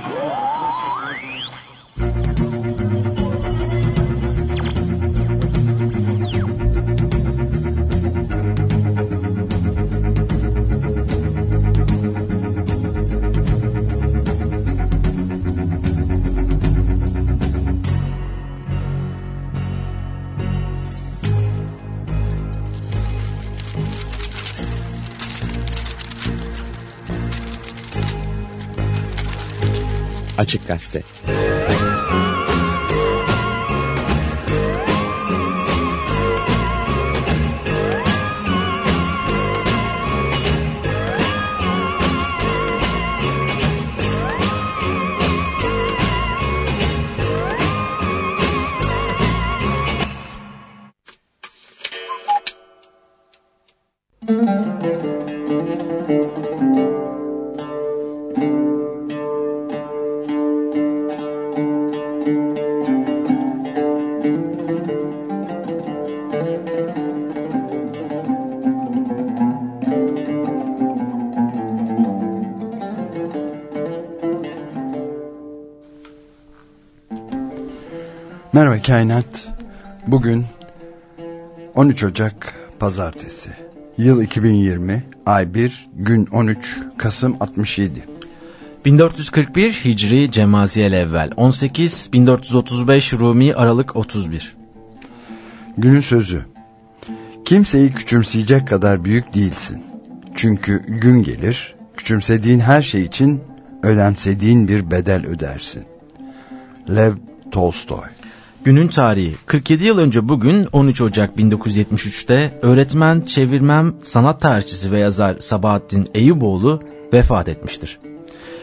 Gol! Açık Gazete. Kainat. Bugün 13 Ocak Pazartesi. Yıl 2020, ay 1, gün 13, Kasım 67. 1441 Hicri Cemaziyel Evvel 18 1435 Rumi Aralık 31 Günün sözü Kimseyi küçümseyecek kadar büyük değilsin. Çünkü gün gelir, küçümsediğin her şey için önemsediğin bir bedel ödersin. Lev Tolstoy Günün tarihi 47 yıl önce bugün 13 Ocak 1973'te öğretmen, çevirmen, sanat tarihçisi ve yazar Sabahattin Eyüboğlu vefat etmiştir.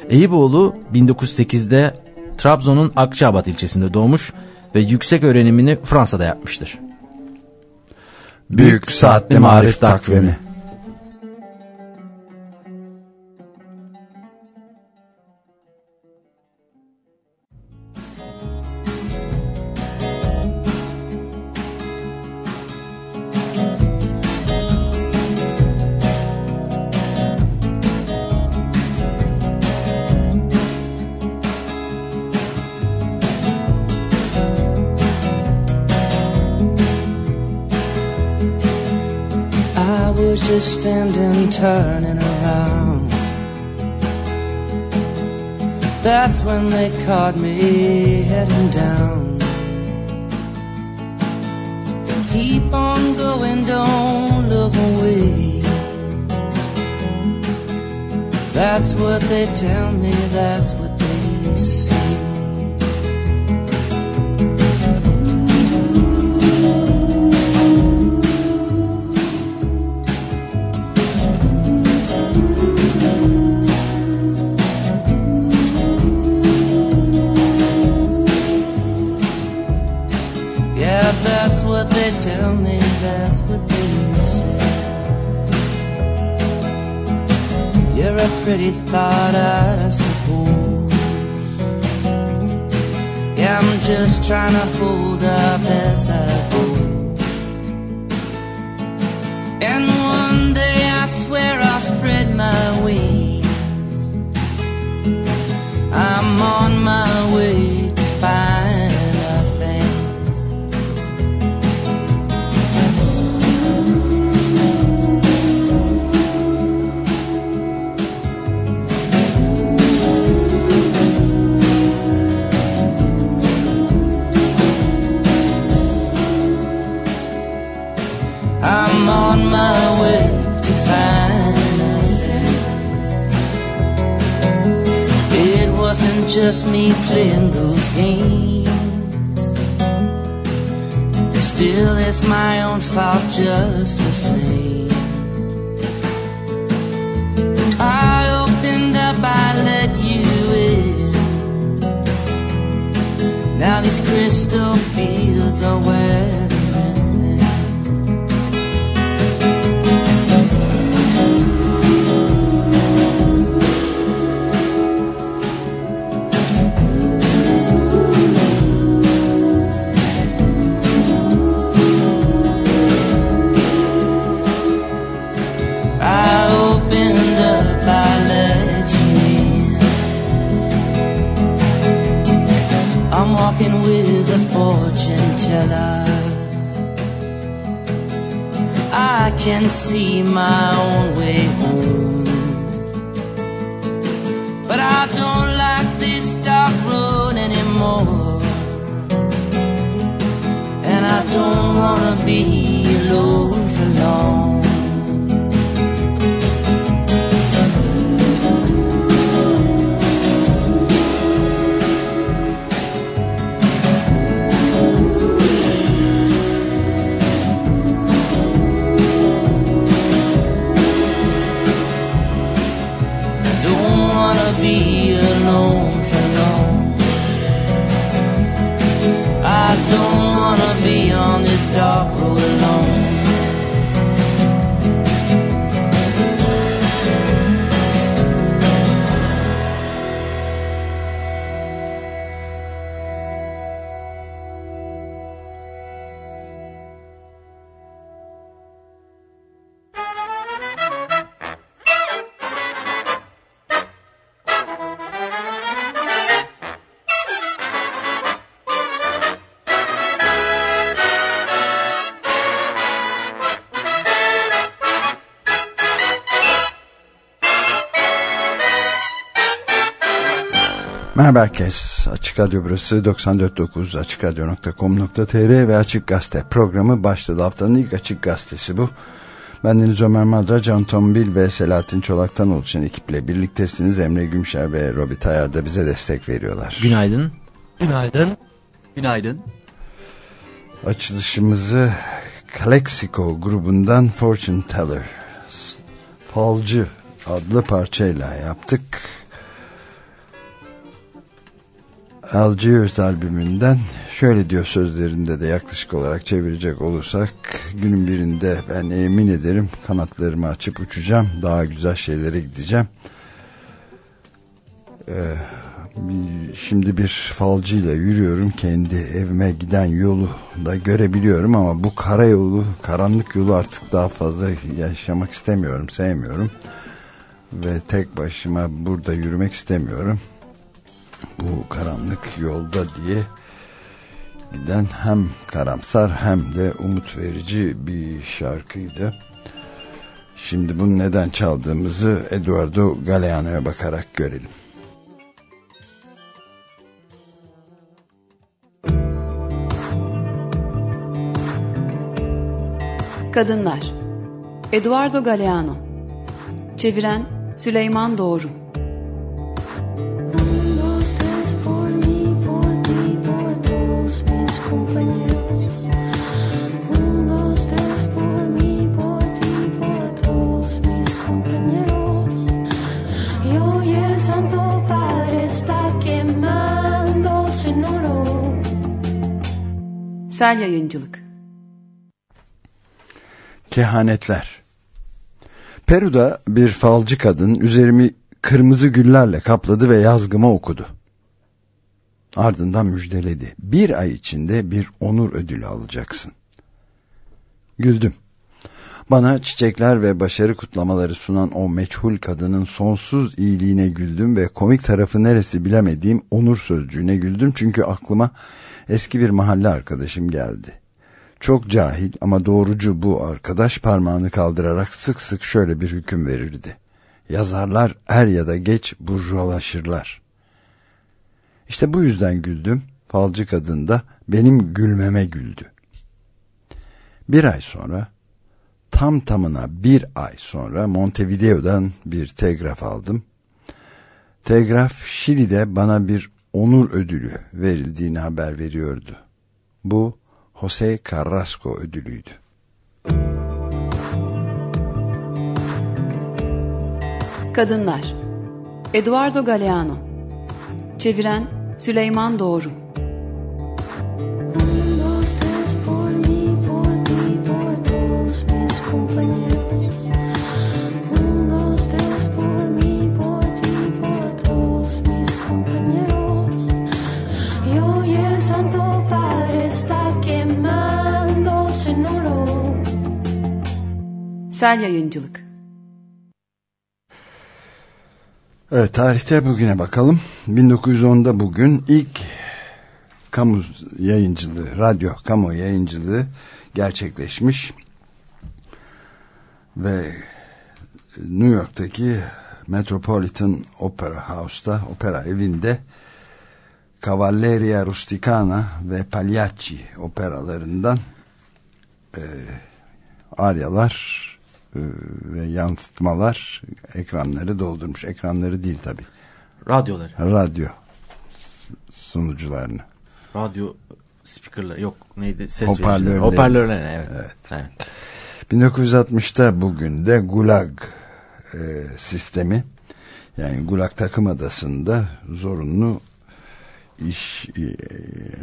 Eyüboğlu 1908'de Trabzon'un Akçabat ilçesinde doğmuş ve yüksek öğrenimini Fransa'da yapmıştır. Büyük Saatli Marif Takvimi standing turning around. That's when they caught me heading down. Keep on going, don't look away. That's what they tell me, that's what tell me, that's what they say. You're a pretty thought, I suppose. Yeah, I'm just trying to hold up as I go. And one day I swear I'll spread my wings. I'm on my way just me playing those games. Still, it's my own fault just the same. I opened up, I let you in. Now these crystal fields are wearing teller. I can see my own way home. But I don't like this dark road anymore. And I don't wanna be alone for long. On Merhaba herkes. Açık Radyo burası 94.9 AçıkRadyo.com.tr ve Açık Gazete programı başladı. Haftanın ilk Açık Gazetesi bu. Ben Deniz Ömer Madra, Can Tombil ve Selahattin Çolak'tan oluşan ekiple birliktesiniz. Emre Gümşer ve Robi Tayar da bize destek veriyorlar. Günaydın. Günaydın. Günaydın. Açılışımızı Calexico grubundan Fortune Teller Falcı adlı parçayla yaptık. Algiers albümünden şöyle diyor sözlerinde de yaklaşık olarak çevirecek olursak günün birinde ben emin ederim kanatlarımı açıp uçacağım daha güzel şeylere gideceğim. Ee, şimdi bir falcıyla yürüyorum kendi evime giden yolu da görebiliyorum ama bu kara yolu karanlık yolu artık daha fazla yaşamak istemiyorum sevmiyorum. Ve tek başıma burada yürümek istemiyorum bu karanlık yolda diye giden hem karamsar hem de umut verici bir şarkıydı. Şimdi bunu neden çaldığımızı Eduardo Galeano'ya bakarak görelim. Kadınlar Eduardo Galeano Çeviren Süleyman Doğru Sel Yayıncılık Kehanetler Peru'da bir falcı kadın üzerimi kırmızı güllerle kapladı ve yazgıma okudu. Ardından müjdeledi. Bir ay içinde bir onur ödülü alacaksın. Güldüm. Bana çiçekler ve başarı kutlamaları sunan o meçhul kadının sonsuz iyiliğine güldüm ve komik tarafı neresi bilemediğim onur sözcüğüne güldüm çünkü aklıma eski bir mahalle arkadaşım geldi. Çok cahil ama doğrucu bu arkadaş parmağını kaldırarak sık sık şöyle bir hüküm verirdi. Yazarlar er ya da geç burjuvalaşırlar. İşte bu yüzden güldüm. Falcı kadın da benim gülmeme güldü. Bir ay sonra tam tamına bir ay sonra Montevideo'dan bir telgraf aldım. Telgraf Şili'de bana bir onur ödülü verildiğini haber veriyordu. Bu Jose Carrasco ödülüydü. Kadınlar Eduardo Galeano Çeviren Süleyman Doğru Un, Sel Yayıncılık Evet tarihte bugüne bakalım. 1910'da bugün ilk kamu yayıncılığı, radyo kamu yayıncılığı gerçekleşmiş ve New York'taki Metropolitan Opera House'ta, opera evinde Cavalleria Rusticana ve Pagliacci operalarından e, aryalar ve yansıtmalar ekranları doldurmuş. Ekranları değil tabi. Radyoları. Radyo sunucularını. Radyo spikerler yok neydi ses Hoparlörleri. vericileri. Hoparlörler evet. Evet. evet. 1960'ta bugün de Gulag e, sistemi yani Gulag takım adasında zorunlu iş e,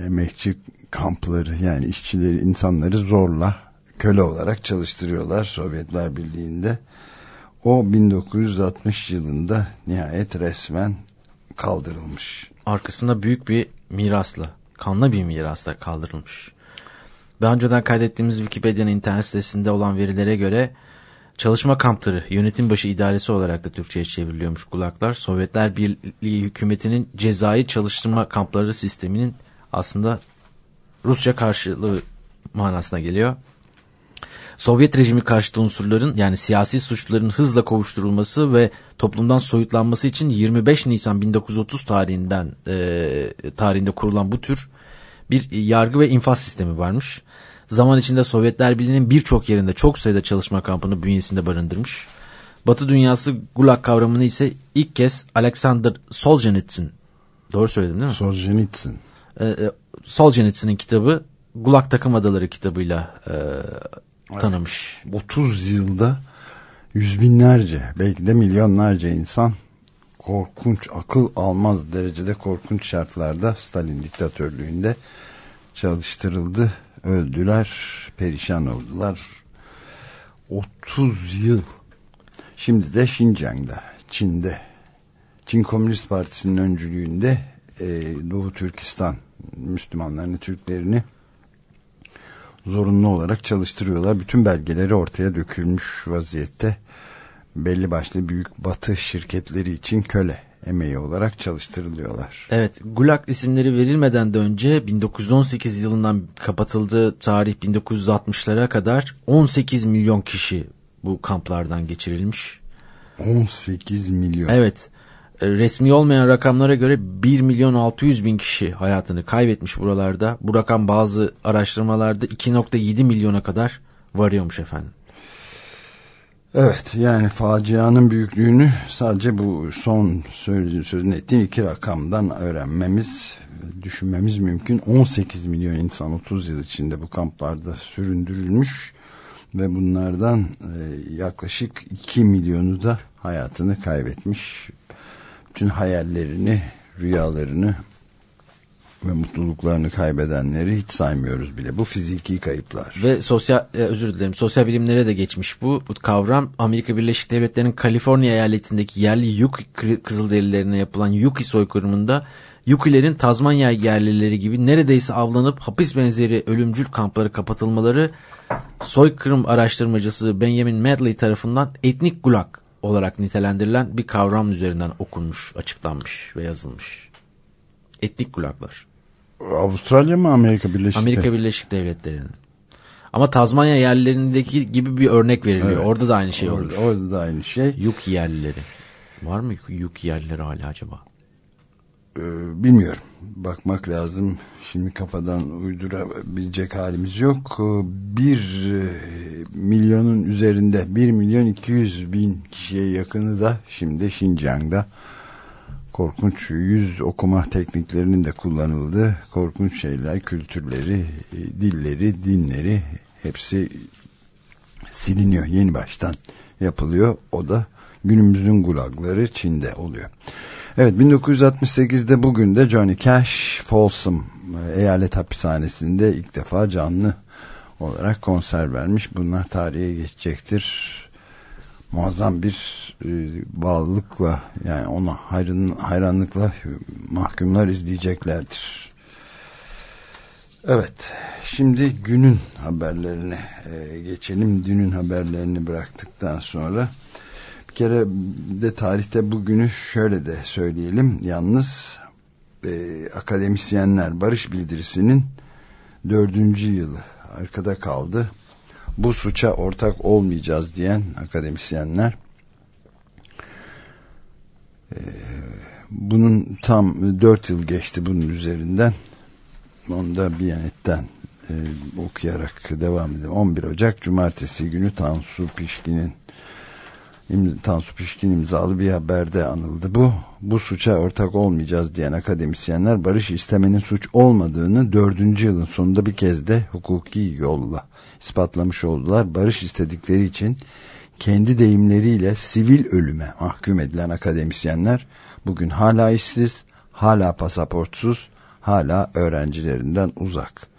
emekçi kampları yani işçileri insanları zorla köle olarak çalıştırıyorlar Sovyetler Birliği'nde. O 1960 yılında nihayet resmen kaldırılmış. Arkasında büyük bir mirasla, kanlı bir mirasla kaldırılmış. Daha önceden kaydettiğimiz Wikipedia'nın internet sitesinde olan verilere göre çalışma kampları yönetim başı idaresi olarak da Türkçe'ye çevriliyormuş kulaklar. Sovyetler Birliği hükümetinin cezai çalıştırma kampları sisteminin aslında Rusça karşılığı manasına geliyor. Sovyet rejimi karşıtı unsurların yani siyasi suçluların hızla kovuşturulması ve toplumdan soyutlanması için 25 Nisan 1930 tarihinden e, tarihinde kurulan bu tür bir yargı ve infaz sistemi varmış. Zaman içinde Sovyetler Birliği'nin birçok yerinde çok sayıda çalışma kampını bünyesinde barındırmış. Batı dünyası Gulag kavramını ise ilk kez Alexander Solzhenitsyn, doğru söyledim değil mi? Solzhenitsyn. Ee, Solzhenitsyn'in kitabı Gulag Takım Adaları kitabıyla e, tanımış. 30 yılda yüz binlerce belki de milyonlarca insan korkunç akıl almaz derecede korkunç şartlarda Stalin diktatörlüğünde çalıştırıldı öldüler perişan oldular. 30 yıl. Şimdi de Şincan'da Çin'de. Çin Komünist Partisi'nin öncülüğünde e, Doğu Türkistan Müslümanlarını Türklerini zorunlu olarak çalıştırıyorlar. Bütün belgeleri ortaya dökülmüş vaziyette belli başlı büyük batı şirketleri için köle emeği olarak çalıştırılıyorlar. Evet, Gulag isimleri verilmeden de önce 1918 yılından kapatıldığı tarih 1960'lara kadar 18 milyon kişi bu kamplardan geçirilmiş. 18 milyon. Evet, resmi olmayan rakamlara göre 1 milyon 600 bin kişi hayatını kaybetmiş buralarda. Bu rakam bazı araştırmalarda 2.7 milyona kadar varıyormuş efendim. Evet yani facianın büyüklüğünü sadece bu son söylediğin sözünü ettiğin iki rakamdan öğrenmemiz, düşünmemiz mümkün. 18 milyon insan 30 yıl içinde bu kamplarda süründürülmüş ve bunlardan e, yaklaşık 2 milyonu da hayatını kaybetmiş. Bütün hayallerini, rüyalarını ve mutluluklarını kaybedenleri hiç saymıyoruz bile. Bu fiziki kayıplar. Ve sosyal e, özür dilerim sosyal bilimlere de geçmiş bu. Bu kavram Amerika Birleşik Devletleri'nin Kaliforniya eyaletindeki yerli Yuki kızılderililerine yapılan Yuki soykırımında Yukilerin Tazmanya yerlileri gibi neredeyse avlanıp hapis benzeri ölümcül kampları kapatılmaları soykırım araştırmacısı Benjamin Medley tarafından etnik gulag olarak nitelendirilen bir kavram üzerinden okunmuş, açıklanmış ve yazılmış. Etnik gulaglar. Avustralya mı Amerika Birleşik Amerika Birleşik Devletleri'nin. Ama Tazmanya yerlerindeki gibi bir örnek veriliyor. Evet. Orada da aynı şey orada, olmuş. orada da aynı şey. Yuki yerlileri. Var mı Yuki yerlileri hala acaba? Ee, bilmiyorum. Bakmak lazım. Şimdi kafadan uydurabilecek halimiz yok. Ee, Bir e, milyonun üzerinde, bir milyon iki yüz bin kişiye yakını da şimdi Şincan'da korkunç yüz okuma tekniklerinin de kullanıldığı korkunç şeyler, kültürleri, e, dilleri, dinleri hepsi siliniyor. Yeni baştan yapılıyor. O da günümüzün gulagları Çin'de oluyor. Evet 1968'de bugün de Johnny Cash Folsom e, eyalet hapishanesinde ilk defa canlı olarak konser vermiş. Bunlar tarihe geçecektir. Muazzam bir e, bağlılıkla yani ona hayran, hayranlıkla mahkumlar izleyeceklerdir. Evet şimdi günün haberlerine e, geçelim. Dünün haberlerini bıraktıktan sonra bir kere de tarihte bugünü şöyle de söyleyelim. Yalnız e, akademisyenler barış bildirisinin dördüncü yılı arkada kaldı. Bu suça ortak olmayacağız diyen akademisyenler e, bunun tam dört yıl geçti bunun üzerinden. Onu da Biyanet'ten e, okuyarak devam edelim. 11 Ocak Cumartesi günü Tansu Pişkin'in Tansu Pişkin imzalı bir haberde anıldı bu. Bu suça ortak olmayacağız diyen akademisyenler barış istemenin suç olmadığını dördüncü yılın sonunda bir kez de hukuki yolla ispatlamış oldular. Barış istedikleri için kendi deyimleriyle sivil ölüme mahkum edilen akademisyenler bugün hala işsiz, hala pasaportsuz, hala öğrencilerinden uzak.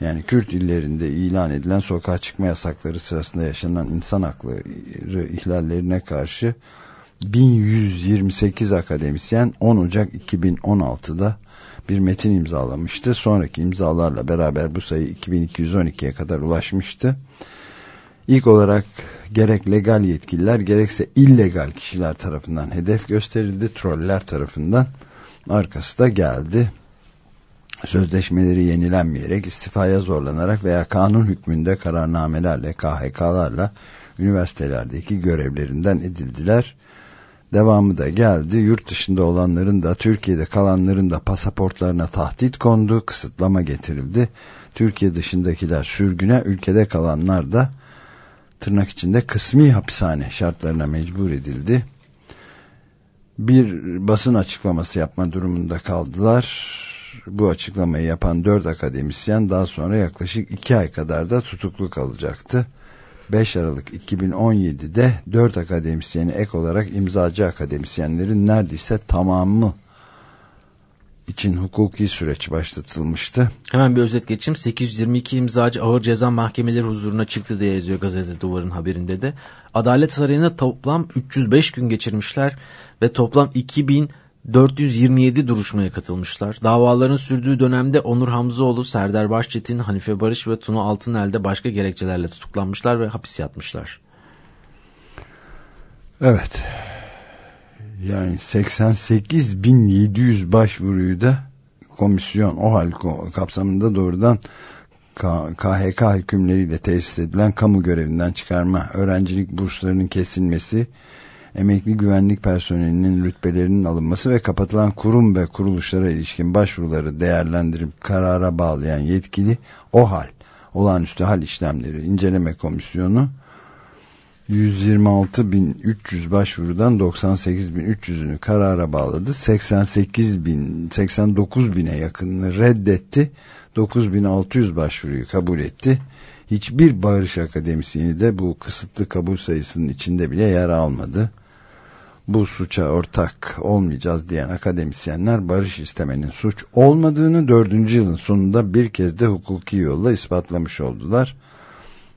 Yani Kürt illerinde ilan edilen sokağa çıkma yasakları sırasında yaşanan insan hakları ihlallerine karşı 1128 akademisyen 10 Ocak 2016'da bir metin imzalamıştı. Sonraki imzalarla beraber bu sayı 2212'ye kadar ulaşmıştı. İlk olarak gerek legal yetkililer gerekse illegal kişiler tarafından hedef gösterildi. Troller tarafından arkası da geldi sözleşmeleri yenilenmeyerek istifaya zorlanarak veya kanun hükmünde kararnamelerle KHK'larla üniversitelerdeki görevlerinden edildiler. Devamı da geldi. Yurt dışında olanların da Türkiye'de kalanların da pasaportlarına tahdit kondu, kısıtlama getirildi. Türkiye dışındakiler sürgüne, ülkede kalanlar da tırnak içinde kısmi hapishane şartlarına mecbur edildi. Bir basın açıklaması yapma durumunda kaldılar bu açıklamayı yapan dört akademisyen daha sonra yaklaşık iki ay kadar da tutuklu kalacaktı. 5 Aralık 2017'de dört akademisyeni ek olarak imzacı akademisyenlerin neredeyse tamamı için hukuki süreç başlatılmıştı. Hemen bir özet geçeyim. 822 imzacı ağır ceza mahkemeleri huzuruna çıktı diye yazıyor gazete duvarın haberinde de. Adalet Sarayı'nda toplam 305 gün geçirmişler ve toplam 2427 duruşmaya katılmışlar. Davaların sürdüğü dönemde Onur Hamzoğlu, Serdar Başçetin, Hanife Barış ve Tuna Altınel de başka gerekçelerle tutuklanmışlar ve hapis yatmışlar. Evet. Yani 88.700 başvuruyu da komisyon o hal kapsamında doğrudan KHK hükümleriyle tesis edilen kamu görevinden çıkarma, öğrencilik burslarının kesilmesi, emekli güvenlik personelinin rütbelerinin alınması ve kapatılan kurum ve kuruluşlara ilişkin başvuruları değerlendirip karara bağlayan yetkili OHAL, olağanüstü hal işlemleri inceleme komisyonu 126.300 başvurudan 98.300'ünü karara bağladı. 88.000 89.000'e yakınını reddetti. 9.600 başvuruyu kabul etti. Hiçbir barış akademisyeni de bu kısıtlı kabul sayısının içinde bile yer almadı. Bu suça ortak olmayacağız diyen akademisyenler barış istemenin suç olmadığını dördüncü yılın sonunda bir kez de hukuki yolla ispatlamış oldular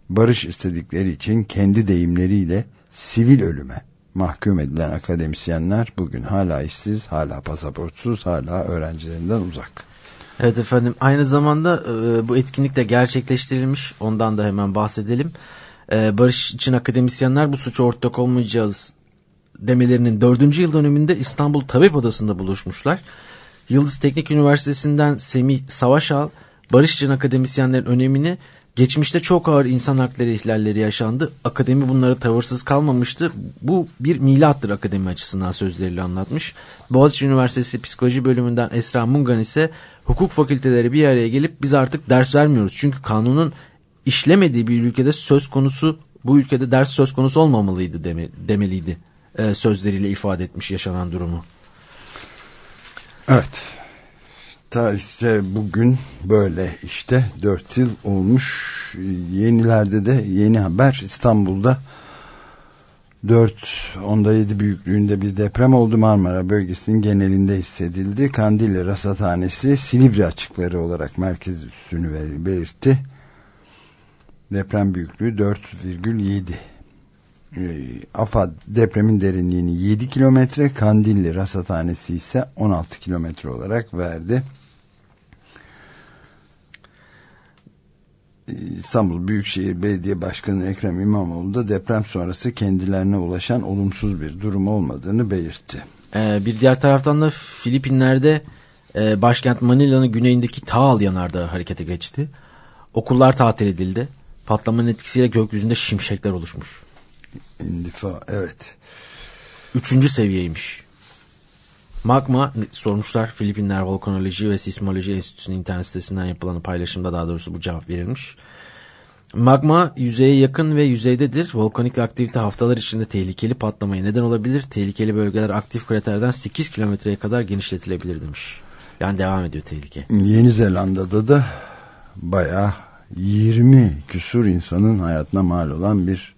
barış istedikleri için kendi deyimleriyle sivil ölüme mahkum edilen akademisyenler bugün hala işsiz, hala pasaportsuz, hala öğrencilerinden uzak. Evet efendim aynı zamanda e, bu etkinlik de gerçekleştirilmiş ondan da hemen bahsedelim. E, Barış için akademisyenler bu suça ortak olmayacağız demelerinin dördüncü yıl dönümünde İstanbul Tabip Odası'nda buluşmuşlar. Yıldız Teknik Üniversitesi'nden Semih Savaşal barış için akademisyenlerin önemini geçmişte çok ağır insan hakları ihlalleri yaşandı. Akademi bunlara tavırsız kalmamıştı. Bu bir milattır akademi açısından sözleriyle anlatmış. Boğaziçi Üniversitesi Psikoloji Bölümünden Esra Mungan ise hukuk fakülteleri bir araya gelip biz artık ders vermiyoruz. Çünkü kanunun işlemediği bir ülkede söz konusu bu ülkede ders söz konusu olmamalıydı deme, demeliydi e, sözleriyle ifade etmiş yaşanan durumu. Evet. Tarihte bugün böyle işte 4 yıl olmuş. Yenilerde de yeni haber İstanbul'da 4 onda 7 büyüklüğünde bir deprem oldu Marmara bölgesinin genelinde hissedildi. Kandilli Rasathanesi Silivri açıkları olarak merkez üssünü ver- belirtti. Deprem büyüklüğü 4,7. Ee, AFAD depremin derinliğini 7 kilometre, Kandilli Rasathanesi ise 16 kilometre olarak verdi. Ee, İstanbul Büyükşehir Belediye Başkanı Ekrem İmamoğlu da deprem sonrası kendilerine ulaşan olumsuz bir durum olmadığını belirtti. Ee, bir diğer taraftan da Filipinler'de e, başkent Manila'nın güneyindeki Taal yanardağı harekete geçti. Okullar tatil edildi. Patlamanın etkisiyle gökyüzünde şimşekler oluşmuş. İndifa evet. Üçüncü seviyeymiş. Magma sormuşlar Filipinler Volkanoloji ve Sismoloji Enstitüsü'nün internet sitesinden yapılan paylaşımda daha doğrusu bu cevap verilmiş. Magma yüzeye yakın ve yüzeydedir. Volkanik aktivite haftalar içinde tehlikeli patlamaya neden olabilir. Tehlikeli bölgeler aktif kraterden 8 kilometreye kadar genişletilebilir demiş. Yani devam ediyor tehlike. Yeni Zelanda'da da bayağı 20 küsur insanın hayatına mal olan bir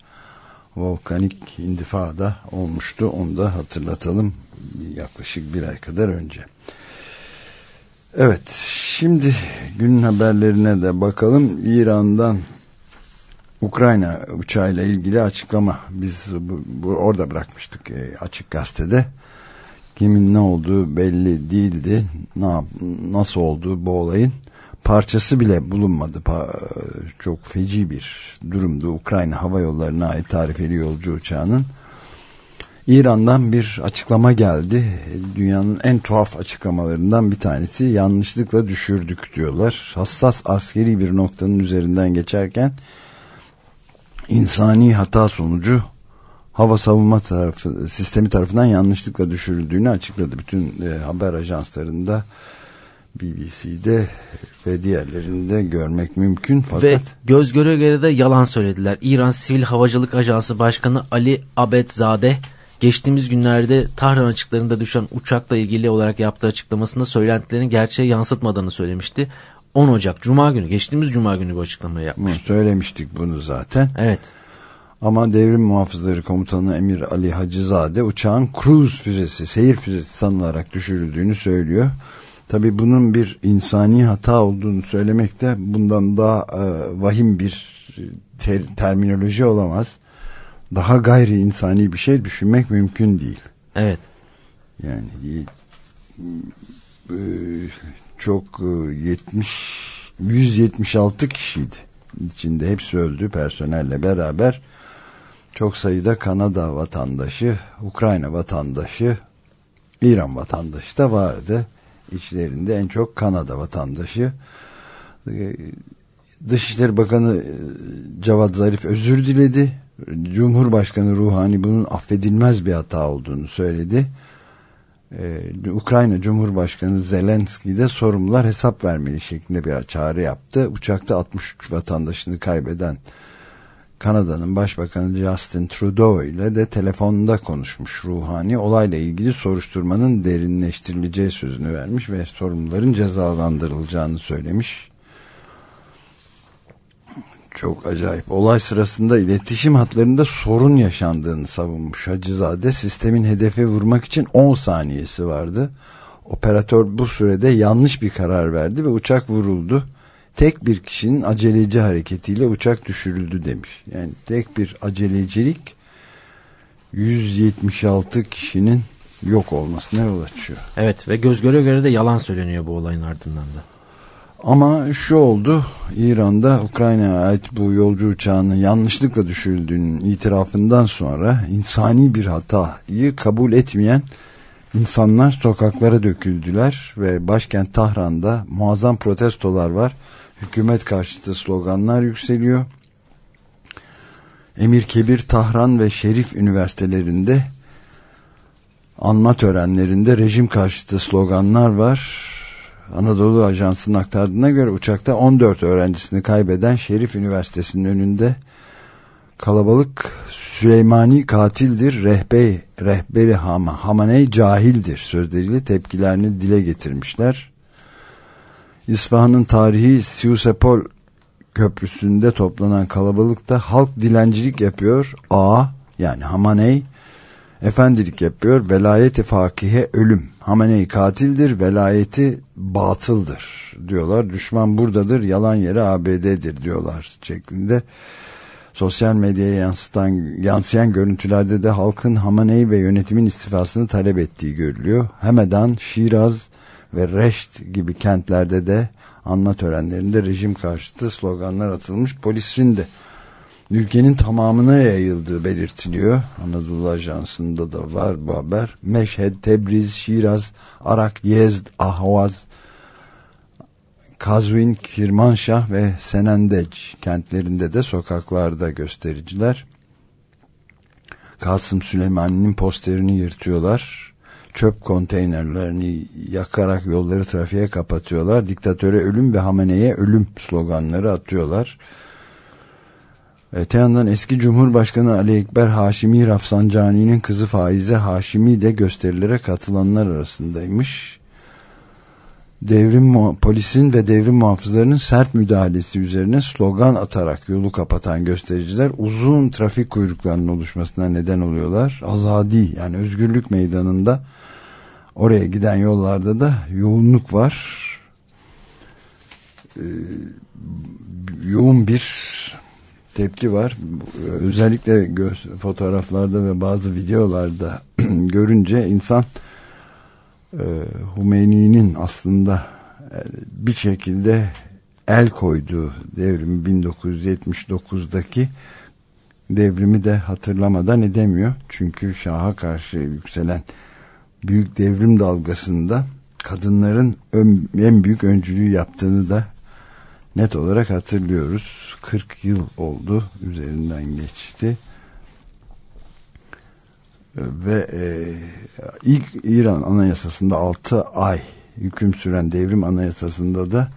volkanik indifada olmuştu. Onu da hatırlatalım yaklaşık bir ay kadar önce. Evet şimdi günün haberlerine de bakalım. İran'dan Ukrayna uçağıyla ilgili açıklama biz bu, bu orada bırakmıştık e, açık gazetede. Kimin ne olduğu belli değildi. Ne nasıl olduğu bu olayın parçası bile bulunmadı. Pa, çok feci bir durumdu. Ukrayna Hava Yolları'na ait tarifeli yolcu uçağının. İran'dan bir açıklama geldi. Dünyanın en tuhaf açıklamalarından bir tanesi. Yanlışlıkla düşürdük diyorlar. Hassas askeri bir noktanın üzerinden geçerken insani hata sonucu hava savunma tarafı, sistemi tarafından yanlışlıkla düşürüldüğünü açıkladı. Bütün e, haber ajanslarında BBC'de ve diğerlerinde görmek mümkün. Fakat Ve göz göre göre de yalan söylediler. İran Sivil Havacılık Ajansı Başkanı Ali Abedzadeh geçtiğimiz günlerde Tahran açıklarında düşen uçakla ilgili olarak yaptığı açıklamasında söylentilerin gerçeğe yansıtmadığını söylemişti. 10 Ocak Cuma günü geçtiğimiz Cuma günü bu açıklamayı yapmış. söylemiştik bunu zaten. Evet. Ama devrim muhafızları komutanı Emir Ali Hacızade uçağın cruise füzesi, seyir füzesi sanılarak düşürüldüğünü söylüyor. Tabi bunun bir insani hata olduğunu söylemek de bundan daha e, vahim bir ter, terminoloji olamaz. Daha gayri insani bir şey düşünmek mümkün değil. Evet. Yani e, çok e, 70 176 kişiydi. İçinde hepsi öldü personelle beraber. Çok sayıda Kanada vatandaşı, Ukrayna vatandaşı, İran vatandaşı da vardı. İçlerinde en çok Kanada vatandaşı. Ee, Dışişleri Bakanı e, Cavad Zarif özür diledi. Cumhurbaşkanı Ruhani bunun affedilmez bir hata olduğunu söyledi. Ee, Ukrayna Cumhurbaşkanı Zelenski de sorumlular hesap vermeli şeklinde bir çağrı yaptı. Uçakta 63 vatandaşını kaybeden Kanada'nın Başbakanı Justin Trudeau ile de telefonda konuşmuş Ruhani. Olayla ilgili soruşturmanın derinleştirileceği sözünü vermiş ve sorumluların cezalandırılacağını söylemiş. Çok acayip. Olay sırasında iletişim hatlarında sorun yaşandığını savunmuş Hacızade. Sistemin hedefe vurmak için 10 saniyesi vardı. Operatör bu sürede yanlış bir karar verdi ve uçak vuruldu tek bir kişinin aceleci hareketiyle uçak düşürüldü demiş. Yani tek bir acelecilik 176 kişinin yok olmasına yol açıyor. Evet ve göz göre göre de yalan söyleniyor bu olayın ardından da. Ama şu oldu İran'da Ukrayna'ya ait bu yolcu uçağının yanlışlıkla düşürüldüğünün itirafından sonra insani bir hatayı kabul etmeyen insanlar sokaklara döküldüler ve başkent Tahran'da muazzam protestolar var hükümet karşıtı sloganlar yükseliyor. Emir Kebir, Tahran ve Şerif üniversitelerinde anma törenlerinde rejim karşıtı sloganlar var. Anadolu Ajansı'nın aktardığına göre uçakta 14 öğrencisini kaybeden Şerif Üniversitesi'nin önünde kalabalık Süleymani katildir, rehbey, rehberi Hama, Hamaney cahildir sözleriyle tepkilerini dile getirmişler. İsfahan'ın tarihi Siusepol köprüsünde toplanan kalabalıkta halk dilencilik yapıyor. A yani Hamaney efendilik yapıyor. Velayeti fakihe ölüm. Hamaney katildir, velayeti batıldır diyorlar. Düşman buradadır, yalan yere ABD'dir diyorlar şeklinde. Sosyal medyaya yansıtan, yansıyan görüntülerde de halkın Hamaney ve yönetimin istifasını talep ettiği görülüyor. Hemedan, Şiraz, ve Reşt gibi kentlerde de anma törenlerinde rejim karşıtı sloganlar atılmış. Polisin de ülkenin tamamına yayıldığı belirtiliyor. Anadolu Ajansı'nda da var bu haber. Meşhed, Tebriz, Şiraz, Arak, Yezd, Ahvaz, Kazvin, Kirmanşah ve Senendeç kentlerinde de sokaklarda göstericiler. Kasım Süleymani'nin posterini yırtıyorlar. Çöp konteynerlerini yakarak yolları trafiğe kapatıyorlar. Diktatöre ölüm ve Hamene'ye ölüm sloganları atıyorlar. Öte yandan eski Cumhurbaşkanı Ali Ekber Haşimi Rafsanjani'nin kızı Faize Haşimi de gösterilere katılanlar arasındaymış. Devrim polisin ve devrim muhafızlarının sert müdahalesi üzerine slogan atarak yolu kapatan göstericiler uzun trafik kuyruklarının oluşmasına neden oluyorlar. Azadi yani özgürlük meydanında oraya giden yollarda da yoğunluk var. Ee, yoğun bir tepki var. Özellikle fotoğraflarda ve bazı videolarda görünce insan e, Hümeyni'nin aslında e, bir şekilde el koyduğu devrim 1979'daki devrimi de hatırlamadan edemiyor. Çünkü Şah'a karşı yükselen büyük devrim dalgasında kadınların ön- en büyük öncülüğü yaptığını da net olarak hatırlıyoruz. 40 yıl oldu üzerinden geçti. Ve e, ilk İran anayasasında 6 ay hüküm süren devrim anayasasında da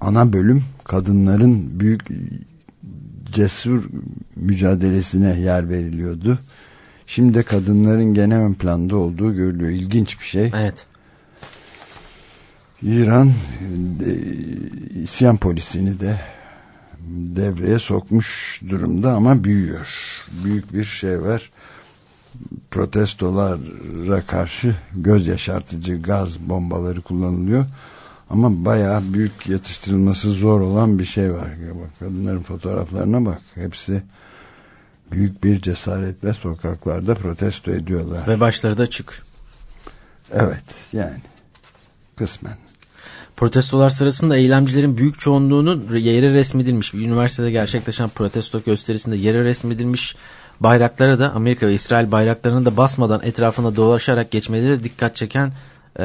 ana bölüm kadınların büyük cesur mücadelesine yer veriliyordu. Şimdi de kadınların gene ön planda olduğu görülüyor. İlginç bir şey. Evet. İran e, isyan polisini de devreye sokmuş durumda ama büyüyor. Büyük bir şey var. Protestolara karşı göz yaşartıcı gaz bombaları kullanılıyor. Ama bayağı büyük yatıştırılması zor olan bir şey var. Bak, kadınların fotoğraflarına bak. Hepsi büyük bir cesaretle sokaklarda protesto ediyorlar. Ve başları da açık. Evet yani kısmen. Protestolar sırasında eylemcilerin büyük çoğunluğunun yere resmedilmiş bir üniversitede gerçekleşen protesto gösterisinde yere resmedilmiş bayraklara da Amerika ve İsrail bayraklarını da basmadan etrafında dolaşarak geçmeleri dikkat çeken e,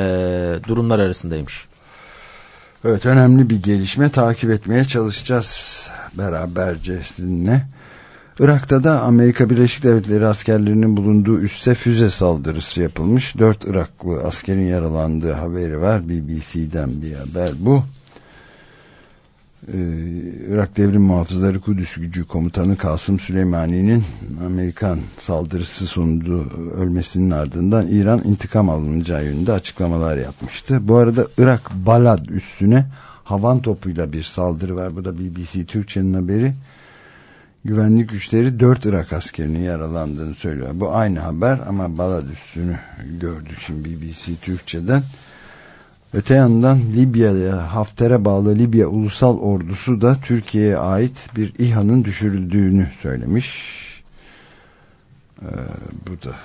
durumlar arasındaymış. Evet önemli bir gelişme takip etmeye çalışacağız beraberce sizinle. Irak'ta da Amerika Birleşik Devletleri askerlerinin bulunduğu üsse füze saldırısı yapılmış. Dört Iraklı askerin yaralandığı haberi var. BBC'den bir haber bu. Ee, Irak Devrim Muhafızları Kudüs Gücü Komutanı Kasım Süleymani'nin Amerikan saldırısı sonucu ölmesinin ardından İran intikam alınacağı yönünde açıklamalar yapmıştı. Bu arada Irak Balad üssüne havan topuyla bir saldırı var. Bu da BBC Türkçe'nin haberi. Güvenlik güçleri 4 Irak askerinin yaralandığını söylüyor. Bu aynı haber ama Balad üssünü gördük şimdi BBC Türkçe'den. Öte yandan Libya'ya Hafter'e bağlı Libya Ulusal Ordusu da Türkiye'ye ait bir İHA'nın düşürüldüğünü söylemiş. Ee, bu da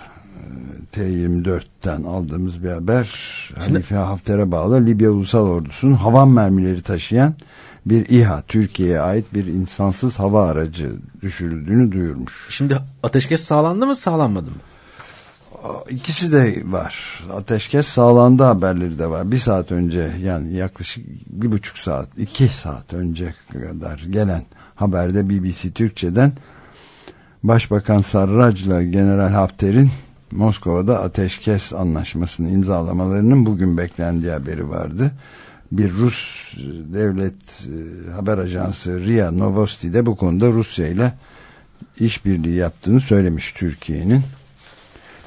e, T24'ten aldığımız bir haber. Halife Hafter'e bağlı Libya Ulusal Ordusu'nun havan mermileri taşıyan bir İHA Türkiye'ye ait bir insansız hava aracı düşürüldüğünü duyurmuş. Şimdi ateşkes sağlandı mı sağlanmadı mı? İkisi de var. Ateşkes sağlandı haberleri de var. Bir saat önce yani yaklaşık bir buçuk saat, iki saat önce kadar gelen haberde BBC Türkçe'den Başbakan Sarrac'la General Hafter'in Moskova'da ateşkes anlaşmasını imzalamalarının bugün beklendiği haberi vardı. Bir Rus devlet e, haber ajansı RIA Novosti de bu konuda Rusya ile işbirliği yaptığını söylemiş Türkiye'nin.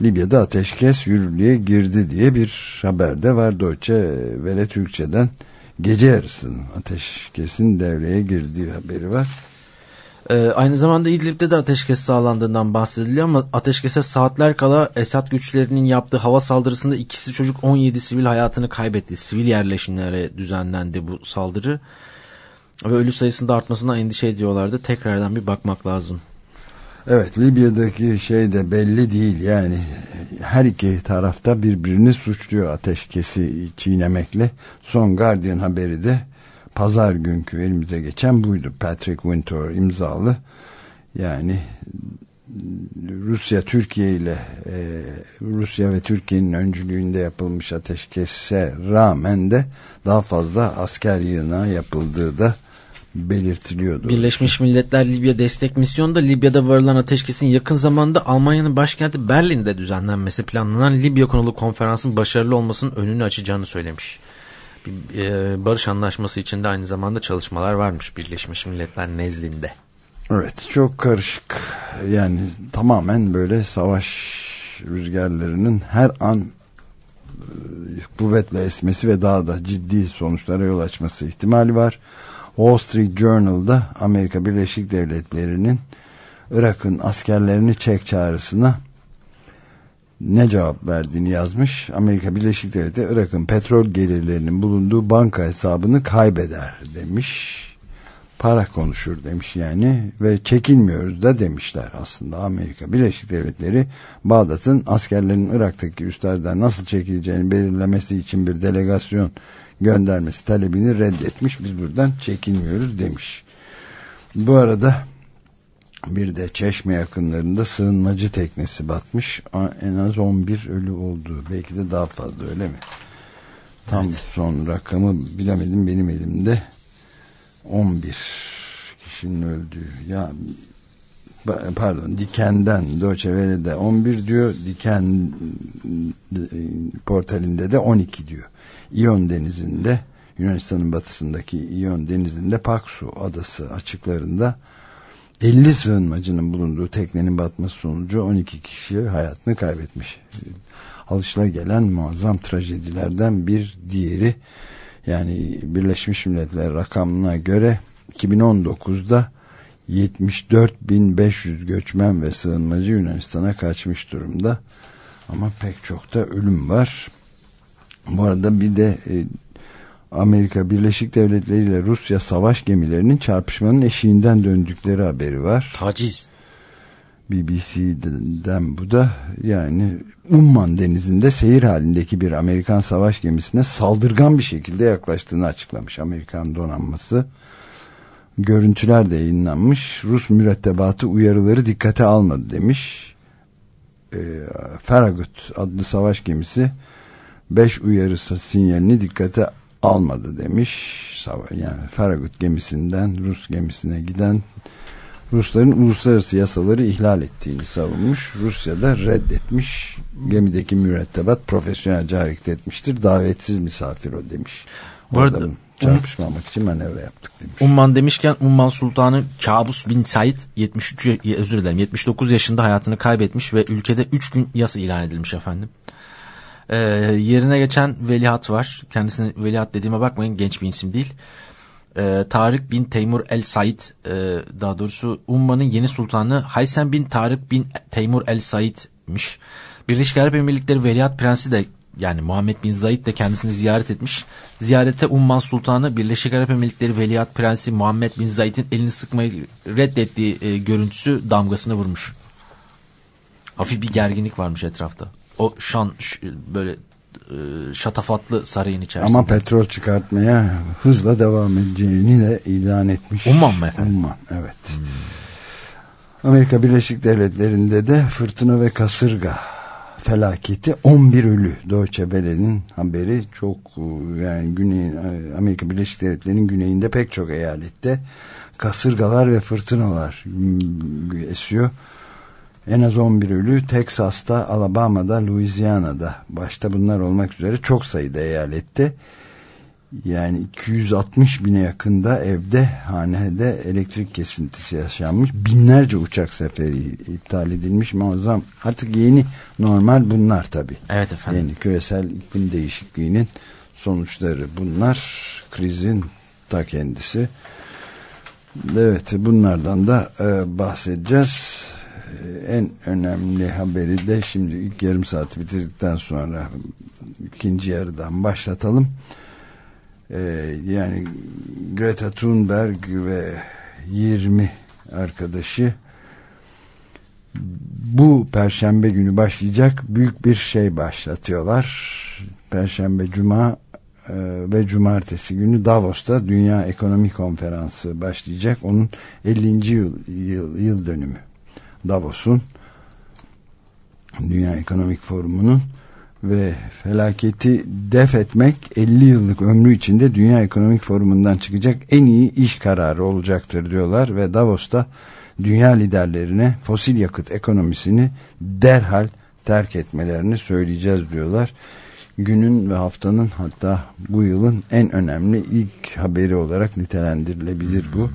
Libya'da ateşkes yürürlüğe girdi diye bir haber de var Deutsche Welle Türkçe'den gece yarısının ateşkesin devreye girdiği haberi var. Ee, aynı zamanda İdlib'de de ateşkes sağlandığından bahsediliyor ama ateşkese saatler kala Esad güçlerinin yaptığı hava saldırısında ikisi çocuk 17 sivil hayatını kaybetti. Sivil yerleşimlere düzenlendi bu saldırı. Ve ölü sayısında artmasından endişe ediyorlardı. Tekrardan bir bakmak lazım. Evet Libya'daki şey de belli değil yani her iki tarafta birbirini suçluyor ateşkesi çiğnemekle. Son Guardian haberi de pazar günkü elimize geçen buydu. Patrick Winter imzalı Yani Rusya Türkiye ile e, Rusya ve Türkiye'nin öncülüğünde yapılmış ateşkese rağmen de daha fazla asker yığına yapıldığı da belirtiliyordu. Birleşmiş Milletler Libya destek misyonu da Libya'da varılan ateşkesin yakın zamanda Almanya'nın başkenti Berlin'de düzenlenmesi planlanan Libya konulu konferansın başarılı olmasının önünü açacağını söylemiş. Bir, e, barış anlaşması için de aynı zamanda çalışmalar varmış Birleşmiş Milletler nezdinde. Evet çok karışık yani tamamen böyle savaş rüzgarlarının her an e, kuvvetle esmesi ve daha da ciddi sonuçlara yol açması ihtimali var. Wall Street Journal'da Amerika Birleşik Devletleri'nin Irak'ın askerlerini çek çağrısına ne cevap verdiğini yazmış. Amerika Birleşik Devletleri Irak'ın petrol gelirlerinin bulunduğu banka hesabını kaybeder demiş. Para konuşur demiş yani ve çekinmiyoruz da demişler aslında Amerika Birleşik Devletleri Bağdat'ın askerlerin Irak'taki üslerden nasıl çekileceğini belirlemesi için bir delegasyon göndermesi talebini reddetmiş. Biz buradan çekinmiyoruz demiş. Bu arada bir de Çeşme yakınlarında sığınmacı teknesi batmış. En az 11 ölü oldu. Belki de daha fazla öyle mi? Tam evet. son rakamı bilemedim benim elimde. 11 kişinin öldüğü. Ya pardon Diken'den Doçevele'de 11 diyor. Diken portalinde de 12 diyor. İyon denizinde Yunanistan'ın batısındaki İyon denizinde Paksu adası açıklarında 50 sığınmacının bulunduğu teknenin batması sonucu 12 kişi hayatını kaybetmiş. Alışıla gelen muazzam trajedilerden bir diğeri yani Birleşmiş Milletler rakamına göre 2019'da 74.500 göçmen ve sığınmacı Yunanistan'a kaçmış durumda. Ama pek çok da ölüm var. Bu arada bir de e, Amerika Birleşik Devletleri ile Rusya savaş gemilerinin çarpışmanın eşiğinden döndükleri haberi var. Taciz. BBC'den bu da yani Umman denizinde seyir halindeki bir Amerikan savaş gemisine saldırgan bir şekilde yaklaştığını açıklamış Amerikan donanması. Görüntüler de yayınlanmış. Rus mürettebatı uyarıları dikkate almadı demiş. E, Farragut adlı savaş gemisi 5 uyarısı sinyalini dikkate almadı demiş. Yani Farragut gemisinden Rus gemisine giden Rusların uluslararası yasaları ihlal ettiğini savunmuş. Rusya da reddetmiş. Gemideki mürettebat profesyonelce hareket etmiştir. Davetsiz misafir o demiş. Bu arada çarpışmamak için manevra yaptık demiş. Umman demişken Umman Sultanı Kabus bin Said 73 özür dilerim 79 yaşında hayatını kaybetmiş ve ülkede 3 gün yas ilan edilmiş efendim. Ee, yerine geçen velihat var. Kendisine velihat dediğime bakmayın genç bir isim değil. Ee, Tarık bin Teymur el Said e, daha doğrusu Umman'ın yeni sultanı Haysem bin Tarık bin Teymur el Said'miş. Birleşik Arap Emirlikleri Veliaht Prensi de yani Muhammed bin Zayid de kendisini ziyaret etmiş. Ziyarete Umman Sultanı Birleşik Arap Emirlikleri Veliaht Prensi Muhammed bin Zayid'in elini sıkmayı reddettiği e, görüntüsü damgasını vurmuş. Hafif bir gerginlik varmış etrafta. O şan böyle e, şatafatlı sarayın içerisinde. Ama petrol çıkartmaya hızla devam edeceğini de ilan etmiş. Umman mı efendim? Umman evet. Hmm. Amerika Birleşik Devletleri'nde de fırtına ve kasırga felaketi 11 ölü Deutsche Welle'nin haberi çok yani güney Amerika Birleşik Devletleri'nin güneyinde pek çok eyalette kasırgalar ve fırtınalar esiyor. En az 11 ölü Teksas'ta, Alabama'da, Louisiana'da. Başta bunlar olmak üzere çok sayıda eyalette yani 260 bine yakında evde hanede elektrik kesintisi yaşanmış. Binlerce uçak seferi iptal edilmiş. Muazzam. Artık yeni normal bunlar tabi evet efendim. Yeni küresel iklim değişikliğinin sonuçları bunlar. Krizin ta kendisi. Evet bunlardan da e, bahsedeceğiz en önemli haberi de şimdi ilk yarım saati bitirdikten sonra ikinci yarıdan başlatalım. Ee, yani Greta Thunberg ve 20 arkadaşı bu perşembe günü başlayacak büyük bir şey başlatıyorlar. Perşembe, cuma e, ve cumartesi günü Davos'ta Dünya Ekonomi Konferansı başlayacak. Onun 50. yıl, yıl, yıl dönümü. Davos'un Dünya Ekonomik Forumu'nun ve felaketi def etmek 50 yıllık ömrü içinde Dünya Ekonomik Forumu'ndan çıkacak en iyi iş kararı olacaktır diyorlar ve Davos'ta dünya liderlerine fosil yakıt ekonomisini derhal terk etmelerini söyleyeceğiz diyorlar. Günün ve haftanın hatta bu yılın en önemli ilk haberi olarak nitelendirilebilir bu.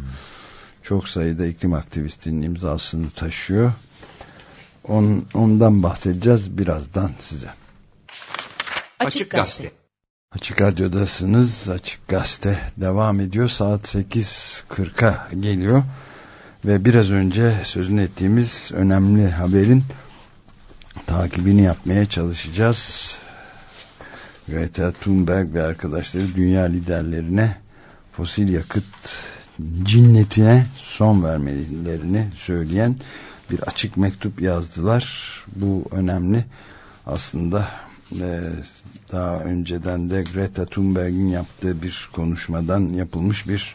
Çok sayıda iklim aktivistinin imzasını taşıyor. On, ondan bahsedeceğiz birazdan size. Açık Gazete. Açık Radyo'dasınız. Açık Gazete devam ediyor. Saat 8.40'a geliyor. Ve biraz önce sözünü ettiğimiz önemli haberin takibini yapmaya çalışacağız. Greta Thunberg ve arkadaşları dünya liderlerine fosil yakıt cinnetine son vermelerini söyleyen bir açık mektup yazdılar. Bu önemli. Aslında e, daha önceden de Greta Thunberg'in yaptığı bir konuşmadan yapılmış bir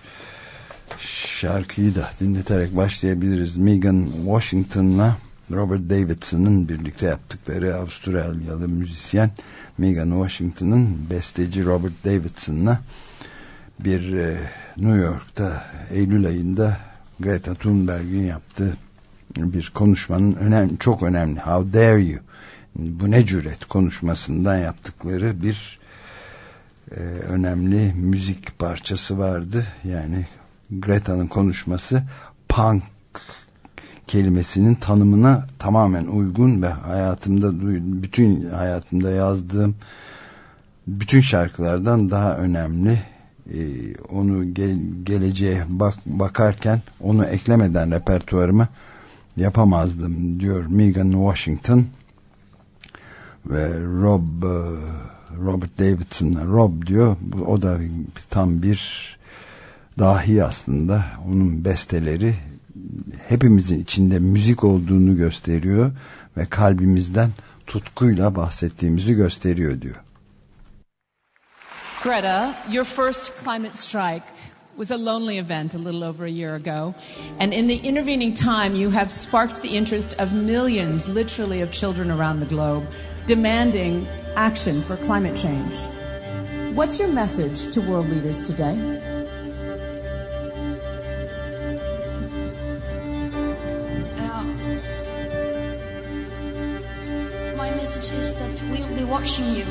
şarkıyı da dinleterek başlayabiliriz. Megan Washington'la Robert Davidson'ın birlikte yaptıkları Avustralyalı müzisyen Megan Washington'ın besteci Robert Davidson'la bir e, New York'ta Eylül ayında Greta Thunberg'in yaptığı bir konuşmanın önemli, çok önemli How Dare You bu ne cüret konuşmasından yaptıkları bir e, önemli müzik parçası vardı. Yani Greta'nın konuşması punk kelimesinin tanımına tamamen uygun ve hayatımda bütün hayatımda yazdığım bütün şarkılardan daha önemli onu gel, geleceğe bak, bakarken onu eklemeden repertuarıma yapamazdım diyor Megan Washington ve Rob e, Robert Davidson'a Rob diyor o da tam bir dahi aslında onun besteleri hepimizin içinde müzik olduğunu gösteriyor ve kalbimizden tutkuyla bahsettiğimizi gösteriyor diyor. Greta, your first climate strike was a lonely event a little over a year ago. And in the intervening time, you have sparked the interest of millions, literally, of children around the globe demanding action for climate change. What's your message to world leaders today? Uh, my message is that we'll be watching you.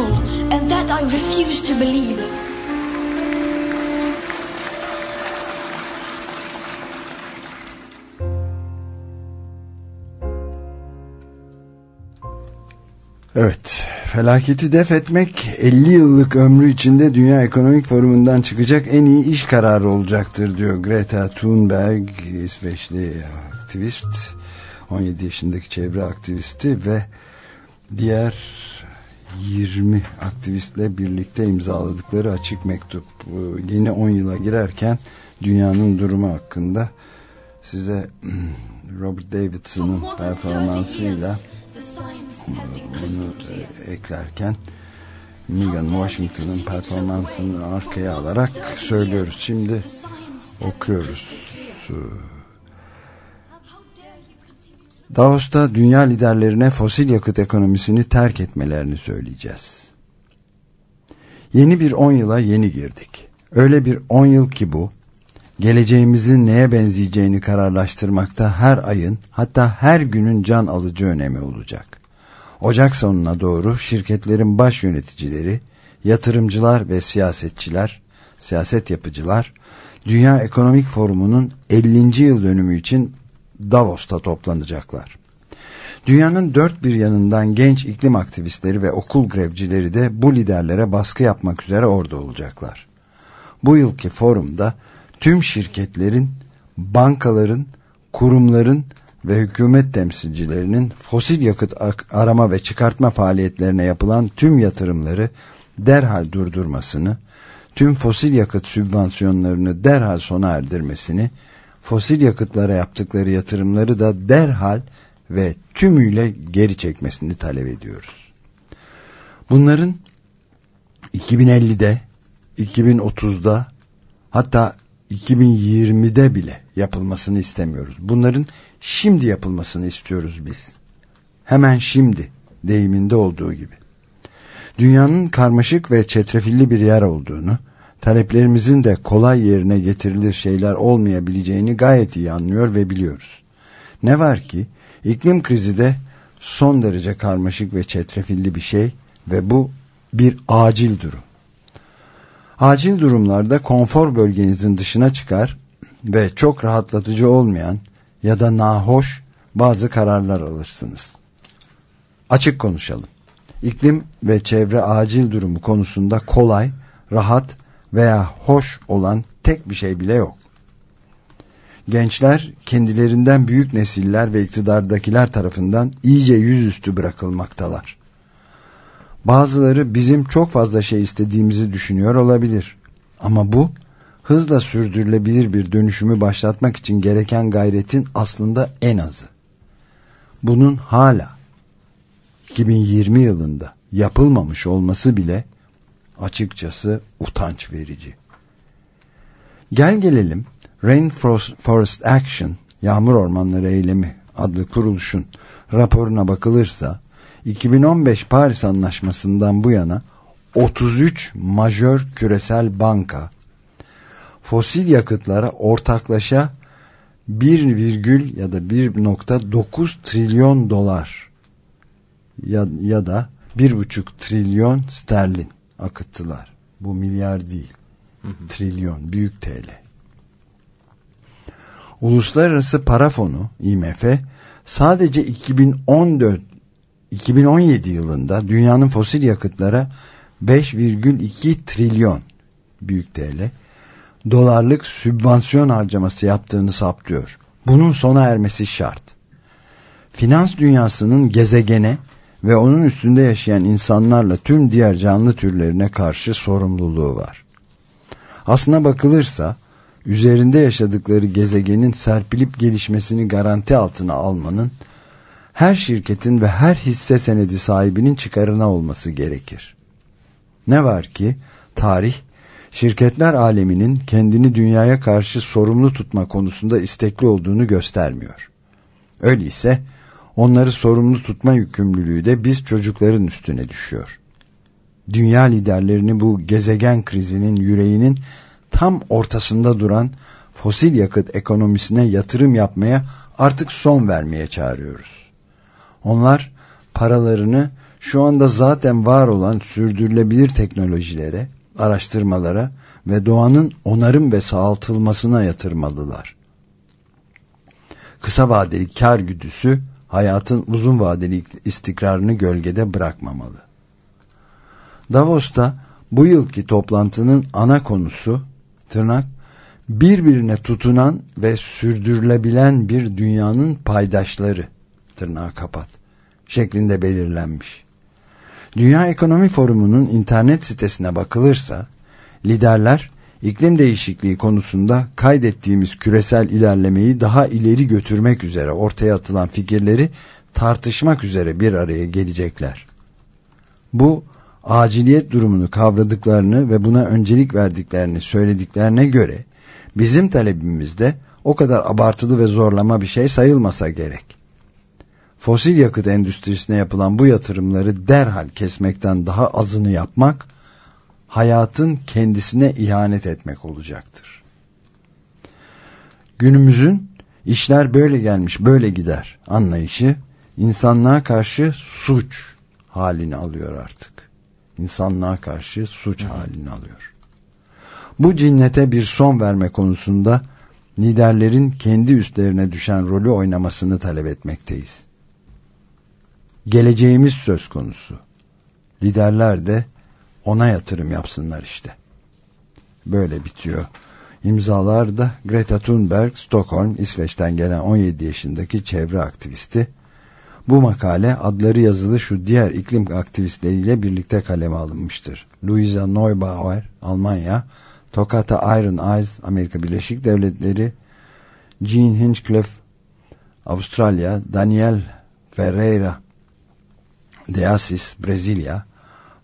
Evil, and that I refuse to believe. Evet, felaketi def etmek 50 yıllık ömrü içinde Dünya Ekonomik Forumu'ndan çıkacak en iyi iş kararı olacaktır diyor Greta Thunberg, İsveçli aktivist, 17 yaşındaki çevre aktivisti ve diğer 20 aktivistle birlikte imzaladıkları açık mektup. Yeni 10 yıla girerken dünyanın durumu hakkında size Robert Davidson'ın performansıyla bunu e, eklerken Megan Washington'ın performansını arkaya alarak söylüyoruz. Şimdi okuyoruz. Davos'ta dünya liderlerine fosil yakıt ekonomisini terk etmelerini söyleyeceğiz. Yeni bir 10 yıla yeni girdik. Öyle bir 10 yıl ki bu, geleceğimizin neye benzeyeceğini kararlaştırmakta her ayın hatta her günün can alıcı önemi olacak. Ocak sonuna doğru şirketlerin baş yöneticileri, yatırımcılar ve siyasetçiler, siyaset yapıcılar, Dünya Ekonomik Forumu'nun 50. yıl dönümü için Davos'ta toplanacaklar. Dünyanın dört bir yanından genç iklim aktivistleri ve okul grevcileri de bu liderlere baskı yapmak üzere orada olacaklar. Bu yılki forumda tüm şirketlerin, bankaların, kurumların ve hükümet temsilcilerinin fosil yakıt arama ve çıkartma faaliyetlerine yapılan tüm yatırımları derhal durdurmasını, tüm fosil yakıt sübvansiyonlarını derhal sona erdirmesini, fosil yakıtlara yaptıkları yatırımları da derhal ve tümüyle geri çekmesini talep ediyoruz. Bunların 2050'de, 2030'da hatta 2020'de bile yapılmasını istemiyoruz. Bunların şimdi yapılmasını istiyoruz biz. Hemen şimdi deyiminde olduğu gibi. Dünyanın karmaşık ve çetrefilli bir yer olduğunu, taleplerimizin de kolay yerine getirilir şeyler olmayabileceğini gayet iyi anlıyor ve biliyoruz. Ne var ki iklim krizi de son derece karmaşık ve çetrefilli bir şey ve bu bir acil durum. Acil durumlarda konfor bölgenizin dışına çıkar ve çok rahatlatıcı olmayan ya da nahoş bazı kararlar alırsınız. Açık konuşalım. İklim ve çevre acil durumu konusunda kolay, rahat veya hoş olan tek bir şey bile yok. Gençler kendilerinden büyük nesiller ve iktidardakiler tarafından iyice yüzüstü bırakılmaktalar. Bazıları bizim çok fazla şey istediğimizi düşünüyor olabilir. Ama bu hızla sürdürülebilir bir dönüşümü başlatmak için gereken gayretin aslında en azı. Bunun hala 2020 yılında yapılmamış olması bile açıkçası utanç verici. Gel gelelim Rainforest Action Yağmur Ormanları Eylemi adlı kuruluşun raporuna bakılırsa 2015 Paris Anlaşması'ndan bu yana 33 majör küresel banka fosil yakıtlara ortaklaşa 1 virgül ya da 1.9 trilyon dolar ya, ya da 1.5 trilyon sterlin akıttılar. Bu milyar değil. Trilyon, büyük TL. Uluslararası Para Fonu IMF sadece 2014 2017 yılında dünyanın fosil yakıtlara 5,2 trilyon büyük TL dolarlık sübvansiyon harcaması yaptığını saptıyor. Bunun sona ermesi şart. Finans dünyasının gezegene ve onun üstünde yaşayan insanlarla tüm diğer canlı türlerine karşı sorumluluğu var. Aslına bakılırsa üzerinde yaşadıkları gezegenin serpilip gelişmesini garanti altına almanın her şirketin ve her hisse senedi sahibinin çıkarına olması gerekir. Ne var ki tarih şirketler aleminin kendini dünyaya karşı sorumlu tutma konusunda istekli olduğunu göstermiyor. Öyleyse onları sorumlu tutma yükümlülüğü de biz çocukların üstüne düşüyor. Dünya liderlerini bu gezegen krizinin yüreğinin tam ortasında duran fosil yakıt ekonomisine yatırım yapmaya artık son vermeye çağırıyoruz. Onlar paralarını şu anda zaten var olan sürdürülebilir teknolojilere, araştırmalara ve doğanın onarım ve sağaltılmasına yatırmalılar. Kısa vadeli kar güdüsü hayatın uzun vadeli istikrarını gölgede bırakmamalı. Davos'ta bu yılki toplantının ana konusu tırnak birbirine tutunan ve sürdürülebilen bir dünyanın paydaşları tırnağı kapat şeklinde belirlenmiş. Dünya Ekonomi Forumu'nun internet sitesine bakılırsa liderler iklim değişikliği konusunda kaydettiğimiz küresel ilerlemeyi daha ileri götürmek üzere ortaya atılan fikirleri tartışmak üzere bir araya gelecekler. Bu aciliyet durumunu kavradıklarını ve buna öncelik verdiklerini söylediklerine göre bizim talebimizde o kadar abartılı ve zorlama bir şey sayılmasa gerek. Fosil yakıt endüstrisine yapılan bu yatırımları derhal kesmekten daha azını yapmak hayatın kendisine ihanet etmek olacaktır. Günümüzün işler böyle gelmiş böyle gider anlayışı insanlığa karşı suç halini alıyor artık. İnsanlığa karşı suç halini alıyor. Bu cinnete bir son verme konusunda liderlerin kendi üstlerine düşen rolü oynamasını talep etmekteyiz. Geleceğimiz söz konusu. Liderler de ona yatırım yapsınlar işte. Böyle bitiyor. İmzalar da Greta Thunberg, Stockholm, İsveç'ten gelen 17 yaşındaki çevre aktivisti. Bu makale adları yazılı şu diğer iklim aktivistleriyle birlikte kaleme alınmıştır. Luisa Neubauer, Almanya, Tokata Iron Eyes, Amerika Birleşik Devletleri, Jean Hinchcliffe, Avustralya, Daniel Ferreira de Assis, Brezilya,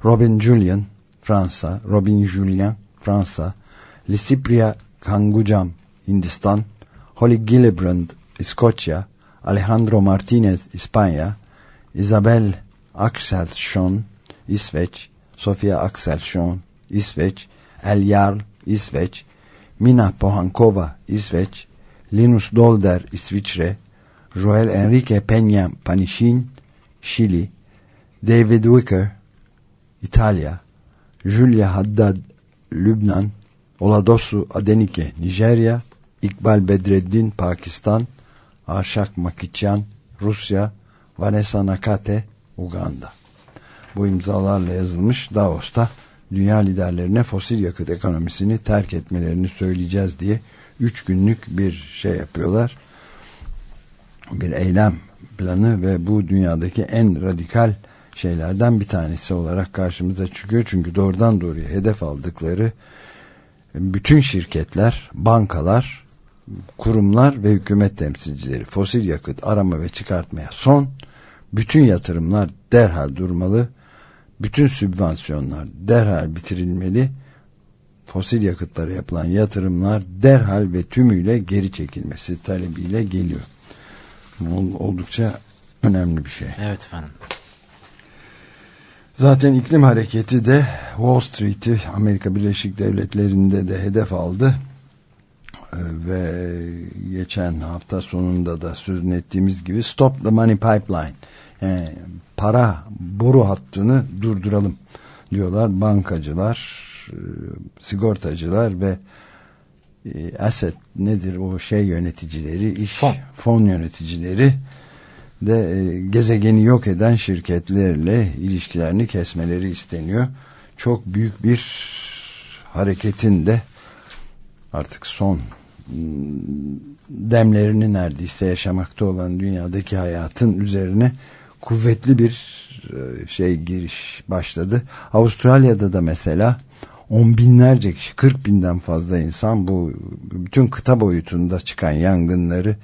Robin Julian, Fransa, Robin Julien, Fransa, Lisipria Kangucam, Hindistan, Holly Gillibrand, İskoçya, Alejandro Martinez, İspanya, Isabel Axelson, İsveç, Sofia Axelson, İsveç, El Jarl, İsveç, Mina Pohankova, İsveç, Linus Dolder, İsviçre, Joel Enrique Peña Panishin, Şili, David Wicker, İtalya, Julia Haddad, Lübnan, Oladosu Adenike, Nijerya, İkbal Bedreddin, Pakistan, Arşak Makicyan, Rusya, Vanessa Nakate, Uganda. Bu imzalarla yazılmış Davos'ta dünya liderlerine fosil yakıt ekonomisini terk etmelerini söyleyeceğiz diye üç günlük bir şey yapıyorlar. Bir eylem planı ve bu dünyadaki en radikal şeylerden bir tanesi olarak karşımıza çıkıyor. Çünkü doğrudan doğruya hedef aldıkları bütün şirketler, bankalar, kurumlar ve hükümet temsilcileri fosil yakıt arama ve çıkartmaya son, bütün yatırımlar derhal durmalı, bütün sübvansiyonlar derhal bitirilmeli, fosil yakıtlara yapılan yatırımlar derhal ve tümüyle geri çekilmesi talebiyle geliyor. Oldukça önemli bir şey. Evet efendim. Zaten iklim hareketi de Wall Street'i Amerika Birleşik Devletleri'nde de hedef aldı. Ee, ve geçen hafta sonunda da sözünü ettiğimiz gibi Stop the Money Pipeline yani para boru hattını durduralım diyorlar bankacılar e, sigortacılar ve e, asset nedir o şey yöneticileri iş Fon. fon yöneticileri de e, gezegeni yok eden şirketlerle ilişkilerini kesmeleri isteniyor. Çok büyük bir hareketin de artık son mm, demlerini neredeyse yaşamakta olan dünyadaki hayatın üzerine kuvvetli bir e, şey giriş başladı. Avustralya'da da mesela on binlerce kişi 40 binden fazla insan bu bütün kıta boyutunda çıkan yangınları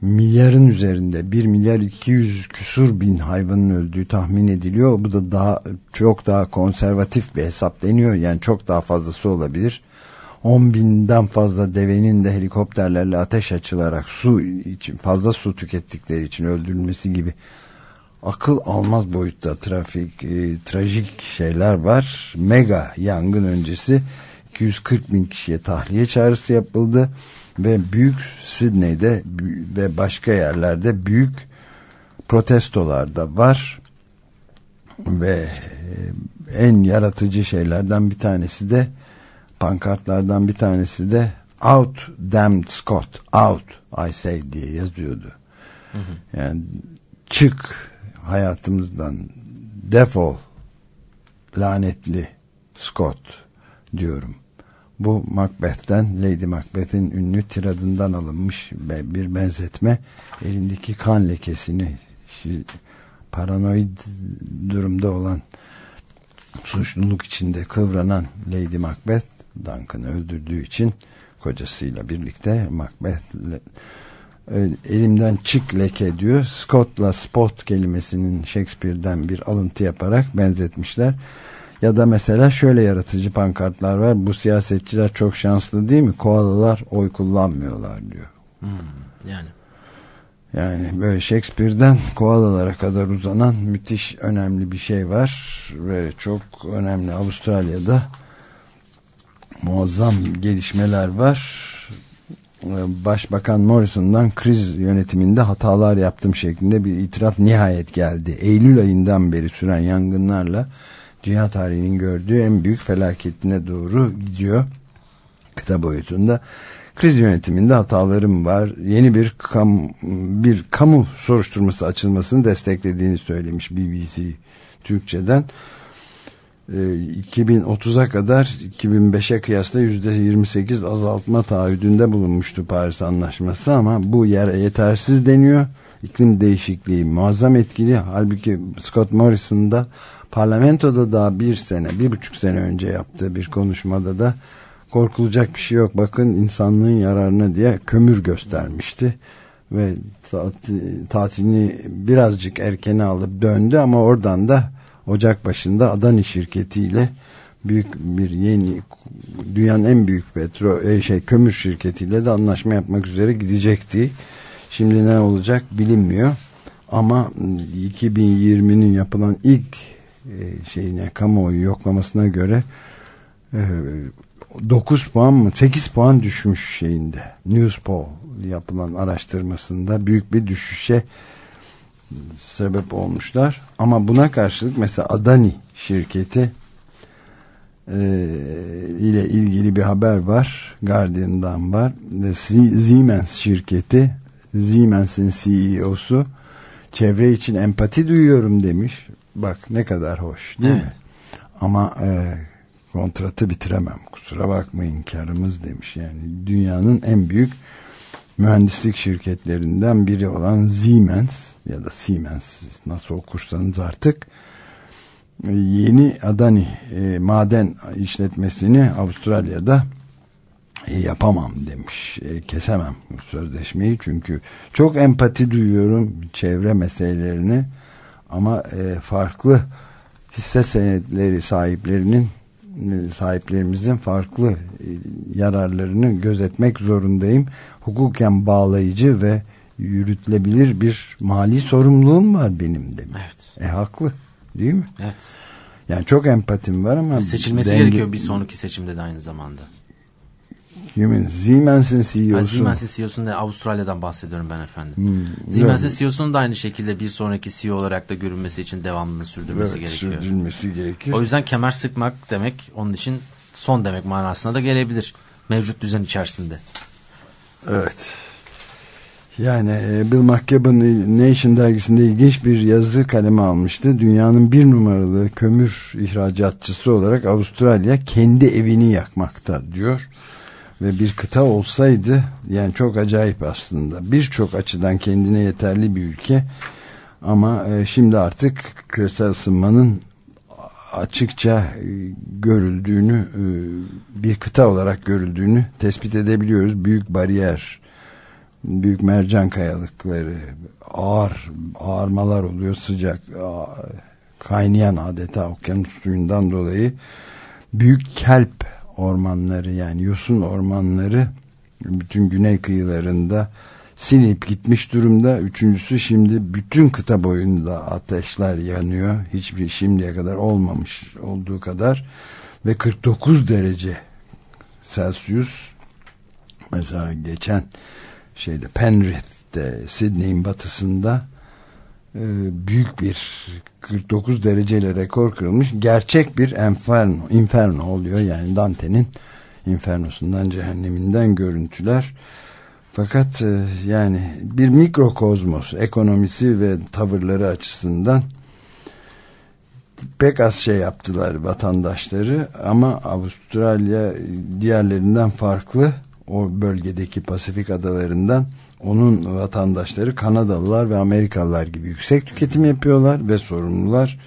milyarın üzerinde 1 milyar 200 küsur bin hayvanın öldüğü tahmin ediliyor. Bu da daha çok daha konservatif bir hesap deniyor. Yani çok daha fazlası olabilir. 10 binden fazla devenin de helikopterlerle ateş açılarak su için fazla su tükettikleri için öldürülmesi gibi akıl almaz boyutta trafik e, trajik şeyler var. Mega yangın öncesi 240 bin kişiye tahliye çağrısı yapıldı ve büyük Sydney'de bü- ve başka yerlerde büyük protestolar da var ve e, en yaratıcı şeylerden bir tanesi de pankartlardan bir tanesi de out damned Scott out I say diye yazıyordu. Yani çık hayatımızdan defol lanetli Scott diyorum. Bu Macbeth'ten Lady Macbeth'in ünlü tiradından alınmış bir benzetme. Elindeki kan lekesini paranoid durumda olan suçluluk içinde kıvranan Lady Macbeth Duncan'ı öldürdüğü için kocasıyla birlikte Macbeth e, elimden çık leke diyor. Scott'la spot kelimesinin Shakespeare'den bir alıntı yaparak benzetmişler. Ya da mesela şöyle yaratıcı pankartlar var. Bu siyasetçiler çok şanslı değil mi? Koalalar oy kullanmıyorlar diyor. Yani. Yani böyle Shakespeare'den koalalara kadar uzanan müthiş önemli bir şey var ve çok önemli Avustralya'da muazzam gelişmeler var. Başbakan Morrison'dan kriz yönetiminde hatalar yaptım şeklinde bir itiraf nihayet geldi. Eylül ayından beri süren yangınlarla dünya tarihinin gördüğü en büyük felaketine doğru gidiyor. Kıta boyutunda kriz yönetiminde hatalarım var. Yeni bir kam, bir kamu soruşturması açılmasını desteklediğini söylemiş BBC Türkçe'den. Ee, 2030'a kadar 2005'e kıyasla %28 azaltma taahhüdünde bulunmuştu Paris Anlaşması ama bu yer yetersiz deniyor. İklim değişikliği muazzam etkili. Halbuki Scott Morrison da parlamentoda daha bir sene, bir buçuk sene önce yaptığı bir konuşmada da korkulacak bir şey yok. Bakın insanlığın yararına diye kömür göstermişti. Ve tatil, tatilini birazcık erkene alıp döndü ama oradan da Ocak başında Adani şirketiyle büyük bir yeni dünyanın en büyük petro e, şey kömür şirketiyle de anlaşma yapmak üzere gidecekti. Şimdi ne olacak bilinmiyor. Ama 2020'nin yapılan ilk e, şeyine kamuoyu yoklamasına göre e, 9 puan mı 8 puan düşmüş şeyinde. Newspoll yapılan araştırmasında büyük bir düşüşe sebep olmuşlar. Ama buna karşılık mesela Adani şirketi e, ile ilgili bir haber var. Guardian'dan var. Siemens şirketi Siemens'in CEO'su çevre için empati duyuyorum demiş. Bak ne kadar hoş değil Evet. mi ama e, kontratı bitiremem kusura bakmayın karımız demiş. Yani dünyanın en büyük mühendislik şirketlerinden biri olan Siemens ya da Siemens nasıl okursanız artık e, yeni Adani e, maden işletmesini Avustralya'da yapamam demiş. E, kesemem sözleşmeyi çünkü çok empati duyuyorum çevre meselelerini ama e, farklı hisse senetleri sahiplerinin e, sahiplerimizin farklı e, yararlarını gözetmek zorundayım. Hukuken bağlayıcı ve yürütülebilir bir mali sorumluluğum var benim demiş. Evet. E haklı değil mi? Evet. Yani çok empatim var ama Seçilmesi denge- gerekiyor bir sonraki seçimde de aynı zamanda. Kimin? Siemens'in CEO'su. Siemens'in CEO'sunun da Avustralya'dan bahsediyorum ben efendim. Hmm, Siemens'in evet. CEO'sunun da aynı şekilde bir sonraki CEO olarak da görünmesi için devamını sürdürmesi Evet, gerekiyor. sürdürülmesi gerekir. O yüzden kemer sıkmak demek onun için son demek manasına da gelebilir. Mevcut düzen içerisinde. Evet. Yani e, Bill McKibben Nation dergisinde ilginç bir yazı kaleme almıştı. Dünyanın bir numaralı kömür ihracatçısı olarak Avustralya kendi evini yakmakta diyor. Ve bir kıta olsaydı yani çok acayip aslında. Birçok açıdan kendine yeterli bir ülke. Ama e, şimdi artık küresel ısınmanın açıkça e, görüldüğünü e, bir kıta olarak görüldüğünü tespit edebiliyoruz. Büyük bariyer, büyük mercan kayalıkları, ağır ağarmalar oluyor sıcak, kaynayan adeta okyanus suyundan dolayı büyük kelp ormanları yani yosun ormanları bütün güney kıyılarında silinip gitmiş durumda. Üçüncüsü şimdi bütün kıta boyunda ateşler yanıyor. Hiçbir şimdiye kadar olmamış olduğu kadar ve 49 derece Celsius. Mesela geçen şeyde Penrith'te Sydney'in batısında büyük bir 49 dereceyle rekor kırılmış. Gerçek bir inferno, inferno oluyor. Yani Dante'nin infernosundan cehenneminden görüntüler. Fakat e, yani bir mikrokozmos ekonomisi ve tavırları açısından pek az şey yaptılar vatandaşları ama Avustralya diğerlerinden farklı o bölgedeki Pasifik adalarından onun vatandaşları Kanadalılar ve Amerikalılar gibi yüksek tüketim yapıyorlar ve sorumlular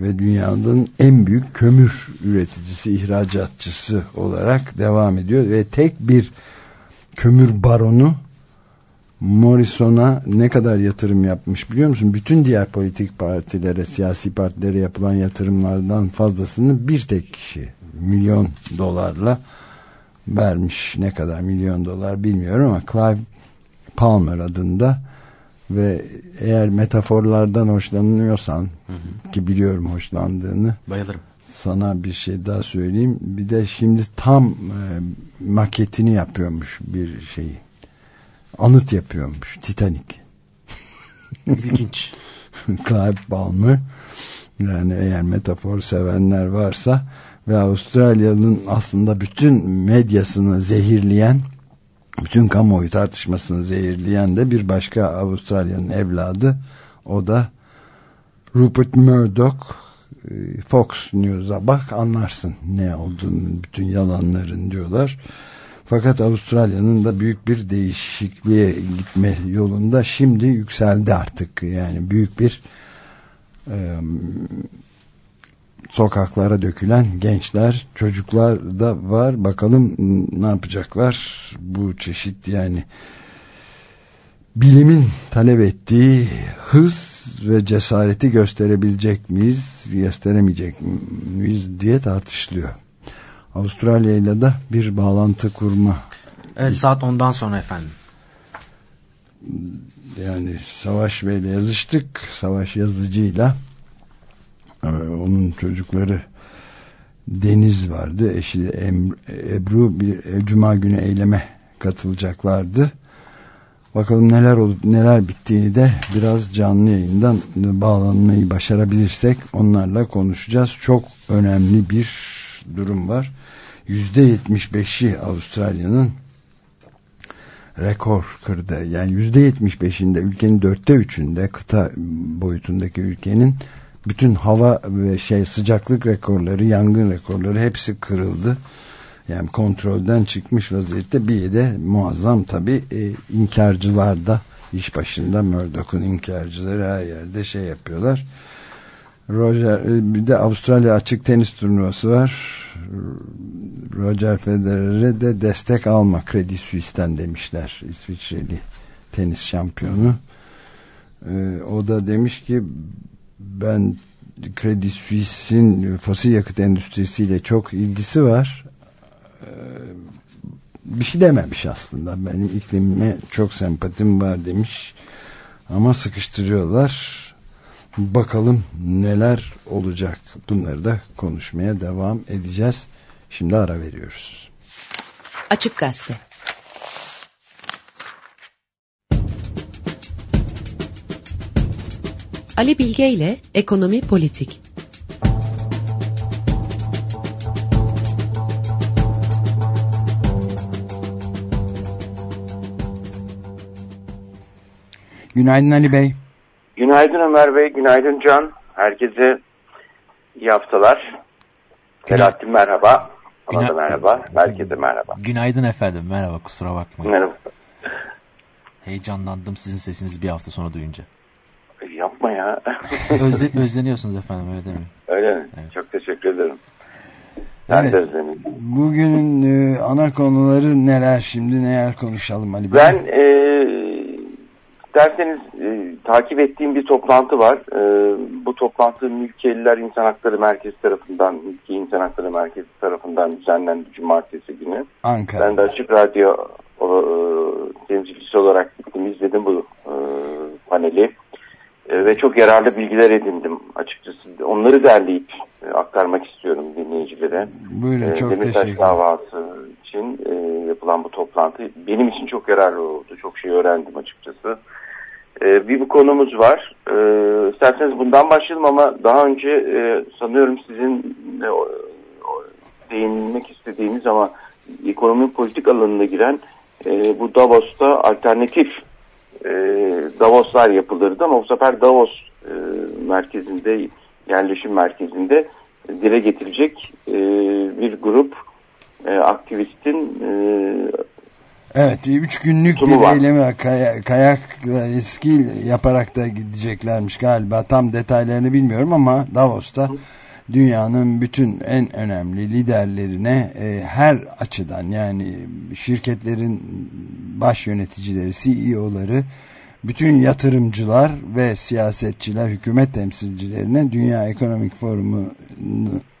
ve dünyanın en büyük kömür üreticisi, ihracatçısı olarak devam ediyor ve tek bir kömür baronu Morrison'a ne kadar yatırım yapmış biliyor musun? Bütün diğer politik partilere, siyasi partilere yapılan yatırımlardan fazlasını bir tek kişi milyon dolarla vermiş. Ne kadar milyon dolar bilmiyorum ama Clive Palmer adında ve eğer metaforlardan hoşlanıyorsan ki biliyorum hoşlandığını Bayılırım. sana bir şey daha söyleyeyim. Bir de şimdi tam e, maketini yapıyormuş bir şeyi. Anıt yapıyormuş. Titanic. İlginç. Clive Palmer. Yani eğer metafor sevenler varsa ve Avustralya'nın aslında bütün medyasını zehirleyen bütün kamuoyu tartışmasını zehirleyen de bir başka Avustralya'nın evladı. O da Rupert Murdoch e, Fox News'a bak anlarsın ne olduğunu bütün yalanların diyorlar. Fakat Avustralya'nın da büyük bir değişikliğe gitme yolunda şimdi yükseldi artık. Yani büyük bir e, sokaklara dökülen gençler, çocuklar da var. Bakalım ne yapacaklar bu çeşit yani bilimin talep ettiği hız ve cesareti gösterebilecek miyiz, gösteremeyecek miyiz diye tartışılıyor. Avustralya ile de bir bağlantı kurma Evet saat ondan sonra efendim. yani Savaş Bey'le yazıştık. Savaş yazıcıyla onun çocukları Deniz vardı. Eşi Ebru bir e, Cuma günü eyleme katılacaklardı. Bakalım neler olup neler bittiğini de biraz canlı yayından bağlanmayı başarabilirsek onlarla konuşacağız. Çok önemli bir durum var. %75'i Avustralya'nın rekor kırdı. Yani %75'inde ülkenin dörtte üçünde kıta boyutundaki ülkenin bütün hava ve şey sıcaklık rekorları, yangın rekorları hepsi kırıldı. Yani kontrolden çıkmış vaziyette bir de muazzam tabi e, inkarcılar da iş başında Murdoch'un inkarcıları her yerde şey yapıyorlar. Roger e, bir de Avustralya açık tenis turnuvası var. Roger Federer'e de destek alma Credit Suisse'ten demişler İsviçreli tenis şampiyonu. Ee, o da demiş ki ben Credit Suisse'in fosil yakıt endüstrisiyle çok ilgisi var. Ee, bir şey dememiş aslında. Benim iklimime çok sempatim var demiş. Ama sıkıştırıyorlar. Bakalım neler olacak. Bunları da konuşmaya devam edeceğiz. Şimdi ara veriyoruz. Açık Gazete Ali Bilge ile Ekonomi Politik Günaydın Ali Bey. Günaydın Ömer Bey, günaydın Can. Herkese iyi haftalar. Selahattin merhaba. Ona da Günay- merhaba. Herkese merhaba. Günaydın efendim. Merhaba kusura bakmayın. Merhaba. Heyecanlandım sizin sesinizi bir hafta sonra duyunca. Yapma ya. Özle, özleniyorsunuz efendim öyle değil mi? Öyle mi? Çok teşekkür ederim. Ben Evet. Bugünün e, ana konuları neler şimdi neler konuşalım Ali Bey? Ben e, derseniz e, takip ettiğim bir toplantı var. E, bu toplantı Mülkiyeliler İnsan Hakları Merkezi tarafından, Mülki İnsan Hakları Merkezi tarafından düzenlendi Cumartesi günü. Ankara. Ben de Açık Radyo o, e, temsilcisi olarak gittim, izledim bu e, paneli. E, ve çok yararlı bilgiler edindim açıkçası. Onları derleyip e, aktarmak istiyorum dinleyicilere. Buyurun E, çok Demirtaş teşekkür ederim. davası, toplantı benim için çok yararlı oldu. Çok şey öğrendim açıkçası. E, bir bu konumuz var. E, isterseniz bundan başlayalım ama daha önce e, sanıyorum sizin e, değinmek istediğiniz ama ekonomi politik alanına giren e, bu Davos'ta alternatif e, Davoslar yapılırdı ama bu sefer Davos e, merkezinde yerleşim merkezinde dile getirecek e, bir grup e, aktivistin e, Evet, üç günlük bir var. eyleme kaya, kayakla eski yaparak da gideceklermiş galiba. Tam detaylarını bilmiyorum ama Davos'ta dünyanın bütün en önemli liderlerine e, her açıdan yani şirketlerin baş yöneticileri, CEO'ları, bütün yatırımcılar ve siyasetçiler, hükümet temsilcilerine Dünya Ekonomik Forumu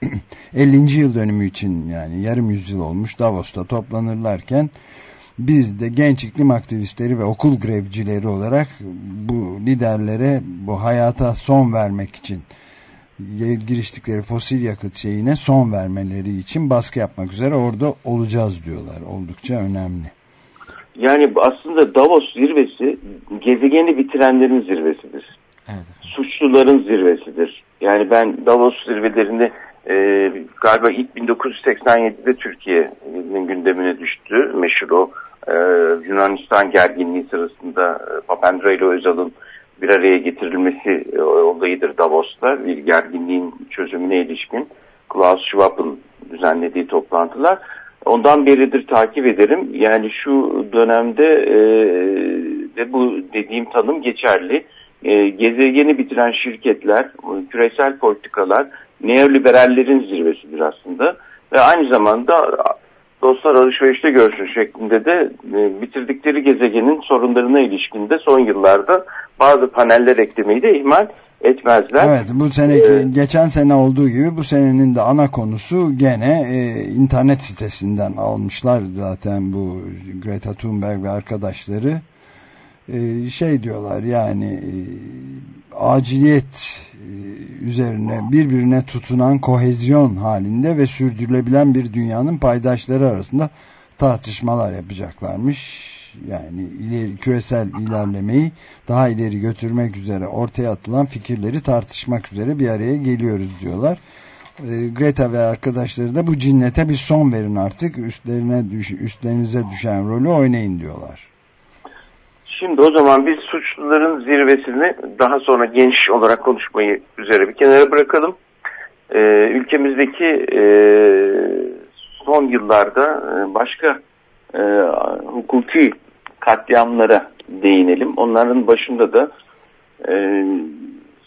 50. yıl dönümü için yani yarım yüzyıl olmuş Davos'ta toplanırlarken biz de genç iklim aktivistleri ve okul grevcileri olarak bu liderlere bu hayata son vermek için giriştikleri fosil yakıt şeyine son vermeleri için baskı yapmak üzere orada olacağız diyorlar. Oldukça önemli. yani aslında Davos zirvesi gezegeni bitirenlerin zirvesidir. Evet. suçluların zirvesidir. Yani ben Davos zirvelerini e, galiba ilk 1987'de Türkiye'nin gündemine düştü. Meşhur o e, Yunanistan gerginliği sırasında e, Papandreou Özal'ın bir araya getirilmesi e, olayıdır Davos'ta. Bir gerginliğin çözümüne ilişkin Klaus Schwab'ın düzenlediği toplantılar. Ondan beridir takip ederim. Yani şu dönemde e, de bu dediğim tanım geçerli. E, gezegeni bitiren şirketler, e, küresel politikalar neoliberallerin zirvesidir aslında. Ve aynı zamanda dostlar alışverişte görsün şeklinde de e, bitirdikleri gezegenin sorunlarına ilişkinde son yıllarda bazı paneller eklemeyi de ihmal etmezler. Evet bu seneki Ee, geçen sene olduğu gibi bu senenin de ana konusu gene e, internet sitesinden almışlar zaten bu Greta Thunberg ve arkadaşları şey diyorlar yani e, aciliyet e, üzerine birbirine tutunan kohezyon halinde ve sürdürülebilen bir dünyanın paydaşları arasında tartışmalar yapacaklarmış. Yani ileri, küresel ilerlemeyi daha ileri götürmek üzere ortaya atılan fikirleri tartışmak üzere bir araya geliyoruz diyorlar. E, Greta ve arkadaşları da bu cinnete bir son verin artık üstlerine düş, üstlerinize düşen rolü oynayın diyorlar. Şimdi o zaman biz suçluların zirvesini daha sonra geniş olarak konuşmayı üzere bir kenara bırakalım. Ee, ülkemizdeki e, son yıllarda e, başka e, hukuki katliamlara değinelim. Onların başında da e,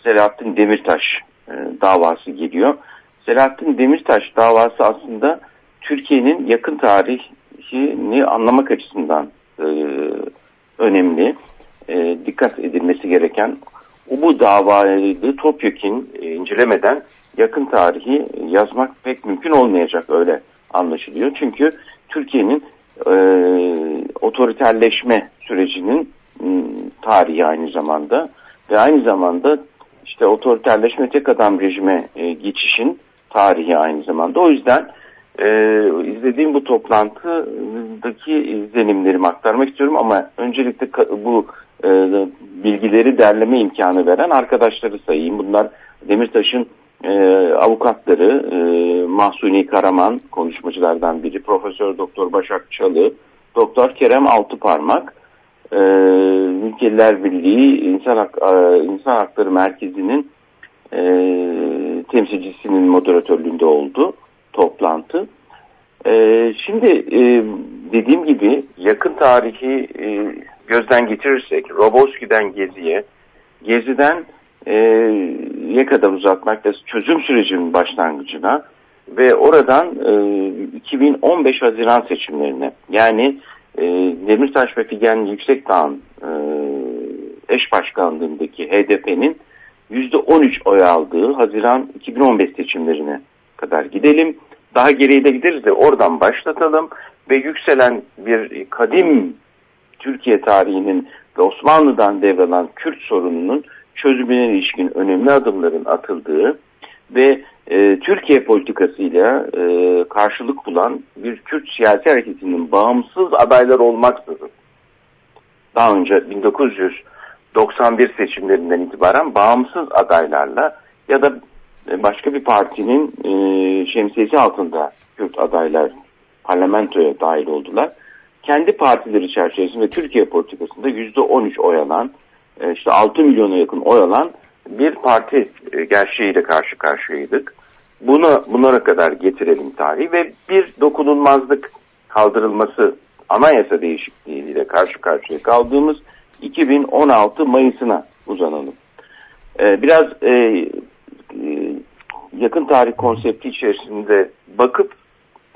Selahattin Demirtaş e, davası geliyor. Selahattin Demirtaş davası aslında Türkiye'nin yakın tarihini anlamak açısından e, önemli. E, dikkat edilmesi gereken bu davayı topyekun e, incelemeden yakın tarihi yazmak pek mümkün olmayacak öyle anlaşılıyor. Çünkü Türkiye'nin e, otoriterleşme sürecinin tarihi aynı zamanda ve aynı zamanda işte otoriterleşme tek adam rejime e, geçişin tarihi aynı zamanda. O yüzden e, izlediğim bu toplantıdaki izlenimlerimi aktarmak istiyorum ama öncelikle bu e, bilgileri derleme imkanı veren arkadaşları sayayım. Bunlar Demirtaş'ın e, avukatları e, Mahsuni Karaman konuşmacılardan biri, Profesör Doktor Başak Çalı, Doktor Kerem Altıparmak, e, Mülkeliler Birliği İnsan, Hak, e, İnsan Hakları Merkezi'nin e, temsilcisinin moderatörlüğünde oldu toplantı. E, şimdi e, dediğim gibi yakın tarihi e, gözden geçirirsek Roboski'den Gezi'ye, Gezi'den e, ne kadar uzatmak ve çözüm sürecinin başlangıcına ve oradan e, 2015 Haziran seçimlerine yani e, Demirtaş ve Figen Yüksekdağ'ın e, eş başkanlığındaki HDP'nin %13 oy aldığı Haziran 2015 seçimlerine kadar gidelim. Daha geriye de gideriz de oradan başlatalım ve yükselen bir kadim Türkiye tarihinin ve Osmanlı'dan devralan Kürt sorununun çözümüne ilişkin önemli adımların atıldığı ve e, Türkiye politikasıyla e, karşılık bulan bir Kürt siyasi hareketinin bağımsız adaylar olmaksızın daha önce 1991 seçimlerinden itibaren bağımsız adaylarla ya da başka bir partinin e, şemsiyesi altında Kürt adaylar parlamentoya dahil oldular. Kendi partileri çerçevesinde Türkiye politikasında %13 oy alan, e, işte 6 milyona yakın oy alan bir parti e, gerçeğiyle karşı karşıyaydık. Bunu bunlara kadar getirelim tarihi ve bir dokunulmazlık kaldırılması anayasa değişikliğiyle karşı karşıya kaldığımız 2016 Mayıs'ına uzanalım. Ee, biraz e, e, yakın tarih konsepti içerisinde bakıp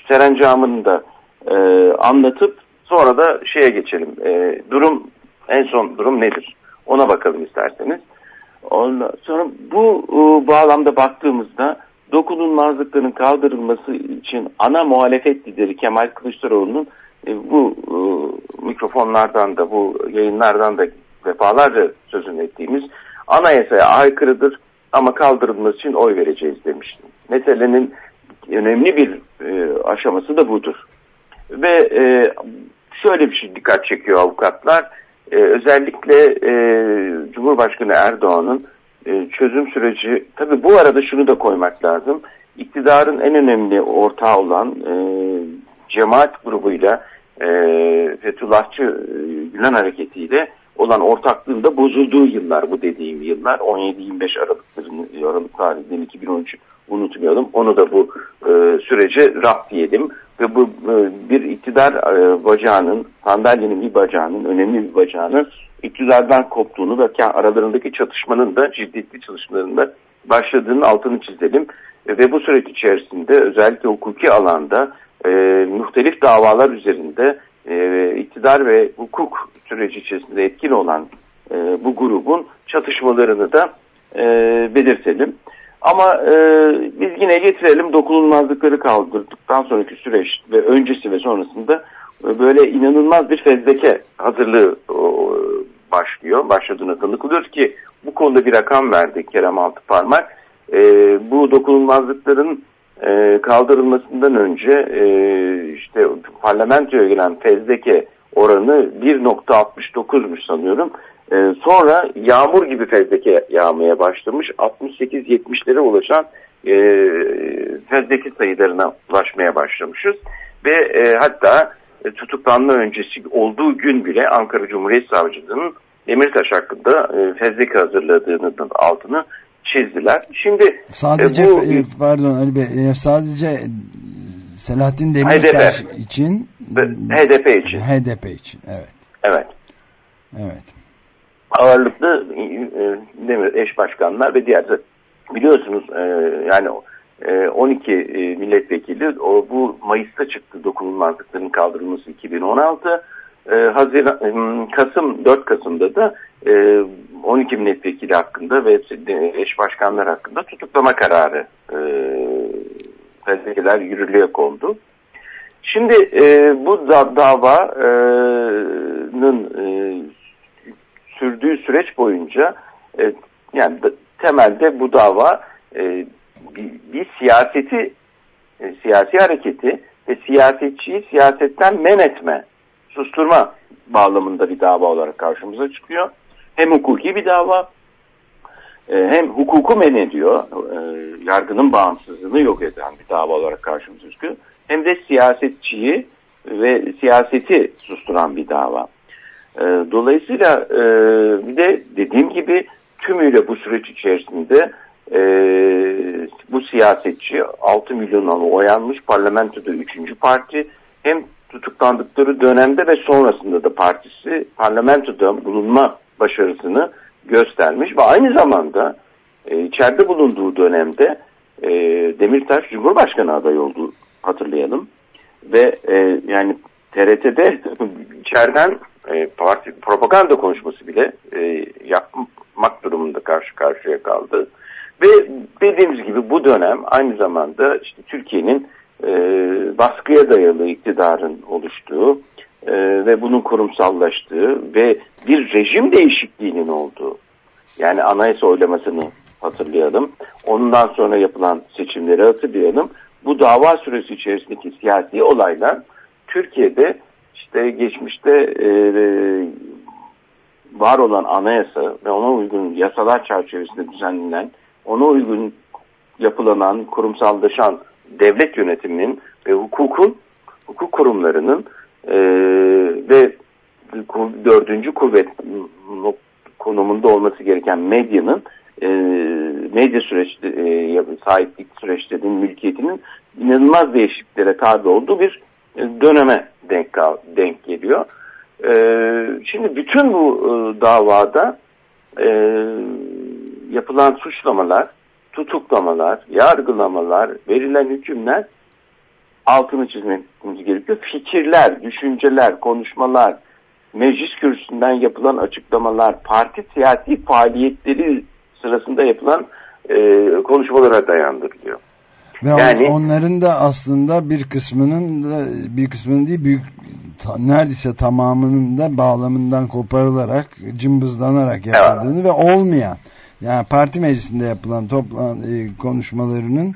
serencamını da e, anlatıp sonra da şeye geçelim. E, durum en son durum nedir? Ona bakalım isterseniz. Ondan sonra bu e, bağlamda baktığımızda dokunulmazlıkların kaldırılması için ana muhalefet lideri Kemal Kılıçdaroğlu'nun e, bu e, mikrofonlardan da bu yayınlardan da defalarca sözünü ettiğimiz anayasaya aykırıdır ama kaldırılması için oy vereceğiz demiştim. Meselenin önemli bir e, aşaması da budur. Ve e, şöyle bir şey dikkat çekiyor avukatlar. E, özellikle e, Cumhurbaşkanı Erdoğan'ın e, çözüm süreci, tabi bu arada şunu da koymak lazım. İktidarın en önemli ortağı olan e, cemaat grubuyla e, Fethullahçı e, Gülen hareketiyle olan ortaklığında bozulduğu yıllar bu dediğim yıllar 17-25 Aralıkların Aralık tarihinden 2013 unutmayalım. Onu da bu e, sürece rap diyelim ve bu e, bir iktidar e, bacağının sandalyenin bir bacağının önemli bir bacağının iktidardan koptuğunu ve aralarındaki çatışmanın da ciddiyetli çalışmalarında başladığının altını çizelim. E, ve bu süreç içerisinde özellikle hukuki alanda e, muhtelif davalar üzerinde e, iktidar ve hukuk süreci içerisinde etkin olan e, bu grubun çatışmalarını da e, belirtelim. Ama e, biz yine getirelim dokunulmazlıkları kaldırdıktan sonraki süreç ve öncesi ve sonrasında e, böyle inanılmaz bir fezleke hazırlığı başlıyor. Başladığına tanık ki bu konuda bir rakam verdi Kerem Altıparmak. E, bu dokunulmazlıkların e, kaldırılmasından önce e, işte parlamentoya gelen fezleke oranı 1.69'muş sanıyorum. E, sonra yağmur gibi fezleke yağmaya başlamış. 68-70'lere ulaşan e, fezleke sayılarına ulaşmaya başlamışız. Ve e, hatta e, tutuklanma öncesi olduğu gün bile Ankara Cumhuriyet Savcılığı'nın Demirtaş hakkında e, fezleke hazırladığını altını çizdiler. Şimdi sadece e, bu, e, pardon Ali Bey e, sadece Selahattin Demirtaş HDP. için HDP için. HDP için evet. Evet. Evet. Ağırlıklı e, demir eş başkanlar ve diğer biliyorsunuz e, yani e, 12 e, milletvekili o bu Mayıs'ta çıktı dokunulmazlıkların kaldırılması 2016 e, Haziran, e, Kasım 4 Kasım'da da e, 12 milletvekili hakkında ve eş başkanlar hakkında tutuklama kararı e, fezlekeler yürürlüğe kondu. Şimdi e, bu da, davanın e, sürdüğü süreç boyunca e, yani da, temelde bu dava e, bir, bir siyaseti e, siyasi hareketi ve siyasetçiyi siyasetten men etme, susturma bağlamında bir dava olarak karşımıza çıkıyor. Hem hukuki bir dava e, hem hukuku men ediyor, e, yargının bağımsızlığını yok eden bir dava olarak karşımıza çıkıyor. Hem de siyasetçiyi ve siyaseti susturan bir dava. E, dolayısıyla bir de dediğim gibi tümüyle bu süreç içerisinde bu siyasetçi 6 milyon oy almış parlamentoda 3. parti hem tutuklandıkları dönemde ve sonrasında da partisi parlamentoda bulunma başarısını göstermiş ve aynı zamanda e, içeride bulunduğu dönemde e, Demirtaş Cumhurbaşkanı adayı olduğu hatırlayalım ve e, yani TRT'de içeriden e, parti propaganda konuşması bile e, yapmak durumunda karşı karşıya kaldı. Ve dediğimiz gibi bu dönem aynı zamanda işte Türkiye'nin e, baskıya dayalı iktidarın oluştuğu e, ve bunun kurumsallaştığı ve bir rejim değişikliğinin olduğu yani anayasa oylamasını hatırlayalım. Ondan sonra yapılan seçim hükümleri hatırlayalım. Bu dava süresi içerisindeki siyasi olaylar Türkiye'de işte geçmişte e, var olan anayasa ve ona uygun yasalar çerçevesinde düzenlenen, ona uygun yapılanan, kurumsallaşan devlet yönetiminin ve hukukun, hukuk kurumlarının e, ve dördüncü kuvvet konumunda olması gereken medyanın e, medya süreçte e, sahiplik süreçlerinin mülkiyetinin inanılmaz değişikliklere tabi olduğu bir e, döneme denk, denk geliyor. E, şimdi bütün bu e, davada e, yapılan suçlamalar, tutuklamalar, yargılamalar, verilen hükümler altını çizmemiz gerekiyor. Fikirler, düşünceler, konuşmalar, meclis kürsüsünden yapılan açıklamalar, parti siyasi faaliyetleri sırasında yapılan e, konuşmalara dayandırılıyor. Ve Yani- on- onların da aslında bir kısmının da bir kısmının değil büyük ta- neredeyse tamamının da bağlamından koparılarak cımbızlanarak yapıldığını ve olmayan yani parti meclisinde yapılan toplan e, konuşmalarının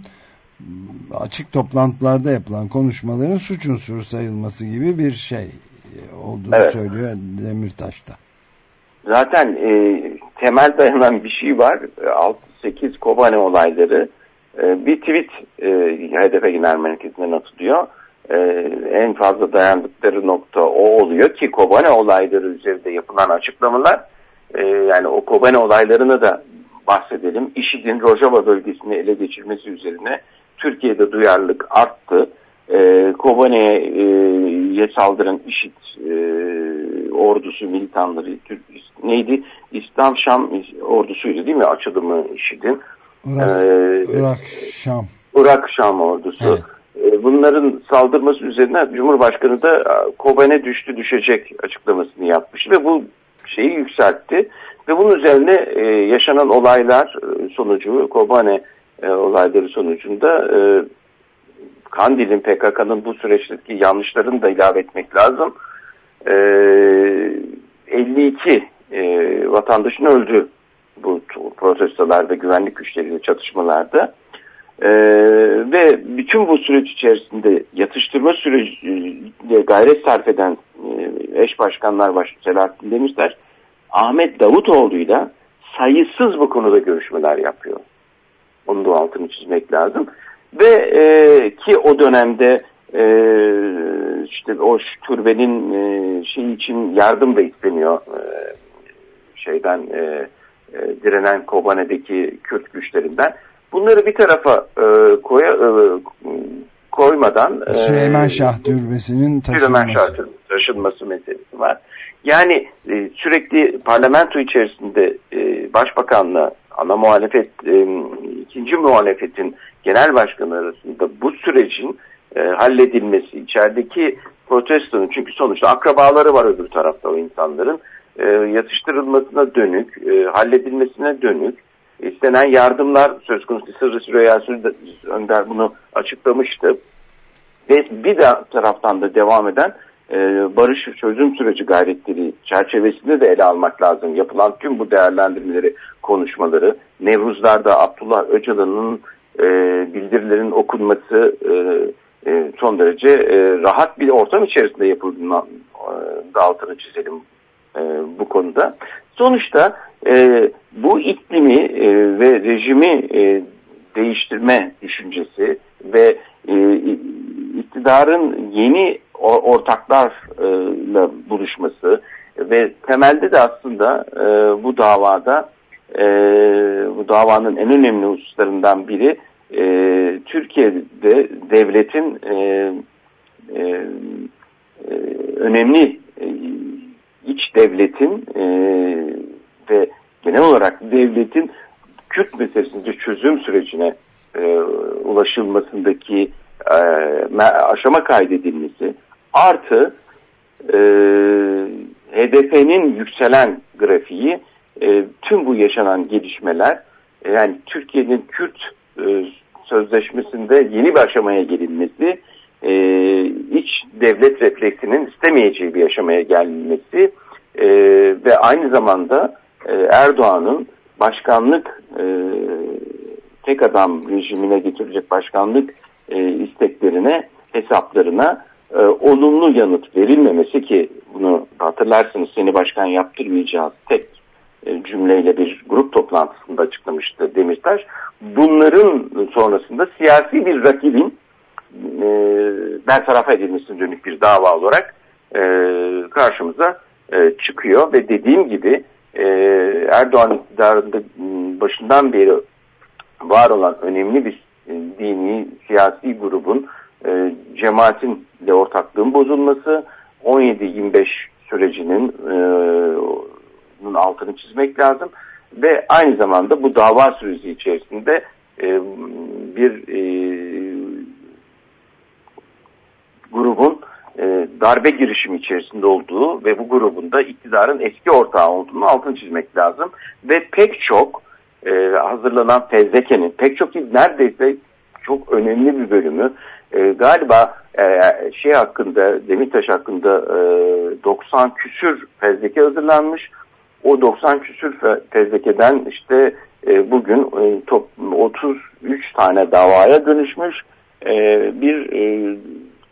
açık toplantılarda yapılan konuşmaların suç unsuru sayılması gibi bir şey e, olduğunu Evet. söylüyor Demirtaş'ta. Zaten e, temel dayanan bir şey var. E, 6-8 Kobane olayları e, bir tweet e, HDP Genel Merkezi'nden atılıyor. E, en fazla dayandıkları nokta o oluyor ki Kobane olayları üzerinde yapılan açıklamalar e, yani o Kobane olaylarını da bahsedelim. IŞİD'in Rojava bölgesini ele geçirmesi üzerine Türkiye'de duyarlılık arttı. E, Kobane'ye saldıran IŞİD e, ordusu, militanları Türk, neydi? İslam Şam ordusuydu değil mi? Açılımı IŞİD'in. Irak, Ee, Irak Şam. Irak Şam ordusu. E, Bunların saldırması üzerine Cumhurbaşkanı da e, Kobane düştü düşecek açıklamasını yapmış ve bu şeyi yükseltti. Ve bunun üzerine e, yaşanan olaylar e, sonucu Kobane e, olayları sonucunda e, Kandil'in PKK'nın bu süreçteki yanlışlarını da ilave etmek lazım. E, 52 e, vatandaşın öldü bu t- protestolar ve güvenlik güçleriyle çatışmalarda. Ee, ve bütün bu süreç içerisinde yatıştırma süreciyle gayret sarf eden e, eş başkanlar baş Selahattin Demirtaş Ahmet Davutoğlu'yla sayısız bu konuda görüşmeler yapıyor. Onun da altını çizmek lazım. Ve e, ki o dönemde e, işte o türbenin e, şey için yardım da isteniyor e, şeyden e, e, direnen Kobane'deki Kürt güçlerinden. Bunları bir tarafa e, koya, e, koymadan e, Süleyman Şah Türbesi'nin Süleyman taşınması. Şah taşınması meselesi var. Yani e, sürekli parlamento içerisinde e, başbakanla ana muhalefet e, ikinci muhalefetin genel başkanı arasında bu sürecin e, halledilmesi içerideki protestonun çünkü sonuçta akrabaları var öbür tarafta o insanların e, yatıştırılmasına dönük, e, halledilmesine dönük istenen yardımlar söz konusu Sırrı Süreyya Önder bunu açıklamıştı. Ve bir de taraftan da devam eden e, barış çözüm süreci gayretleri çerçevesinde de ele almak lazım. Yapılan tüm bu değerlendirmeleri, konuşmaları, Nevruzlar'da Abdullah Öcalan'ın e, bildirilerin okunması e, e, son derece e, rahat bir ortam içerisinde yapıldığını e, altını çizelim e, bu konuda. Sonuçta e, bu iklimi e, ve rejimi e, değiştirme düşüncesi ve e, iktidarın yeni ortaklarla buluşması ve temelde de aslında e, bu davada e, bu davanın en önemli hususlarından biri e, Türkiye'de devletin e, e, e, önemli e, iç devletin e, ve genel olarak devletin Kürt meselesinde çözüm sürecine e, ulaşılmasındaki e, aşama kaydedilmesi artı e, HDP'nin yükselen grafiği e, tüm bu yaşanan gelişmeler e, yani Türkiye'nin Kürt e, sözleşmesinde yeni bir aşamaya gelinmesi e, iç devlet refleksinin istemeyeceği bir aşamaya gelmesi e, ve aynı zamanda e, Erdoğan'ın başkanlık e, tek adam rejimine getirilecek başkanlık e, isteklerine, hesaplarına olumlu yanıt verilmemesi ki bunu hatırlarsınız seni başkan yaptırmayacağız tek cümleyle bir grup toplantısında açıklamıştı Demirtaş. Bunların sonrasında siyasi bir rakibin e, bertaraf edilmesine dönük bir dava olarak karşımıza çıkıyor ve dediğim gibi e, Erdoğan iktidarında m, başından beri var olan önemli bir e, dini siyasi grubun e, cemaatinle ortaklığın bozulması 17-25 sürecinin e, altını çizmek lazım ve aynı zamanda bu dava süreci içerisinde e, bir e, grubun e, darbe girişimi içerisinde olduğu ve bu grubun da iktidarın eski ortağı olduğunu altını çizmek lazım. Ve pek çok e, hazırlanan fezlekenin pek çok neredeyse çok önemli bir bölümü e, galiba e, şey hakkında Demirtaş hakkında e, 90 küsür fezleke hazırlanmış. O 90 küsür fe- fezlekeden işte e, bugün e, top, 33 tane davaya dönüşmüş. E, bir e,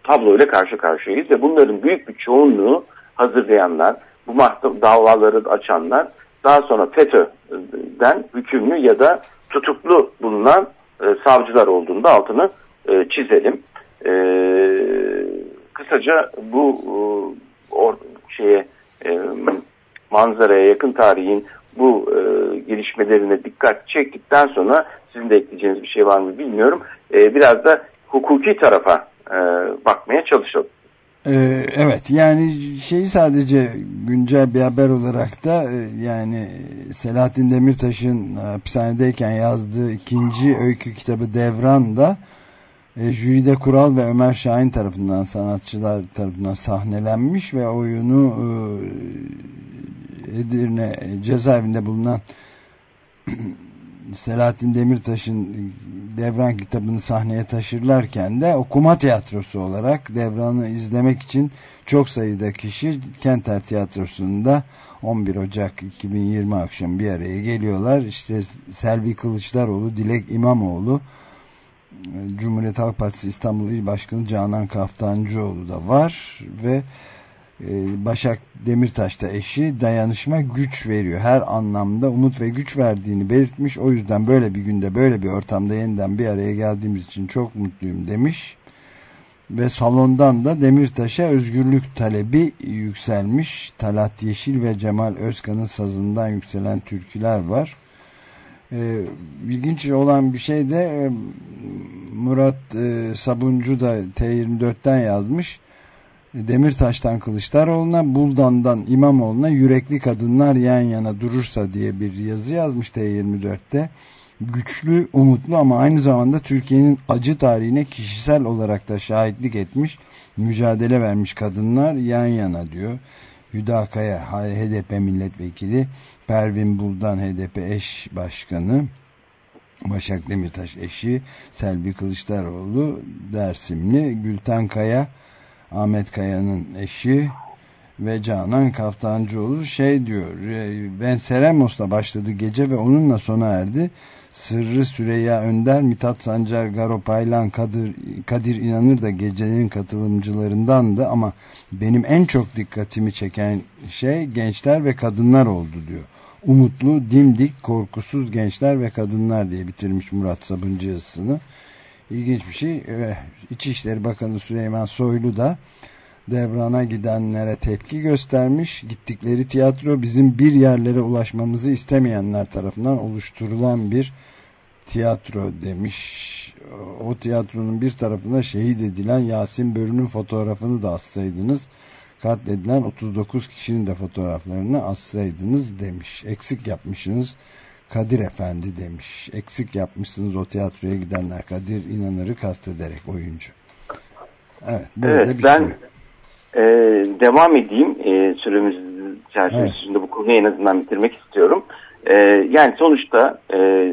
tabloyla karşı karşıyayız ve bunların büyük bir çoğunluğu hazırlayanlar, bu davaları açanlar daha sonra FETÖ'den hükümlü ya da tutuklu bulunan e, savcılar olduğunda altını e, çizelim. E, kısaca bu e, or, şeye e, manzaraya yakın tarihin bu e, gelişmelerine dikkat çektikten sonra sizin de ekleyeceğiniz bir şey var mı bilmiyorum. E, biraz da hukuki tarafa e, bakmaya çalışalım. Ee, evet yani şeyi sadece güncel bir haber olarak da e, yani Selahattin Demirtaş'ın hapishanedeyken yazdığı ikinci öykü kitabı Devran da e, Jülide Kural ve Ömer Şahin tarafından sanatçılar tarafından sahnelenmiş ve oyunu e, Edirne cezaevinde bulunan Selahattin Demirtaş'ın Devran kitabını sahneye taşırlarken de okuma tiyatrosu olarak Devran'ı izlemek için çok sayıda kişi Kenter Tiyatrosu'nda 11 Ocak 2020 akşam bir araya geliyorlar. İşte Selvi Kılıçdaroğlu, Dilek İmamoğlu, Cumhuriyet Halk Partisi İstanbul İl Başkanı Canan Kaftancıoğlu da var ve Başak Demirtaş da eşi dayanışma güç veriyor. Her anlamda umut ve güç verdiğini belirtmiş. O yüzden böyle bir günde böyle bir ortamda yeniden bir araya geldiğimiz için çok mutluyum demiş. Ve salondan da Demirtaş'a özgürlük talebi yükselmiş. Talat Yeşil ve Cemal Özkan'ın sazından yükselen türküler var. Ee, ilginç olan bir şey de e, Murat e, Sabuncu da T24'ten yazmış. Demirtaş'tan Kılıçdaroğlu'na, Buldan'dan İmamoğlu'na yürekli kadınlar yan yana durursa diye bir yazı yazmış T24'te. Güçlü, umutlu ama aynı zamanda Türkiye'nin acı tarihine kişisel olarak da şahitlik etmiş, mücadele vermiş kadınlar yan yana diyor. Hüda Kaya HDP milletvekili, Pervin Buldan HDP eş başkanı, Başak Demirtaş eşi, Selvi Kılıçdaroğlu, Dersimli, Gülten Kaya, Ahmet Kaya'nın eşi ve Canan Kaftancıoğlu şey diyor Ben Seremos'la başladı gece ve onunla sona erdi. Sırrı Süreyya Önder, Mithat Sancar, Garo Paylan, Kadir, Kadir İnanır da gecenin katılımcılarındandı ama benim en çok dikkatimi çeken şey gençler ve kadınlar oldu diyor. Umutlu, dimdik, korkusuz gençler ve kadınlar diye bitirmiş Murat Sabuncu yazısını. İlginç bir şey. İçişleri Bakanı Süleyman Soylu da Devran'a gidenlere tepki göstermiş. Gittikleri tiyatro bizim bir yerlere ulaşmamızı istemeyenler tarafından oluşturulan bir tiyatro demiş. O tiyatronun bir tarafında şehit edilen Yasin Börü'nün fotoğrafını da assaydınız. Katledilen 39 kişinin de fotoğraflarını assaydınız demiş. Eksik yapmışsınız. Kadir Efendi demiş. Eksik yapmışsınız o tiyatroya gidenler. Kadir İnanır'ı kastederek oyuncu. Evet, böyle evet bir ben şey. e, devam edeyim. E, süremiz çerçevesinde bu konuyu en azından bitirmek istiyorum. E, yani sonuçta e,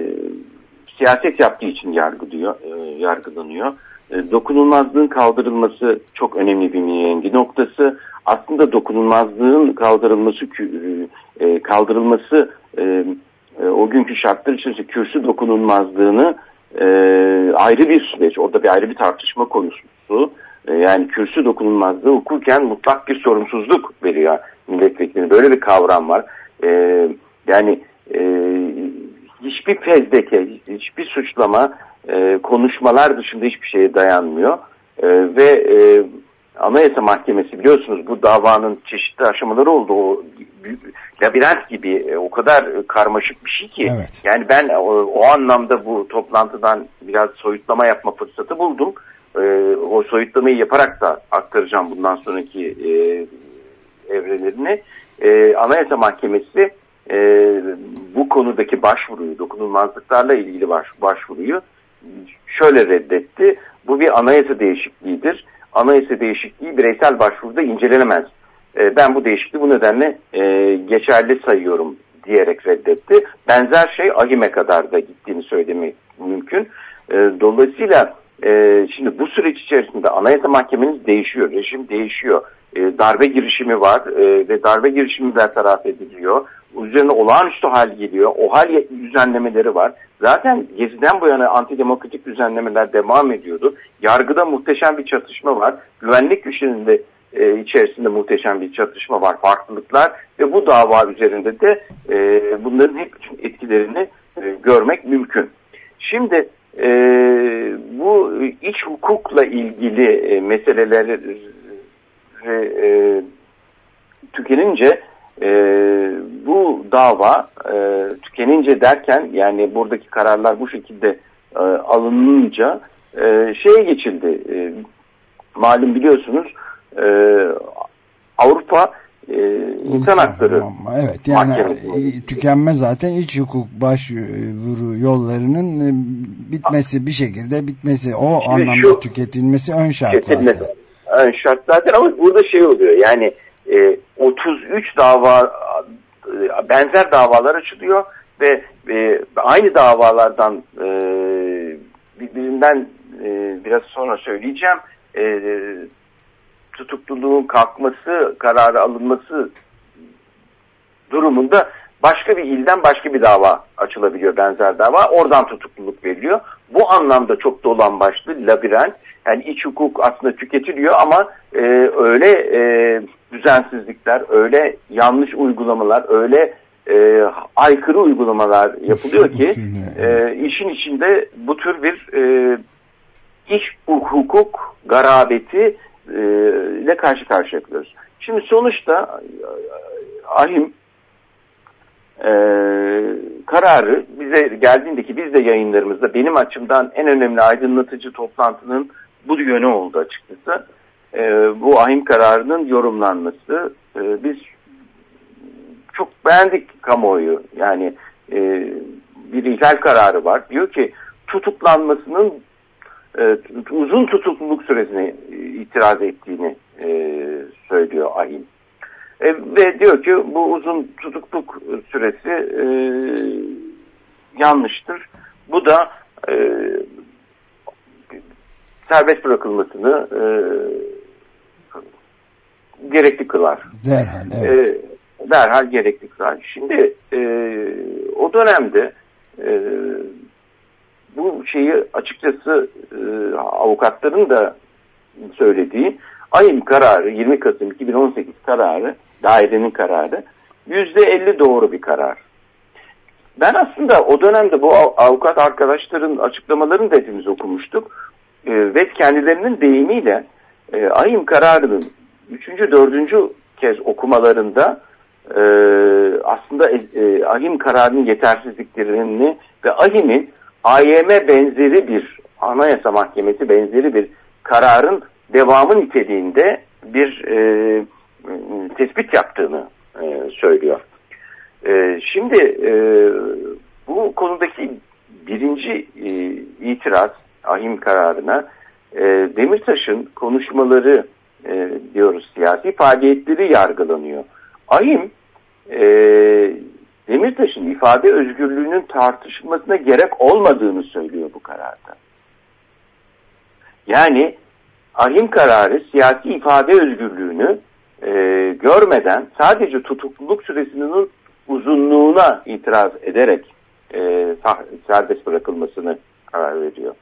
siyaset yaptığı için yargılıyor, e, yargılanıyor. E, dokunulmazlığın kaldırılması çok önemli bir mihengi noktası. Aslında dokunulmazlığın kaldırılması e, kaldırılması e, e, o günkü şartlar içerisinde kürsü dokunulmazlığını e, ayrı bir süreç. Orada bir ayrı bir tartışma konusu. E, yani kürsü dokunulmazlığı hukuken mutlak bir sorumsuzluk veriyor milletvekiline. Böyle bir kavram var. E, yani e, hiçbir fezleke, hiçbir suçlama e, konuşmalar dışında hiçbir şeye dayanmıyor. E, ve e, Anayasa Mahkemesi biliyorsunuz bu davanın çeşitli aşamaları oldu. Labirent gibi e, o kadar karmaşık bir şey ki. Evet. Yani ben o, o anlamda bu toplantıdan biraz soyutlama yapma fırsatı buldum. E, o soyutlamayı yaparak da aktaracağım bundan sonraki e, evrelerini. E, Anayasa Mahkemesi e, bu konudaki başvuruyu, dokunulmazlıklarla ilgili baş, başvuruyu şöyle reddetti. Bu bir anayasa değişikliğidir. Anayasa değişikliği bireysel başvuruda incelenemez. E, ben bu değişikliği bu nedenle e, geçerli sayıyorum diyerek reddetti. Benzer şey AHİM'e kadar da gittiğini söylemek mümkün. E, dolayısıyla e, şimdi bu süreç içerisinde Anayasa Mahkemeniz değişiyor, rejim değişiyor. E, darbe girişimi var e, ve darbe girişimi bertaraf ediliyor. Üzerine olağanüstü hal geliyor. O hal düzenlemeleri var. Zaten Gezi'den bu yana antidemokratik düzenlemeler devam ediyordu. Yargıda muhteşem bir çatışma var. Güvenlik güçlerinde e, içerisinde muhteşem bir çatışma var. Farklılıklar ve bu dava üzerinde de e, bunların hep etkilerini e, görmek mümkün. Şimdi e, bu iç hukukla ilgili e, meseleleri e, tükenince e, bu dava e, tükenince derken yani buradaki kararlar bu şekilde e, alınınca e, şeye geçildi. E, malum biliyorsunuz e, Avrupa e, İnsan Hakları Evet yani Mahkemesi. e, tükenme zaten iç hukuk başvuru yollarının e, bitmesi bir şekilde bitmesi o Şimdi anlamda şu- tüketilmesi ön şart Kesinlikle. zaten. Ön şart zaten ama burada şey oluyor yani e, 33 dava e, benzer davalar açılıyor ve e, aynı davalardan e, birbirinden e, biraz sonra söyleyeceğim e, tutukluluğun kalkması kararı alınması durumunda başka bir ilden başka bir dava açılabiliyor benzer dava. Oradan tutukluluk veriliyor. Bu anlamda çok dolan başlı labirent. Yani iç hukuk aslında tüketiliyor ama e, öyle e, düzensizlikler, öyle yanlış uygulamalar, öyle e, aykırı uygulamalar yapılıyor ki e, işin içinde bu tür bir e, iç hukuk garabeti e, ile karşı karşıya kalıyoruz. Şimdi sonuçta e, ahim e, kararı bize geldiğindeki biz de yayınlarımızda benim açımdan en önemli aydınlatıcı toplantının bu yönü oldu açıkçası. E, bu ahim kararının yorumlanması. E, biz çok beğendik kamuoyu. Yani e, bir ihlal kararı var. Diyor ki tutuklanmasının uzun tutukluluk süresine e, itiraz ettiğini e, söylüyor ahim. E, ve diyor ki bu uzun tutukluk süresi e, yanlıştır. Bu da e, serbest bırakılmasını e, gerekli kılar. Derhal evet. E, derhal gerekli kılar. Şimdi e, o dönemde e, bu şeyi açıkçası e, avukatların da söylediği ayın kararı 20 Kasım 2018 kararı dairenin kararı %50 doğru bir karar. Ben aslında o dönemde bu av- avukat arkadaşların açıklamalarını da hepimiz okumuştuk. E, ve kendilerinin deyimiyle e, ayın kararının 3. 4. kez okumalarında e, aslında e, e, ahim kararının yetersizliklerini ve ahimin AYM benzeri bir anayasa mahkemesi benzeri bir kararın devamı niteliğinde bir e, tespit yaptığını e, söylüyor. E, şimdi e, bu konudaki birinci e, itiraz ahim kararına e, Demirtaş'ın konuşmaları e, diyoruz siyasi faaliyetleri yargılanıyor. Ahim e, Demirtaş'ın ifade özgürlüğünün tartışılmasına gerek olmadığını söylüyor bu kararda. Yani ahim kararı siyasi ifade özgürlüğünü e, görmeden sadece tutukluluk süresinin uzunluğuna itiraz ederek e, serbest bırakılmasını karar veriyor.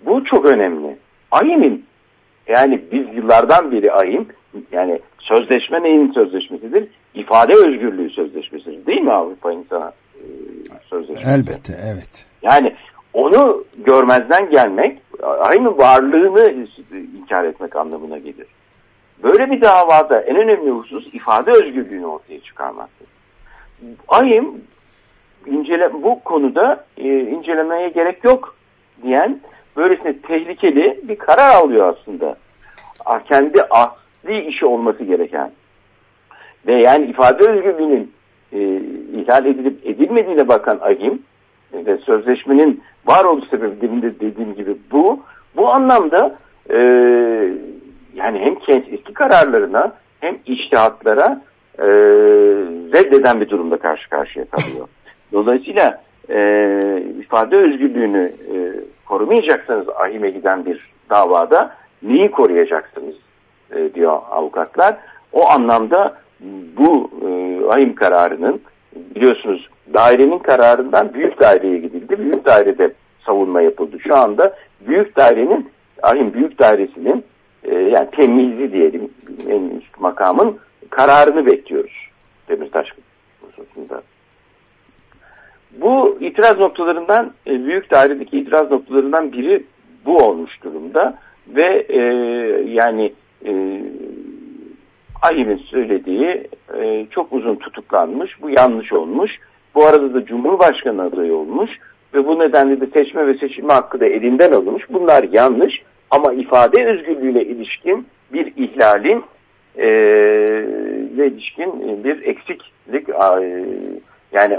Bu çok önemli. AYİM'in yani biz yıllardan beri AYİM yani sözleşme neyin sözleşmesidir? İfade özgürlüğü sözleşmesidir. Değil mi Avrupa İnsan e, Sözleşmesi? Elbette evet. Yani onu görmezden gelmek aynı varlığını inkar etmek anlamına gelir. Böyle bir davada en önemli husus ifade özgürlüğünü ortaya çıkarmaktır. AYİM incele, bu konuda e, incelemeye gerek yok diyen böylesine tehlikeli bir karar alıyor aslında. Kendi asli işi olması gereken ve yani ifade özgürlüğünün e, ihlal edilip edilmediğine bakan AYİM ve sözleşmenin varoluş sebebi demin de dediğim gibi bu. Bu anlamda e, yani hem eski kararlarına hem iştihatlara e, reddeden bir durumda karşı karşıya kalıyor. Dolayısıyla e, ifade özgürlüğünü e, korumayacaksanız ahime giden bir davada neyi koruyacaksınız e, diyor avukatlar. O anlamda bu e, ahim kararının biliyorsunuz dairenin kararından büyük daireye gidildi. Büyük dairede savunma yapıldı. Şu anda büyük dairenin ahim büyük dairesinin e, yani temyizi diyelim en üst makamın kararını bekliyoruz Demirtaş hususunda. Bu itiraz noktalarından e, büyük dairedeki itiraz noktalarından biri bu olmuş durumda ve e, yani e, Ayim'in söylediği e, çok uzun tutuklanmış. Bu yanlış olmuş. Bu arada da Cumhurbaşkanı adayı olmuş ve bu nedenle de seçme ve seçilme hakkı da elinden alınmış. Bunlar yanlış ama ifade özgürlüğüne ilişkin bir ihlalin e, ilişkin bir eksiklik e, yani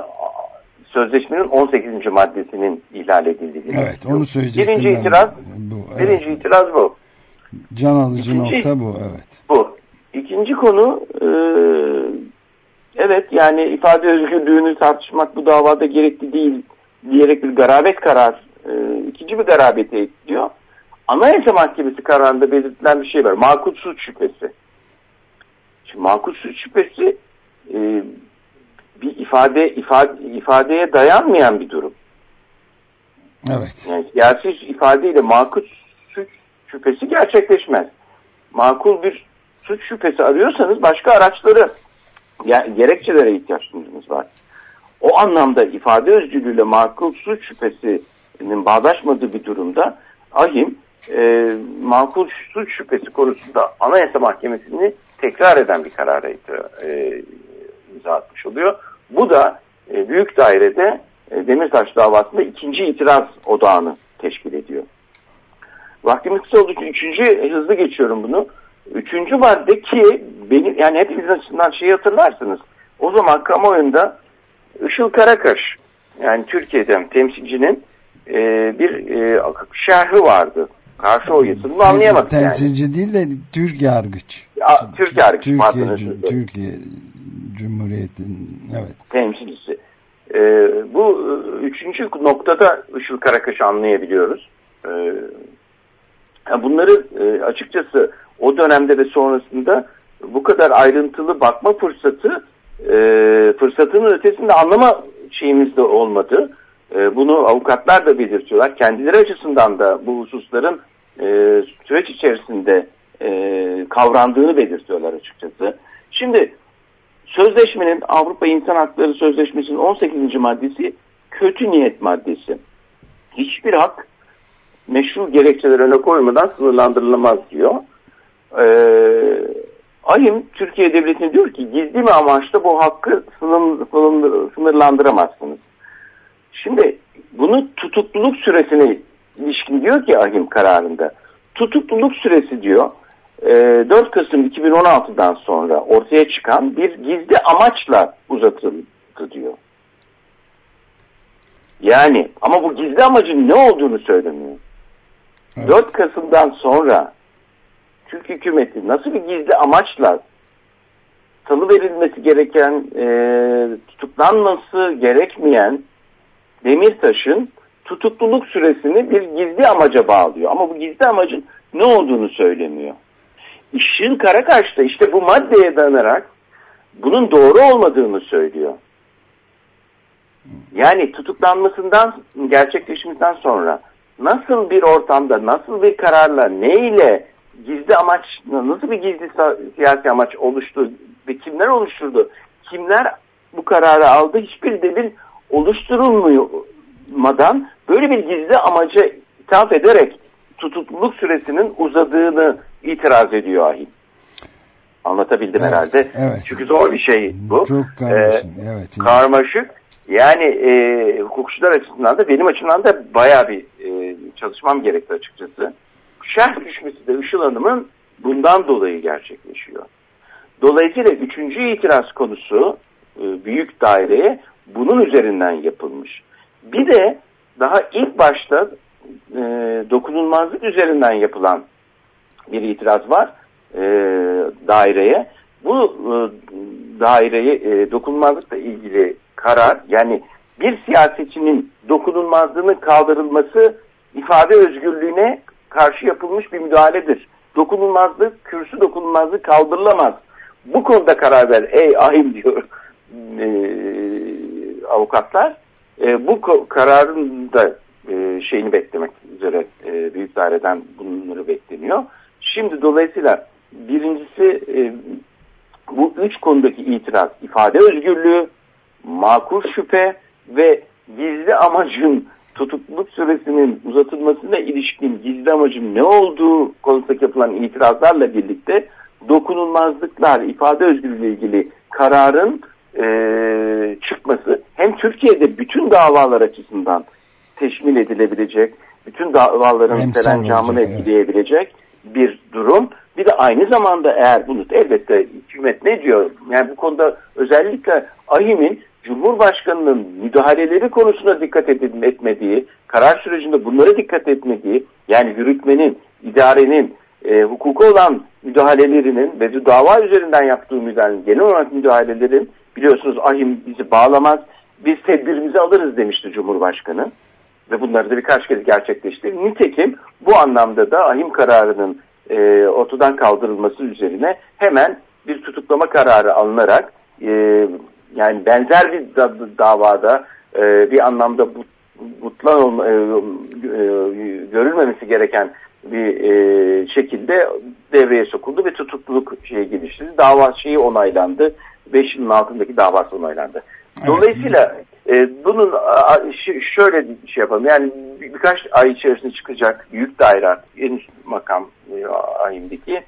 sözleşmenin 18. maddesinin ihlal edildiği. Evet onu söyleyecektim. Birinci ben. itiraz, bu, evet. birinci itiraz bu. Can alıcı İkinci- nokta bu evet. Bu. İkinci konu e, evet yani ifade özgürlüğünü tartışmak bu davada gerekli değil diyerek bir garabet karar e, ikinci bir garabete ekliyor. Anayasa Mahkemesi kararında belirtilen bir şey var. Makul suç şüphesi. Şimdi makul suç şüphesi e, bir ifade, ifade ifadeye dayanmayan bir durum. Evet. Yani siyasi ifadeyle makul suç şüphesi gerçekleşmez. Makul bir suç şüphesi arıyorsanız başka araçları, yani gerekçelere ihtiyaçınız var. O anlamda ifade özgürlüğüyle makul suç şüphesinin bağdaşmadığı bir durumda ahim e, makul suç şüphesi konusunda Anayasa Mahkemesi'ni tekrar eden bir karara e, imza atmış oluyor. Bu da e, büyük dairede e, Demirtaş davasında ikinci itiraz odağını teşkil ediyor. Vaktimiz kısa olduğu için üçüncü hızlı geçiyorum bunu. Üçüncü madde ki benim yani hepiniz açısından şeyi hatırlarsınız. O zaman kamuoyunda Işıl Karakaş yani Türkiye'den temsilcinin e, bir e, şerhi vardı. Karşı oyası. Bunu anlayamadık yani. Temsilci değil de Türk yargıç. Ya, Türk yargıç. Türkiye. Türkiye Cumhuriyeti'nin evet. temsilcisi. Ee, bu e, üçüncü noktada Işıl Karakaş'ı anlayabiliyoruz. Ya bunları e, açıkçası o dönemde ve sonrasında bu kadar ayrıntılı bakma fırsatı e, fırsatının ötesinde anlama şeyimiz de olmadı. E, bunu avukatlar da belirtiyorlar. Kendileri açısından da bu hususların süreç içerisinde kavrandığını belirtiyorlar açıkçası. Şimdi Sözleşmenin Avrupa İnsan Hakları Sözleşmesi'nin 18. maddesi kötü niyet maddesi. Hiçbir hak meşru gerekçeler öne koymadan sınırlandırılamaz diyor. Ee, AYİM Türkiye Devleti'ne diyor ki gizli bir amaçla bu hakkı sınır- sınır- sınırlandıramazsınız. Şimdi bunu tutukluluk süresine ilişkin diyor ki AYİM kararında. Tutukluluk süresi diyor e, 4 Kasım 2016'dan sonra ortaya çıkan bir gizli amaçla uzatıldı diyor. Yani ama bu gizli amacın ne olduğunu söylemiyor. 4 Kasım'dan sonra Türk hükümeti nasıl bir gizli amaçla salı verilmesi gereken e, tutuklanması gerekmeyen Demirtaş'ın tutukluluk süresini bir gizli amaca bağlıyor. Ama bu gizli amacın ne olduğunu söylemiyor. İşin Karakaş da işte bu maddeye dayanarak bunun doğru olmadığını söylüyor. Yani tutuklanmasından gerçekleşiminden sonra nasıl bir ortamda, nasıl bir kararla, neyle gizli amaç, nasıl bir gizli siyasi amaç oluştu ve kimler oluşturdu, kimler bu kararı aldı hiçbir delil oluşturulmadan böyle bir gizli amaca ithaf ederek tutukluluk süresinin uzadığını itiraz ediyor ahim. Anlatabildim Evet, herhalde. evet. Çünkü zor bir şey bu. Çok karmaşık. evet. Karmaşık. Yani e, hukukçular açısından da benim açımdan da bayağı bir e, çalışmam gerekti açıkçası. Şerh düşmesi de Işıl Hanım'ın bundan dolayı gerçekleşiyor. Dolayısıyla üçüncü itiraz konusu e, büyük daireye bunun üzerinden yapılmış. Bir de daha ilk başta e, dokunulmazlık üzerinden yapılan bir itiraz var e, daireye. Bu e, daireyi e, dokunulmazlıkla ilgili karar yani bir siyasetçinin dokunulmazlığının kaldırılması ifade özgürlüğüne karşı yapılmış bir müdahaledir. Dokunulmazlık, kürsü dokunulmazlığı kaldırılamaz. Bu konuda karar ver ey ahim diyor e, avukatlar. E, bu kararın da e, şeyini beklemek üzere e, büyük daireden bunları bekleniyor. Şimdi dolayısıyla birincisi e, bu üç konudaki itiraz ifade özgürlüğü, makul şüphe ve gizli amacın tutukluluk süresinin uzatılmasına ilişkin gizli amacın ne olduğu konusundaki yapılan itirazlarla birlikte dokunulmazlıklar, ifade özgürlüğü ilgili kararın e, çıkması hem Türkiye'de bütün davalar açısından teşmil edilebilecek, bütün davaların serencamını etkileyebilecek bir durum. Bir de aynı zamanda eğer bunu elbette hükümet ne diyor? Yani bu konuda özellikle AİHM'in Cumhurbaşkanı'nın müdahaleleri konusuna dikkat etmediği, karar sürecinde bunlara dikkat etmediği, yani yürütmenin, idarenin, e, hukuka olan müdahalelerinin ve dava üzerinden yaptığı müdahalenin, genel olarak müdahalelerin biliyorsunuz AİHM bizi bağlamaz, biz tedbirimizi alırız demişti Cumhurbaşkanı ve bunları da birkaç kez gerçekleşti. Nitekim bu anlamda da ahim kararının e, ortadan kaldırılması üzerine hemen bir tutuklama kararı alınarak e, yani benzer bir da- davada e, bir anlamda bu, butlan olma, e, e, görülmemesi gereken bir e, şekilde devreye sokuldu ve tutukluluk şeyi geliştirdi. Dava şeyi onaylandı. 5 yılın altındaki davası onaylandı. Dolayısıyla e, bunun a, şöyle bir şey yapalım. Yani bir- birkaç ay içerisinde çıkacak büyük daire artık en üst makam e, ayındaki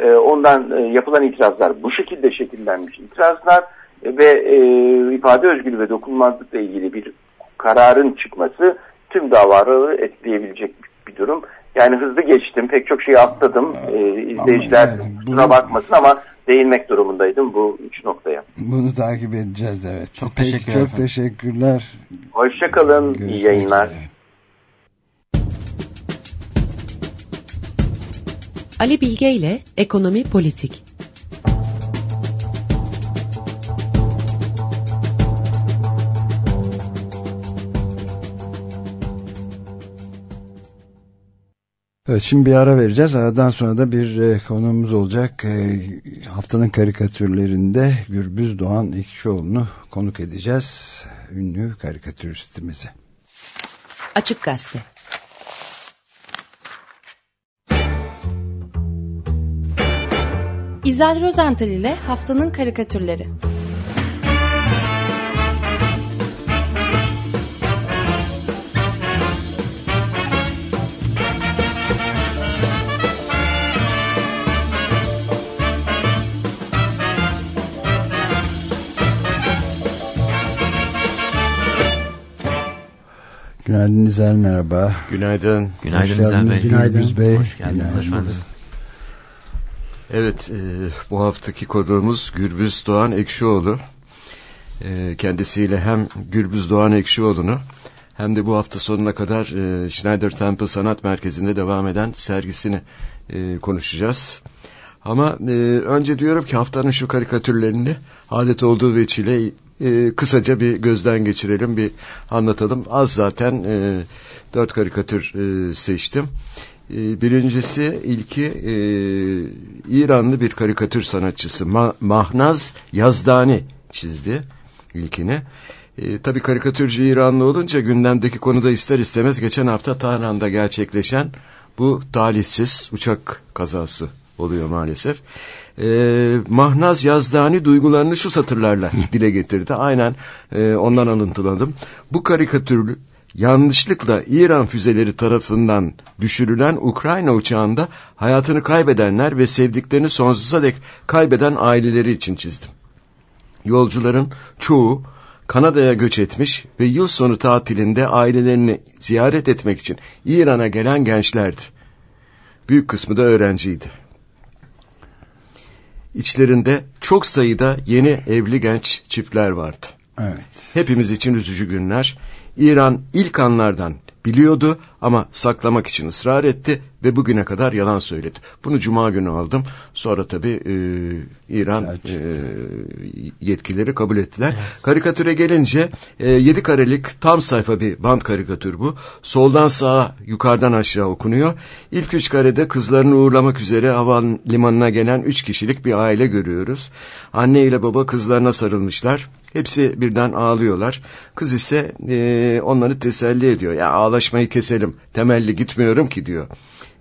e, ondan e, yapılan itirazlar bu şekilde şekillenmiş itirazlar ve e, ifade özgürlüğü ve dokunulmazlıkla ilgili bir kararın çıkması tüm davaları etkileyebilecek bir durum. Yani hızlı geçtim, pek çok şeyi atladım. E, izleyiciler yani kusura bakmasın ama değinmek durumundaydım bu üç noktaya. Bunu takip edeceğiz evet. Çok Peki, teşekkür Çok teşekkürler. Hoşçakalın, iyi yayınlar. üzere. Ali Bilge ile Ekonomi Politik. Evet, şimdi bir ara vereceğiz. Aradan sonra da bir e, konuğumuz olacak. E, haftanın karikatürlerinde Gürbüz Doğan Ekşioğlu'nu konuk edeceğiz. Ünlü karikatüristimizi. Açık Gazete. İzel Rozental ile Haftanın Karikatürleri Günaydın İzel merhaba. Günaydın. Günaydın Hoş İzel geldiniz Bey. Gürbüz Bey. Hoş geldiniz Günaydın. efendim. Evet, e, bu haftaki konuğumuz Gürbüz Doğan Ekşioğlu. E, kendisiyle hem Gürbüz Doğan Ekşioğlu'nu hem de bu hafta sonuna kadar e, Schneider Temple Sanat Merkezi'nde devam eden sergisini e, konuşacağız. Ama e, önce diyorum ki haftanın şu karikatürlerini adet olduğu veçile e, kısaca bir gözden geçirelim, bir anlatalım. Az zaten e, dört karikatür e, seçtim. E, birincisi ilki e, İranlı bir karikatür sanatçısı Ma- Mahnaz Yazdani çizdi ilkini. E, tabii karikatürcü İranlı olunca gündemdeki konuda ister istemez geçen hafta Tahran'da gerçekleşen bu talihsiz uçak kazası oluyor maalesef. E, Mahnaz Yazdani duygularını şu satırlarla dile getirdi. Aynen e, ondan alıntıladım. Bu karikatürlü yanlışlıkla İran füzeleri tarafından düşürülen Ukrayna uçağında hayatını kaybedenler ve sevdiklerini sonsuza dek kaybeden aileleri için çizdim. Yolcuların çoğu Kanada'ya göç etmiş ve yıl sonu tatilinde ailelerini ziyaret etmek için İran'a gelen gençlerdi. Büyük kısmı da öğrenciydi. İçlerinde çok sayıda yeni evli genç çiftler vardı. Evet. Hepimiz için üzücü günler. İran ilk anlardan biliyordu ama saklamak için ısrar etti ve bugüne kadar yalan söyledi. Bunu cuma günü aldım. Sonra tabii e, İran e, yetkileri kabul ettiler. Karikatüre gelince e, 7 karelik tam sayfa bir band karikatür bu. Soldan sağa yukarıdan aşağı okunuyor. İlk üç karede kızlarını uğurlamak üzere havalimanına gelen üç kişilik bir aile görüyoruz. Anne ile baba kızlarına sarılmışlar. Hepsi birden ağlıyorlar. Kız ise e, onları teselli ediyor. Ya ağlaşmayı keselim. Temelli gitmiyorum ki diyor.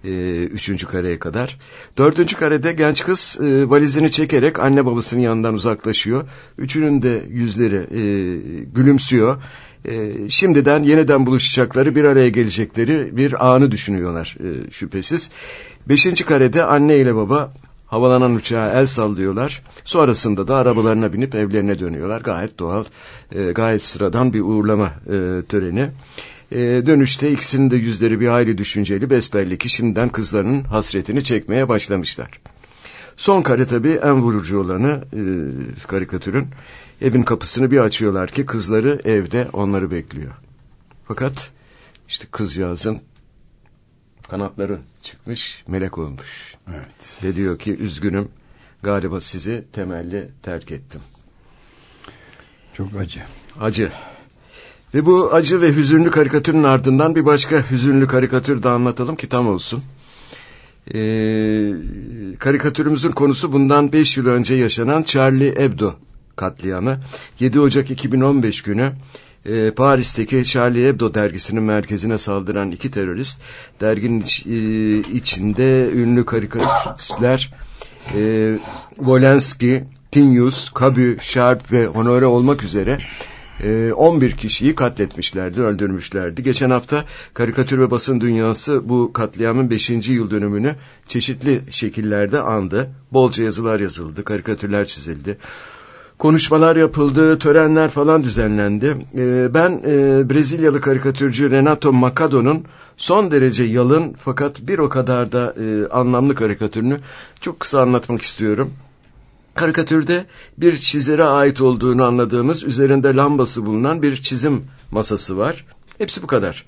E, üçüncü kareye kadar. Dördüncü karede genç kız e, valizini çekerek anne babasının yanından uzaklaşıyor. Üçünün de yüzleri e, gülümsüyor. E, şimdiden yeniden buluşacakları bir araya gelecekleri bir anı düşünüyorlar e, şüphesiz. Beşinci karede anne ile baba Havalanan uçağa el sallıyorlar. Sonrasında da arabalarına binip evlerine dönüyorlar. Gayet doğal, e, gayet sıradan bir uğurlama e, töreni. E, dönüşte ikisinin de yüzleri bir hayli düşünceli, besbelli ki şimdiden kızlarının hasretini çekmeye başlamışlar. Son kare tabii en vurucu olanı e, karikatürün. Evin kapısını bir açıyorlar ki kızları evde onları bekliyor. Fakat işte kızcağızın kanatları çıkmış, melek olmuş. Evet. Ve diyor ki üzgünüm galiba sizi temelli terk ettim. Çok acı. Acı. Ve bu acı ve hüzünlü karikatürün ardından bir başka hüzünlü karikatür de anlatalım ki tam olsun. Ee, karikatürümüzün konusu bundan 5 yıl önce yaşanan Charlie Hebdo katliamı. 7 Ocak 2015 günü e, Paris'teki Charlie Hebdo dergisinin merkezine saldıran iki terörist derginin iç, e, içinde ünlü karikatüristler e, Wolenski, Tinius, Cabu, Sharp ve Honore olmak üzere e, 11 kişiyi katletmişlerdi, öldürmüşlerdi. Geçen hafta karikatür ve basın dünyası bu katliamın 5. yıl dönümünü çeşitli şekillerde andı. Bolca yazılar yazıldı, karikatürler çizildi konuşmalar yapıldı, törenler falan düzenlendi. Ee, ben e, Brezilyalı karikatürcü Renato Macado'nun son derece yalın fakat bir o kadar da e, anlamlı karikatürünü çok kısa anlatmak istiyorum. Karikatürde bir çizere ait olduğunu anladığımız üzerinde lambası bulunan bir çizim masası var. Hepsi bu kadar.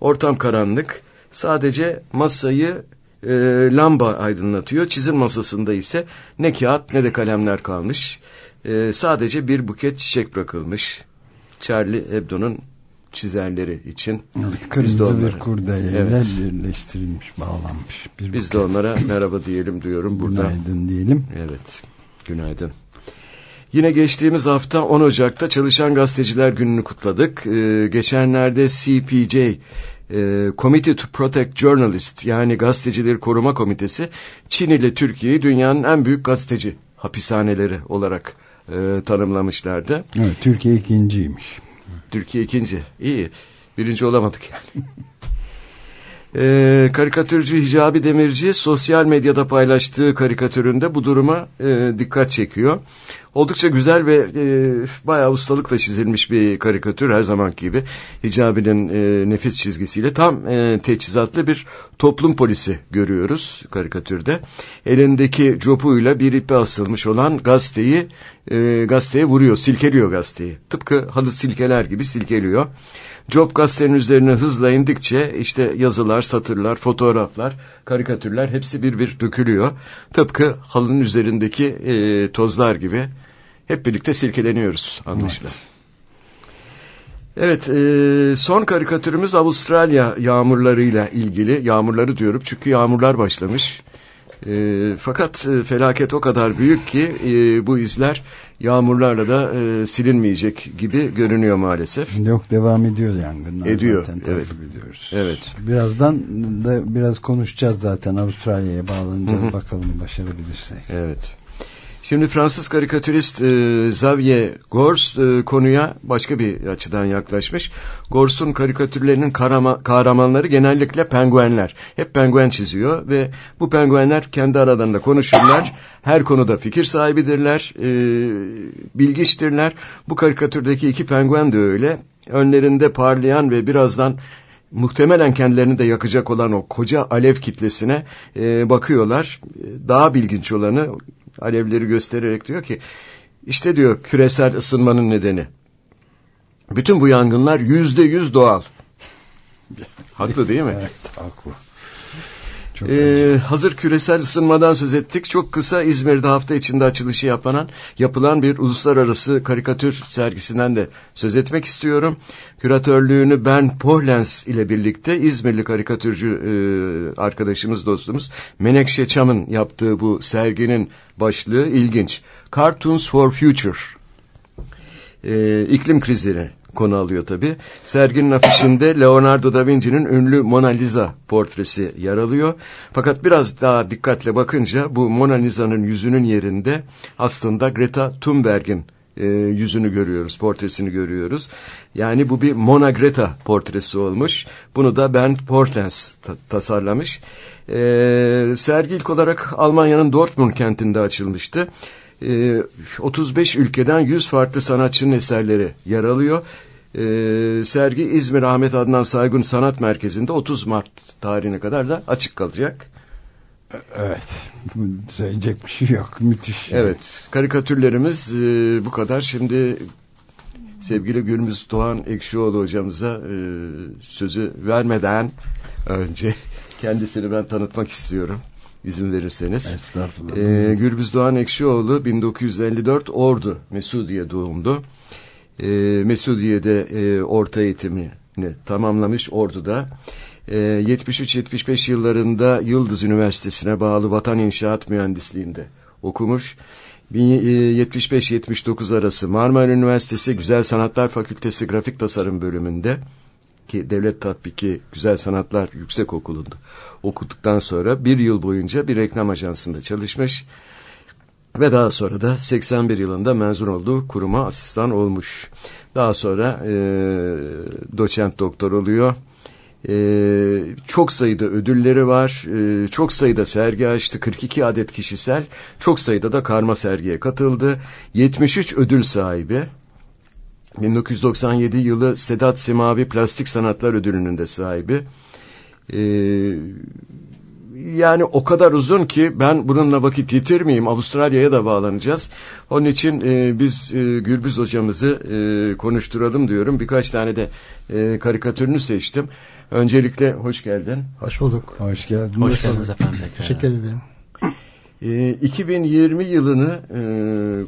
Ortam karanlık. Sadece masayı e, lamba aydınlatıyor. Çizim masasında ise ne kağıt ne de kalemler kalmış. E, sadece bir buket çiçek bırakılmış. Charlie Hebdo'nun çizerleri için. Evet, kırmızı bir kurdeleyle evet. birleştirilmiş, bağlanmış. Bir Biz buket. de onlara merhaba diyelim diyorum burada. Günaydın diyelim. Evet, günaydın. Yine geçtiğimiz hafta 10 Ocak'ta Çalışan Gazeteciler Günü'nü kutladık. Ee, geçenlerde CPJ, e, Committee to Protect Journalists yani Gazetecileri Koruma Komitesi, Çin ile Türkiye'yi dünyanın en büyük gazeteci hapishaneleri olarak e, tanımlamışlardı. Evet, Türkiye ikinciymiş. Türkiye ikinci. İyi. Birinci olamadık yani. e, karikatürcü Hicabi Demirci sosyal medyada paylaştığı karikatüründe bu duruma e, dikkat çekiyor. Oldukça güzel ve e, bayağı ustalıkla çizilmiş bir karikatür her zaman gibi. Hicabi'nin e, nefis çizgisiyle tam e, teçhizatlı bir toplum polisi görüyoruz karikatürde. Elindeki copuyla bir ipe asılmış olan gazeteyi e, gazeteye vuruyor, silkeliyor gazeteyi. Tıpkı halı silkeler gibi silkeliyor. Job gazetenin üzerine hızla indikçe işte yazılar, satırlar, fotoğraflar, karikatürler hepsi bir bir dökülüyor. Tıpkı halının üzerindeki e, tozlar gibi hep birlikte silkeleniyoruz anlaşılan. Evet, evet e, son karikatürümüz Avustralya yağmurlarıyla ilgili. Yağmurları diyorum çünkü yağmurlar başlamış. E, fakat e, felaket o kadar büyük ki e, bu izler yağmurlarla da e, silinmeyecek gibi görünüyor maalesef. Yok devam ediyor yangınlar. Ediyor, Zaten evet. ediyoruz. Evet. Birazdan da biraz konuşacağız zaten Avustralya'ya bağlanacağız Hı hı. bakalım başarabilirsek. Evet. Şimdi Fransız karikatürist e, Xavier Gors e, konuya başka bir açıdan yaklaşmış. Gors'un karikatürlerinin karama, kahramanları genellikle penguenler. Hep penguen çiziyor ve bu penguenler kendi aralarında konuşurlar. Her konuda fikir sahibidirler, e, bilgiçtirler. Bu karikatürdeki iki penguen de öyle. Önlerinde parlayan ve birazdan muhtemelen kendilerini de yakacak olan o koca alev kitlesine e, bakıyorlar. Daha bilginç olanı alevleri göstererek diyor ki işte diyor küresel ısınmanın nedeni. Bütün bu yangınlar yüzde yüz doğal. Haklı değil mi? Evet haklı. Ee, hazır küresel ısınmadan söz ettik. Çok kısa İzmir'de hafta içinde açılışı yapılan, yapılan bir uluslararası karikatür sergisinden de söz etmek istiyorum. Küratörlüğünü Ben Pohlens ile birlikte İzmirli karikatürcü e, arkadaşımız, dostumuz Menekşe Çam'ın yaptığı bu serginin başlığı ilginç. Cartoons for Future. Ee, iklim krizini konu alıyor tabi. Serginin afişinde Leonardo da Vinci'nin ünlü Mona Lisa portresi yer alıyor. Fakat biraz daha dikkatle bakınca bu Mona Lisa'nın yüzünün yerinde aslında Greta Thunberg'in e, yüzünü görüyoruz, portresini görüyoruz. Yani bu bir Mona Greta portresi olmuş. Bunu da Ben Portens ta- tasarlamış. E, sergi ilk olarak Almanya'nın Dortmund kentinde açılmıştı. E, 35 ülkeden 100 farklı sanatçının eserleri yer alıyor. E, sergi İzmir Ahmet Adnan Saygun Sanat Merkezi'nde 30 Mart tarihine kadar da açık kalacak. Evet. Söyleyecek bir şey yok. Müthiş. Evet, karikatürlerimiz e, bu kadar. Şimdi sevgili Gürbüz Doğan Ekşioğlu hocamıza e, sözü vermeden önce kendisini ben tanıtmak istiyorum. İzin verirseniz. Estağfurullah. E, Gürbüz Doğan Ekşioğlu 1954 Ordu Mesudiye doğumlu. E, Mesudiye'de e, orta eğitimini tamamlamış Ordu'da. E, 73-75 yıllarında Yıldız Üniversitesi'ne bağlı Vatan İnşaat Mühendisliği'nde okumuş. 75-79 arası Marmara Üniversitesi Güzel Sanatlar Fakültesi Grafik Tasarım bölümünde ki Devlet Tatbiki Güzel Sanatlar Yüksek Okulu'nda okuduktan sonra bir yıl boyunca bir reklam ajansında çalışmış ve daha sonra da 81 yılında mezun olduğu kuruma asistan olmuş. Daha sonra e, doçent doktor oluyor. E, çok sayıda ödülleri var. E, çok sayıda sergi açtı. 42 adet kişisel. Çok sayıda da karma sergiye katıldı. 73 ödül sahibi. 1997 yılı Sedat Simavi Plastik Sanatlar Ödülü'nün de sahibi. Ee, yani o kadar uzun ki ben bununla vakit yitirmeyeyim. Avustralya'ya da bağlanacağız. Onun için e, biz e, Gürbüz hocamızı e, konuşturalım diyorum. Birkaç tane de e, karikatürünü seçtim. Öncelikle hoş geldin. Hoş bulduk. Hoş geldiniz. Hoş geldiniz efendim. Teşekkür ederim. E, 2020 yılını e,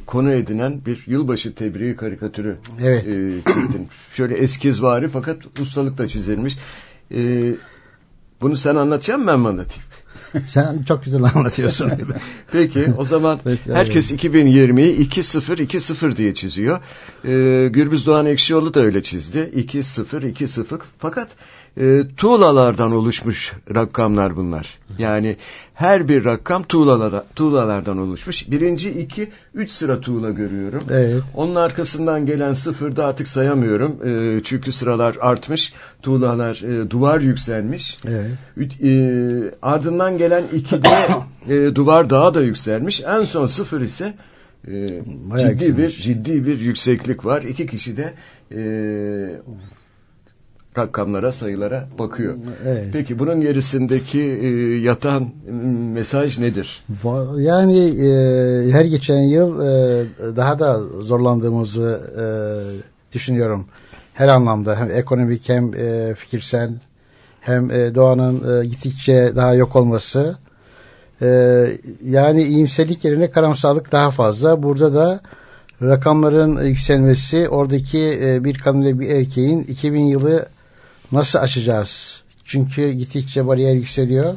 konu edinen bir yılbaşı tebriği karikatürü Evet. e, çizdin. Şöyle eskizvari fakat ustalıkla çizilmiş. E, bunu sen anlatacak mısın ben mi anlatayım? Sen çok güzel anlatıyorsun. Peki o zaman Peki, herkes 2020'yi 2-0-2-0 diye çiziyor. Ee, Gürbüz Doğan Ekşioğlu da öyle çizdi. 2-0-2-0 fakat e, tuğlalardan oluşmuş rakamlar bunlar. Yani her bir rakam tuğlalara, tuğlalardan oluşmuş. Birinci iki, üç sıra tuğla görüyorum. Evet. Onun arkasından gelen sıfırda artık sayamıyorum. E, çünkü sıralar artmış. Tuğlalar, e, duvar yükselmiş. Evet. E, ardından gelen ikide e, duvar daha da yükselmiş. En son sıfır ise e, Bayağı ciddi bir ciddi bir yükseklik var. İki kişi de e, rakamlara, sayılara bakıyor. Evet. Peki bunun gerisindeki e, yatan mesaj nedir? Yani e, her geçen yıl e, daha da zorlandığımızı e, düşünüyorum. Her anlamda hem ekonomik hem e, fikirsel hem e, doğanın e, gittikçe daha yok olması. E, yani iyimserlik yerine karamsarlık daha fazla. Burada da rakamların yükselmesi oradaki e, bir kadın ve bir erkeğin 2000 yılı nasıl aşacağız? Çünkü gittikçe bariyer yükseliyor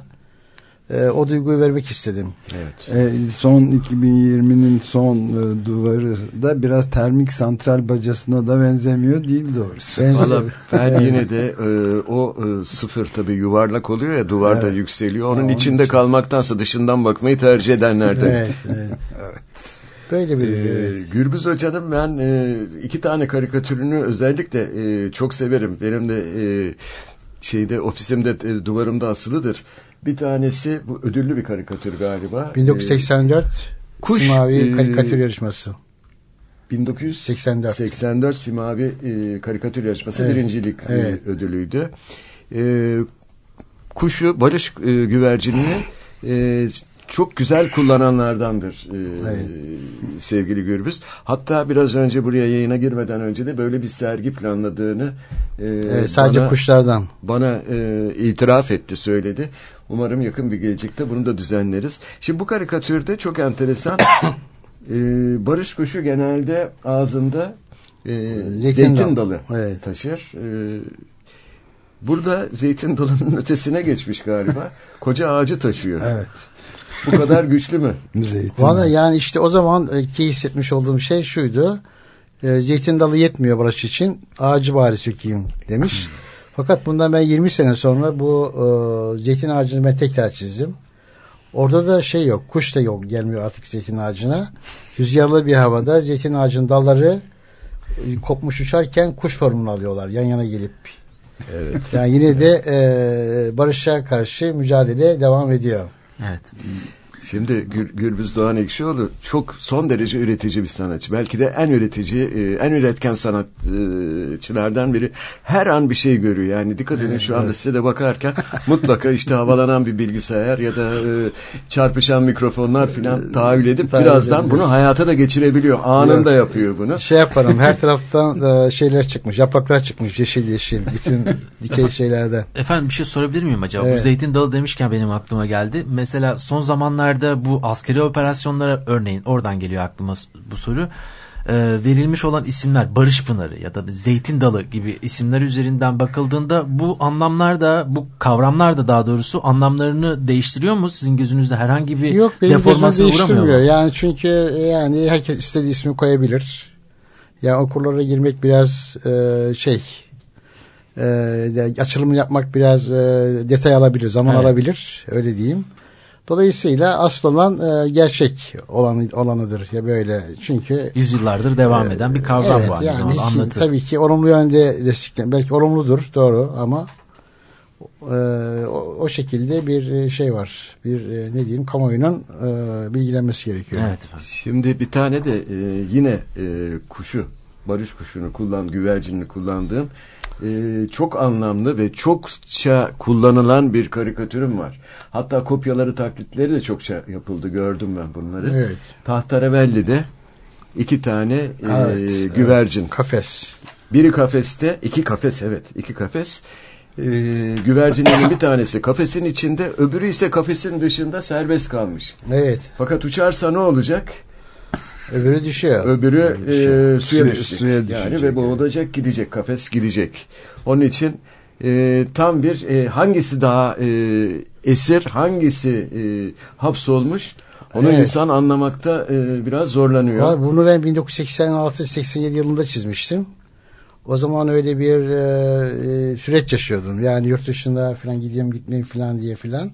e, o duyguyu vermek istedim. Evet. E, son 2020'nin son e, duvarı da biraz termik santral bacasına da benzemiyor değil doğrusu. Valla ben yine de e, o e, sıfır tabii yuvarlak oluyor ya duvarda Evet. yükseliyor. Onun Onun içinde için. kalmaktansa dışından bakmayı tercih edenlerden. Evet, evet. Böyle bir Ee, Gürbüz Hoca'nın ben e, iki tane karikatürünü özellikle e, çok severim. Benim de e, şeyde ofisimde e, duvarımda asılıdır. Bir tanesi bu ödüllü bir karikatür galiba. 1984 Kuş, Simavi e, karikatür yarışması. Ee, 1984 84 Simavi e, karikatür yarışması Evet, birincilik e, evet. ödülüydü. E, kuşu barış e, güvercinini e, çok güzel kullananlardandır e, sevgili Gürbüz. Hatta biraz önce buraya yayına girmeden önce de böyle bir sergi planladığını e, Evet, sadece kuşlardan. bana e, itiraf etti söyledi. Umarım yakın bir gelecekte bunu da düzenleriz. Şimdi bu karikatürde çok enteresan e, barış kuşu genelde ağzında e, zeytin, Zeytin dalı, dalı. taşır. E, burada zeytin dalının ötesine geçmiş galiba. Koca ağacı taşıyor. Evet. Bu kadar güçlü mü? Zeytin. Valla yani işte o zaman e, ki hissetmiş olduğum şey şuydu. E, zeytin dalı yetmiyor barış için. Ağacı bari sökeyim demiş. Fakat bundan ben 20 sene sonra bu e, zeytin ağacını ben tekrar çizdim. Orada da şey yok. Kuş da yok. Gelmiyor artık zeytin ağacına. Rüzgarlı bir havada zeytin ağacının dalları e, kopmuş uçarken kuş formunu alıyorlar. Yan yana gelip. Evet. Yani yine de e, barışa karşı mücadele devam ediyor. Evet. Şimdi Gür, Gürbüz Doğan Ekşioğlu çok son derece üretici bir sanatçı. Belki de en üretici, e, en üretken sanatçılardan biri. Her an bir şey görüyor. Yani dikkat edin şu anda size de bakarken mutlaka işte havalanan bir bilgisayar ya da e, çarpışan mikrofonlar filan tahayyül edip birazdan bunu hayata da geçirebiliyor. Anında yapıyor bunu. Şey yaparım her taraftan e, şeyler çıkmış yapraklar çıkmış yeşil yeşil bütün dikey şeylerden. Efendim bir şey sorabilir miyim acaba? Evet. Bu zeytin dalı demişken benim aklıma geldi. Mesela son zamanlarda bu askeri operasyonlara örneğin oradan geliyor aklıma bu soru. Ee, verilmiş olan isimler Barış Pınarı ya da Zeytin Dalı gibi isimler üzerinden bakıldığında bu anlamlar da bu kavramlar da daha doğrusu anlamlarını değiştiriyor mu? Sizin gözünüzde herhangi bir Yok deformasyona uğramıyor mu? Yani çünkü yani herkes istediği ismi koyabilir. Yani okullara girmek biraz e, şey e, de- açılımı yapmak biraz e, detay alabilir, zaman Evet. alabilir. Öyle diyeyim. Dolayısıyla asıl olan e, gerçek olan, olanıdır ya böyle. Çünkü Yüzyıllardır devam eden bir kavram evet, bu aynı yani zamanda anlatı. Tabii ki olumlu yönde desteklen. Belki olumludur doğru ama e, o, o şekilde bir e, şey var. Bir e, ne diyeyim kamuoyunun e, bilgilenmesi gerekiyor. Evet efendim. Şimdi bir tane de e, yine e, kuşu, barış kuşunu kullan, güvercinini kullandığım e, çok anlamlı ve çokça kullanılan bir karikatürüm var. Hatta kopyaları, taklitleri de çokça yapıldı. Gördüm ben bunları. Evet. Tahterevalli'de iki tane e, Evet, güvercin. Kafes. Biri kafeste, iki kafes evet, iki kafes. Ee, güvercinlerin bir tanesi kafesin içinde, öbürü ise kafesin dışında serbest kalmış. Evet. Fakat uçarsa ne olacak? Öbürü düşüyor. Öbürü e, suya, Suya- düşecek. suya yani düşecek, ve boğulacak gidecek, kafes gidecek. Onun için e, tam bir e, hangisi daha e, esir, hangisi e, hapsolmuş onu Evet. insan anlamakta e, biraz zorlanıyor. Valla Bunu ben 1986-87 yılında çizmiştim. O zaman öyle bir e, e, süreç yaşıyordum. Yani yurt dışında falan gideyim gitmeyeyim falan diye falan.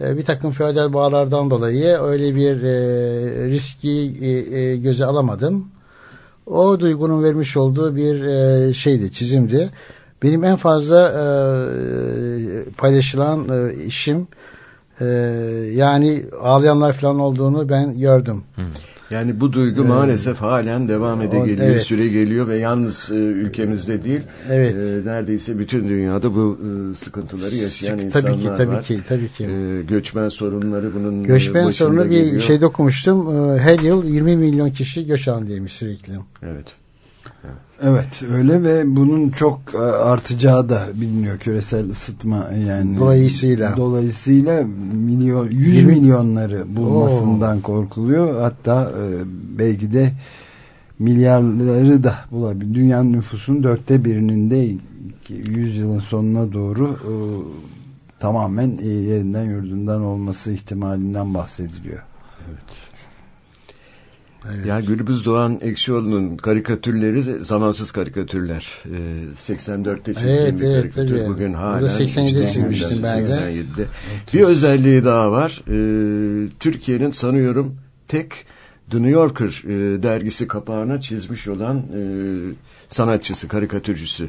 E, bir takım feodal bağlardan dolayı öyle bir e, riski e, e, göze alamadım. O duygunun vermiş olduğu bir şeydi, çizimdi. Benim en fazla paylaşılan işim yani ağlayanlar falan olduğunu ben gördüm. Yani bu duygu maalesef halen devam ede geliyor, evet. süre geliyor ve yalnız e, ülkemizde değil, Evet. e, neredeyse bütün dünyada bu e, sıkıntıları yaşayan Sık- insanlar tabii ki, tabii var. ki, tabii ki. E, göçmen sorunları bunun e, Göçmen sorunu bir geliyor. şeyde okumuştum. Ee, Her yıl 20 milyon kişi göç halindeymiş sürekli. Evet. Evet öyle ve bunun çok e, artacağı da biliniyor küresel ısıtma yani. Dolayısıyla. Dolayısıyla milyon 100 Yirmi- milyonları bulmasından korkuluyor. Hatta e, belki de milyarları da bulabilir. Dünyanın nüfusunun dörtte birinin de 100 yılın sonuna doğru e, tamamen e, yerinden yurdundan olması ihtimalinden bahsediliyor. Ya Gürbüz Doğan Ekşioğlu'nun karikatürleri zamansız karikatürler. Ee, 84'te çizdiğim Evet, bir evet, karikatür. tabii. Bugün hala 87'de işte çizmiştim ben de. 87'de. Bir özelliği daha var. Ee, Türkiye'nin sanıyorum tek The New Yorker e, dergisi kapağına çizmiş olan e, sanatçısı, karikatürcüsü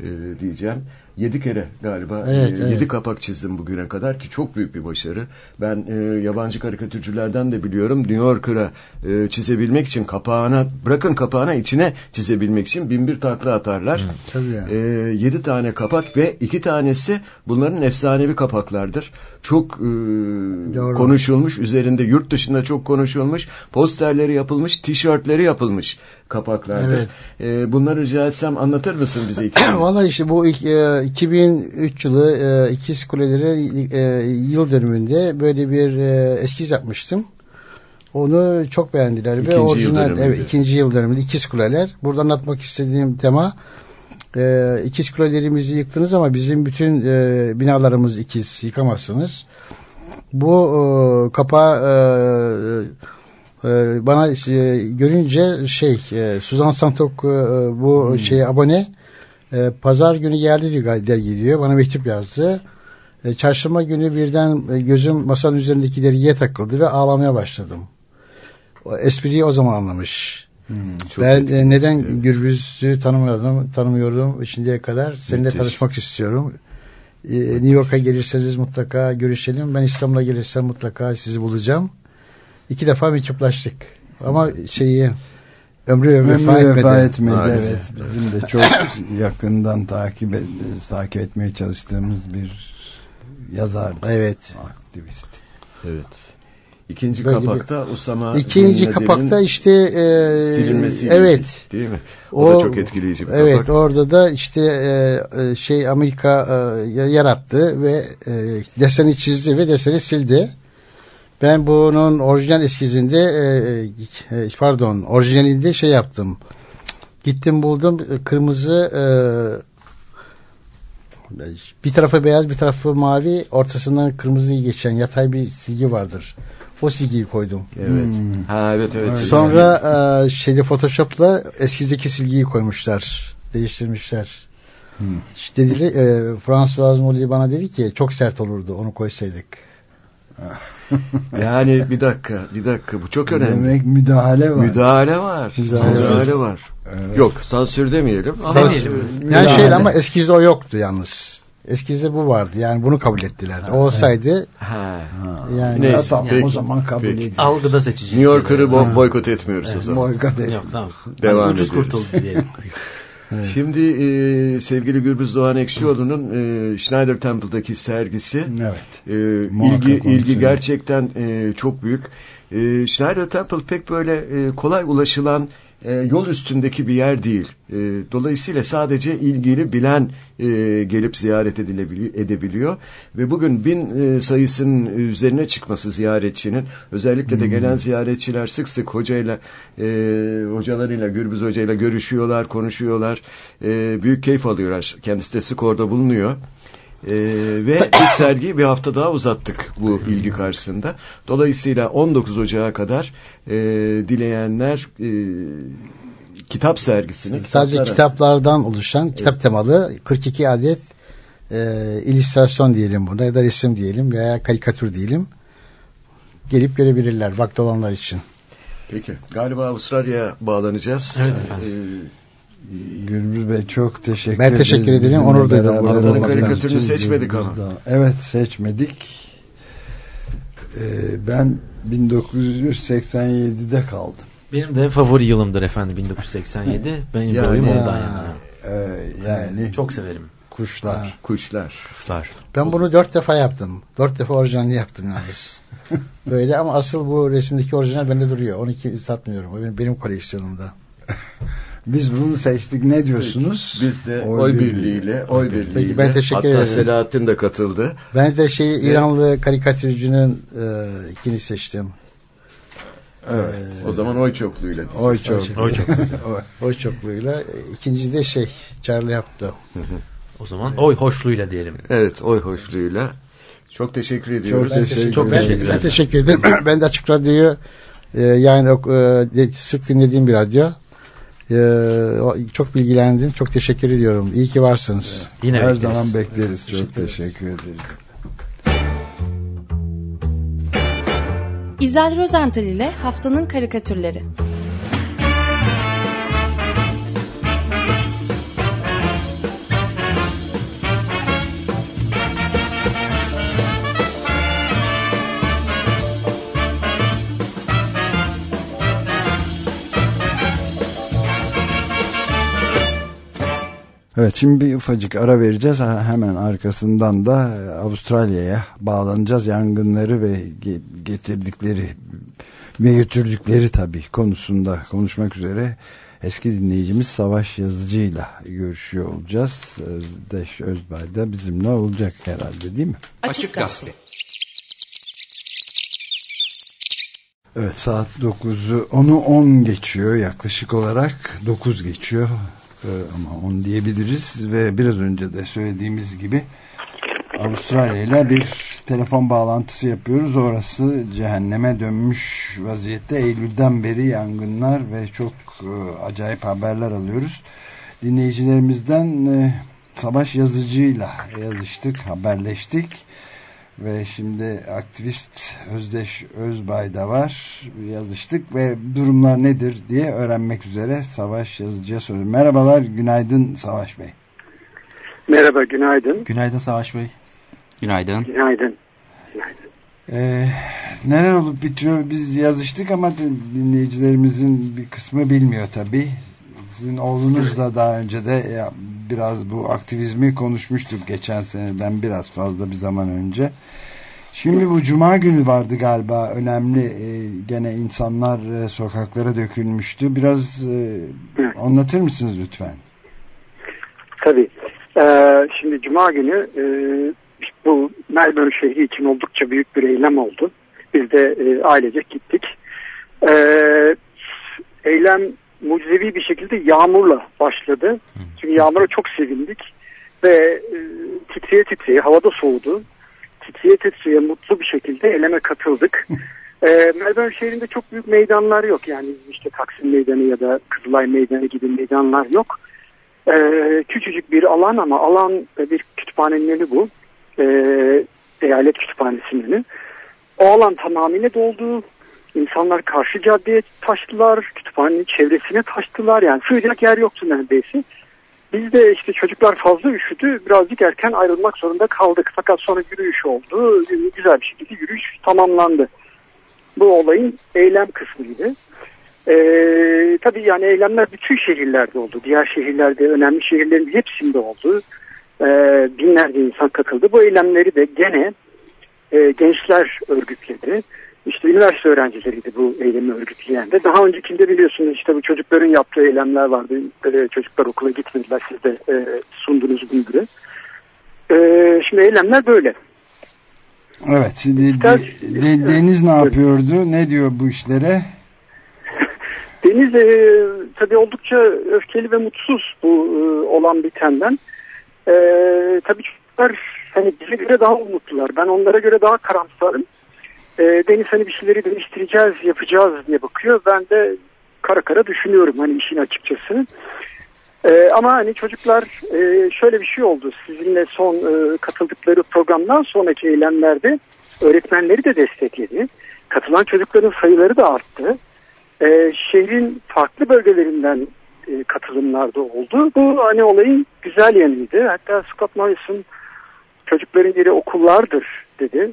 e, diyeceğim. Yedi kere galiba Evet, e, evet. yedi kapak çizdim bugüne kadar ki çok büyük bir başarı. Ben e, yabancı karikatürcülerden de biliyorum New Yorker'a e, çizebilmek için kapağına bırakın kapağına içine çizebilmek için bin bir takla atarlar. tabii ya. E, yedi tane kapak ve iki tanesi bunların efsanevi kapaklardır. Çok e, Doğru. konuşulmuş üzerinde yurt dışında çok konuşulmuş posterleri yapılmış tişörtleri yapılmış kapaklardır. Evet. E, bunları rica etsem anlatır mısın bize? Valla işte bu e, 2003 yılı e, İkiz Kuleleri e, yıl dönümünde böyle bir e, eskiz yapmıştım. Onu çok beğendiler İkinci ve yıl orijinal dönümünde. evet ikinci yıl dönümünde İkiz Kuleler. Burada anlatmak istediğim tema e, ikiz kulelerimizi yıktınız ama bizim bütün e, binalarımız ikiz yıkamazsınız. Bu e, kapağı e, e, bana e, görünce şey e, Suzan Santok e, bu Hmm. şey abone e, pazar günü geldi diyor dergi diyor. Bana mektup yazdı. E, çarşamba günü birden e, gözüm masanın üzerindeki dergiye takıldı ve ağlamaya başladım. O espriyi o zaman anlamış. Çok ben e, neden Gürbüz'ü tanımıyordum, tanımıyorum şimdiye kadar. Seninle Müthiş. tanışmak istiyorum. E, New York'a gelirseniz mutlaka görüşelim. Ben İstanbul'a gelirsem mutlaka sizi bulacağım. İki defa mektuplaştık. Ama şeyi ömrü Ömrü vefa etmedi. vefa etmedi. Evet, bizim de çok yakından takip et, takip etmeye çalıştığımız bir yazardı. Evet. Aktivist. Evet. İkinci Böyle bir- kapakta Usama İkinci kapakta işte e, silinmesiyle evet değil mi? O, da çok etkileyici bir Evet kapak. orada da işte e, e, şey Amerika e, yarattı ve e, deseni çizdi ve deseni sildi. Ben bunun orijinal eskizinde e, e, pardon orijinalinde şey yaptım. Gittim buldum e, kırmızı e, bir tarafı beyaz bir tarafı mavi ortasından kırmızı geçen yatay bir silgi vardır. O silgiyi koydum. Evet. Ha evet evet. Sonra e, şeyde Photoshop'la eskizdeki silgiyi koymuşlar. Değiştirmişler. İşte dedi, e, François Molly bana dedi ki çok sert olurdu onu koysaydık. yani bir dakika, bir dakika bu çok önemli. Demek müdahale var. Müdahale var. Müdahale Müdahale, var. var. Yok, sansür demeyelim. Ama Demeyelim. Yani Müdahale. şey ama eskizde o yoktu yalnız. Eskizde bu vardı. Yani bunu kabul ettiler. O olsaydı Ha. yani Neyse. Tamam, Peki, o zaman kabul edin. Algıda seçici. New Yorker'ı bo- boykot etmiyoruz o zaman. Boykot et. Yok tamam. Devam Hani ucuz ediyoruz. kurtuldu diyelim. Şimdi e, sevgili Gürbüz Doğan Ekşioğlu'nun e, Schneider Temple'daki sergisi Evet. e, Muhakkak ilgi ilgi gerçekten e, çok büyük. E, Schneider Temple pek böyle e, kolay ulaşılan e, yol üstündeki bir yer değil. E, dolayısıyla sadece ilgili bilen e, gelip ziyaret edilebili- edebiliyor ve bugün bin e, sayısının üzerine çıkması ziyaretçinin özellikle de gelen ziyaretçiler sık sık hocayla e, hocalarıyla Gürbüz hocayla görüşüyorlar, konuşuyorlar. E, büyük keyif alıyorlar. Kendisi de sık orada bulunuyor. Ee, ve biz sergiyi bir hafta daha uzattık bu ilgi karşısında. Dolayısıyla 19 Ocağı kadar e, dileyenler e, kitap sergisini sadece kitaplara- kitaplardan oluşan kitap temalı 42 adet e, illüstrasyon diyelim buna ya da resim diyelim veya karikatür diyelim gelip görebilirler vakti olanlar için. Peki galiba Avustralya'ya bağlanacağız. Evet efendim. Gürbüz Bey çok teşekkür Ben teşekkür ederim. Onur olmaktan. olmaktan. Karikatürünü seçmedik ama. Evet seçmedik. Ee, ben 1987'de kaldım. Benim de favori yılımdır efendim 1987. Benim Yani- oyum Ya. ondan yana. Ee, yani Çok severim. kuşlar. Kuşlar. Kuşlar. Ben bunu dört defa yaptım. Dört defa orijinalini yaptım yalnız. Böyle ama asıl bu resimdeki orijinal bende duruyor. 12 satmıyorum. O benim, benim koleksiyonumda. Biz bunu seçtik. Ne diyorsunuz? Biz de oy, birliğiyle, oy birliğiyle. Peki, ben teşekkür Hatta ederim. Selahattin de katıldı. Ben de şey İranlı karikatürcünün e, ikini seçtim. Evet. o zaman oy çokluğuyla. Oy çok. Oy çok. Oy çokluğuyla. İkinci de şey Charlie Hebdo. O zaman oy hoşluğuyla diyelim. Evet, oy hoşluğuyla. Çok teşekkür ediyoruz. Ben teşekkür, ben, ben teşekkür ederim. ben de Açık Radyo'yu e, yani e, sık dinlediğim bir radyo. E, çok bilgilendim. Çok teşekkür ediyorum. İyi ki varsınız. Yine Her bekleriz. zaman bekleriz. Çok teşekkür ederiz. İzel Rozental ile Haftanın Karikatürleri Evet şimdi bir ufacık ara vereceğiz. Hemen arkasından da Avustralya'ya bağlanacağız. Yangınları ve getirdikleri ve götürdükleri tabii konusunda konuşmak üzere eski dinleyicimiz Savaş Yazıcı'yla görüşüyor olacağız. Deş Özbay da bizimle olacak herhalde değil mi? Açık Gazete. Evet saat 9'u onu 10 geçiyor yaklaşık olarak 9 geçiyor ama onu diyebiliriz ve biraz önce de söylediğimiz gibi Avustralya ile bir telefon bağlantısı yapıyoruz. Orası cehenneme dönmüş vaziyette. Eylül'den beri yangınlar ve çok e, acayip haberler alıyoruz. Dinleyicilerimizden e, Savaş Yazıcı'yla yazıştık, haberleştik ve şimdi aktivist Özdeş Özbay da var. Yazıştık ve durumlar nedir diye öğrenmek üzere Savaş Yazıcı'ya soruyorum. Merhabalar, günaydın Savaş Bey. Merhaba, günaydın. Günaydın Savaş Bey. Günaydın. Günaydın. günaydın. Ee, neler olup bitiyor biz yazıştık ama dinleyicilerimizin bir kısmı bilmiyor tabii. Sizin oğlunuz da daha önce de biraz bu aktivizmi konuşmuştuk geçen seneden biraz fazla bir zaman önce. Şimdi bu cuma günü vardı galiba önemli e, gene insanlar e, sokaklara dökülmüştü. Biraz e, anlatır mısınız lütfen? Tabii. Ee, şimdi cuma günü e, bu Melbourne şehri için oldukça büyük bir eylem oldu. Biz de e, ailecek gittik. E, eylem mucizevi bir şekilde yağmurla başladı. Çünkü yağmura çok sevindik ve e, titreye titreye havada soğudu. Titreye titreye mutlu bir şekilde eleme katıldık. e, Melbourne şehrinde çok büyük meydanlar yok. Yani işte Taksim Meydanı ya da Kızılay Meydanı gibi meydanlar yok. E, küçücük bir alan ama alan bir kütüphanenin önü bu. E, eyalet kütüphanesinin önü. O alan tamamıyla doldu. İnsanlar karşı caddeye taştılar, kütüphanenin çevresine taştılar. Yani sığacak yer yoktu neredeyse. Biz de işte çocuklar fazla üşüdü. Birazcık erken ayrılmak zorunda kaldık. Fakat sonra yürüyüş oldu. Güzel bir şekilde yürüyüş tamamlandı. Bu olayın eylem kısmıydı. Ee, tabii yani eylemler bütün şehirlerde oldu. Diğer şehirlerde, önemli şehirlerin hepsinde oldu. Ee, binlerce insan katıldı. Bu eylemleri de gene e, gençler örgütledi. İşte üniversite öğrencileriydi bu eylemi örgütleyen de. Daha öncekinde biliyorsunuz işte bu çocukların yaptığı eylemler vardı. Böyle çocuklar okula gitmediler. Siz de e, sundunuz bilgileri. E, şimdi eylemler böyle. Evet. De, de, de, Deniz ne yapıyordu? Ne diyor bu işlere? Deniz e, tabii oldukça öfkeli ve mutsuz bu e, olan bitenden. E, tabii çocuklar hani bize göre daha umutlular. Ben onlara göre daha karamsarım e, Deniz hani bir şeyleri değiştireceğiz, yapacağız diye bakıyor. Ben de kara kara düşünüyorum hani işin açıkçası. E, ama hani çocuklar e, şöyle bir şey oldu. Sizinle son e, katıldıkları programdan sonraki eylemlerde öğretmenleri de destekledi. Katılan çocukların sayıları da arttı. E, şehrin farklı bölgelerinden e, katılımlar da oldu. Bu hani olayın güzel yanıydı. Hatta Scott Morrison çocukların yeri okullardır dedi